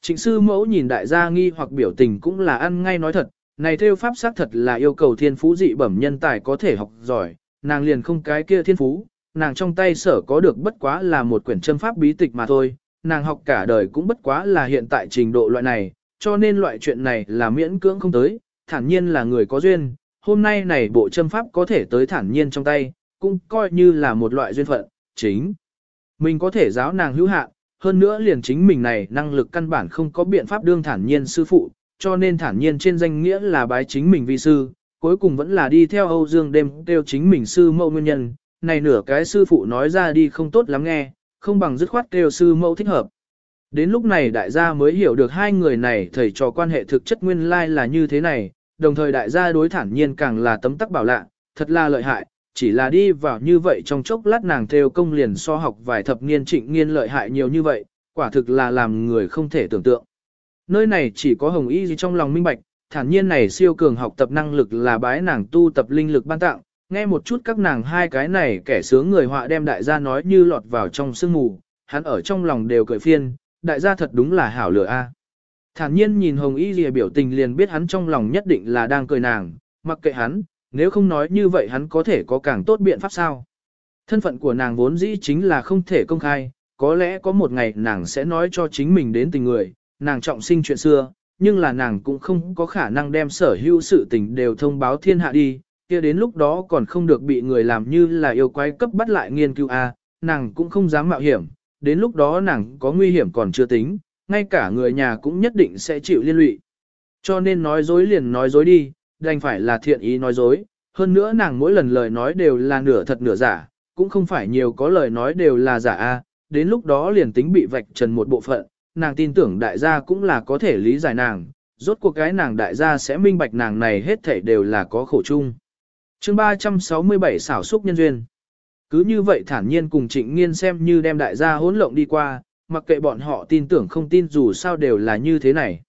Trịnh sư mẫu nhìn đại gia nghi hoặc biểu tình cũng là ăn ngay nói thật, này theo pháp xác thật là yêu cầu thiên phú dị bẩm nhân tài có thể học giỏi, nàng liền không cái kia thiên phú, nàng trong tay sở có được bất quá là một quyển châm pháp bí tịch mà thôi, nàng học cả đời cũng bất quá là hiện tại trình độ loại này, cho nên loại chuyện này là miễn cưỡng không tới, thản nhiên là người có duyên, hôm nay này bộ châm pháp có thể tới thản nhiên trong tay, cũng coi như là một loại duyên phận, chính. Mình có thể giáo nàng hữu hạn, hơn nữa liền chính mình này năng lực căn bản không có biện pháp đương thản nhiên sư phụ, cho nên thản nhiên trên danh nghĩa là bái chính mình vi sư, cuối cùng vẫn là đi theo Âu Dương đêm kêu chính mình sư mẫu nguyên nhân, này nửa cái sư phụ nói ra đi không tốt lắm nghe, không bằng dứt khoát kêu sư mẫu thích hợp. Đến lúc này đại gia mới hiểu được hai người này thầy trò quan hệ thực chất nguyên lai là như thế này, đồng thời đại gia đối thản nhiên càng là tấm tắc bảo lạ, thật là lợi hại, chỉ là đi vào như vậy trong chốc lát nàng theo công liền so học vài thập niên trịnh nghiên lợi hại nhiều như vậy, quả thực là làm người không thể tưởng tượng. Nơi này chỉ có hồng y gì trong lòng minh bạch, thản nhiên này siêu cường học tập năng lực là bái nàng tu tập linh lực ban tặng, nghe một chút các nàng hai cái này kẻ sướng người họa đem đại gia nói như lọt vào trong sương mù, hắn ở trong lòng đều cười phiên, đại gia thật đúng là hảo lửa a. À. Thản nhiên nhìn Hồng Y Lìa biểu tình liền biết hắn trong lòng nhất định là đang cười nàng, mặc kệ hắn, nếu không nói như vậy hắn có thể có càng tốt biện pháp sao. Thân phận của nàng vốn dĩ chính là không thể công khai, có lẽ có một ngày nàng sẽ nói cho chính mình đến tình người, nàng trọng sinh chuyện xưa, nhưng là nàng cũng không có khả năng đem sở hữu sự tình đều thông báo thiên hạ đi, kia đến lúc đó còn không được bị người làm như là yêu quái cấp bắt lại nghiên cứu a, nàng cũng không dám mạo hiểm, đến lúc đó nàng có nguy hiểm còn chưa tính, ngay cả người nhà cũng nhất định sẽ chịu liên lụy. Cho nên nói dối liền nói dối đi, đành phải là thiện ý nói dối, hơn nữa nàng mỗi lần lời nói đều là nửa thật nửa giả, cũng không phải nhiều có lời nói đều là giả a, đến lúc đó liền tính bị vạch trần một bộ phận, nàng tin tưởng đại gia cũng là có thể lý giải nàng, rốt cuộc cái nàng đại gia sẽ minh bạch nàng này hết thảy đều là có khổ chung. Chương 367 xảo xúc nhân duyên. Cứ như vậy thản nhiên cùng trịnh nghiên xem như đem đại gia hỗn lộng đi qua, mặc kệ bọn họ tin tưởng không tin dù sao đều là như thế này.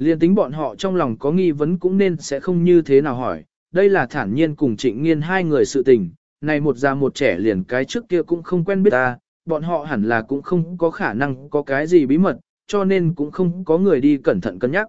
Liên tính bọn họ trong lòng có nghi vấn cũng nên sẽ không như thế nào hỏi, đây là thản nhiên cùng trịnh nghiên hai người sự tình, này một già một trẻ liền cái trước kia cũng không quen biết ta, bọn họ hẳn là cũng không có khả năng có cái gì bí mật, cho nên cũng không có người đi cẩn thận cân nhắc.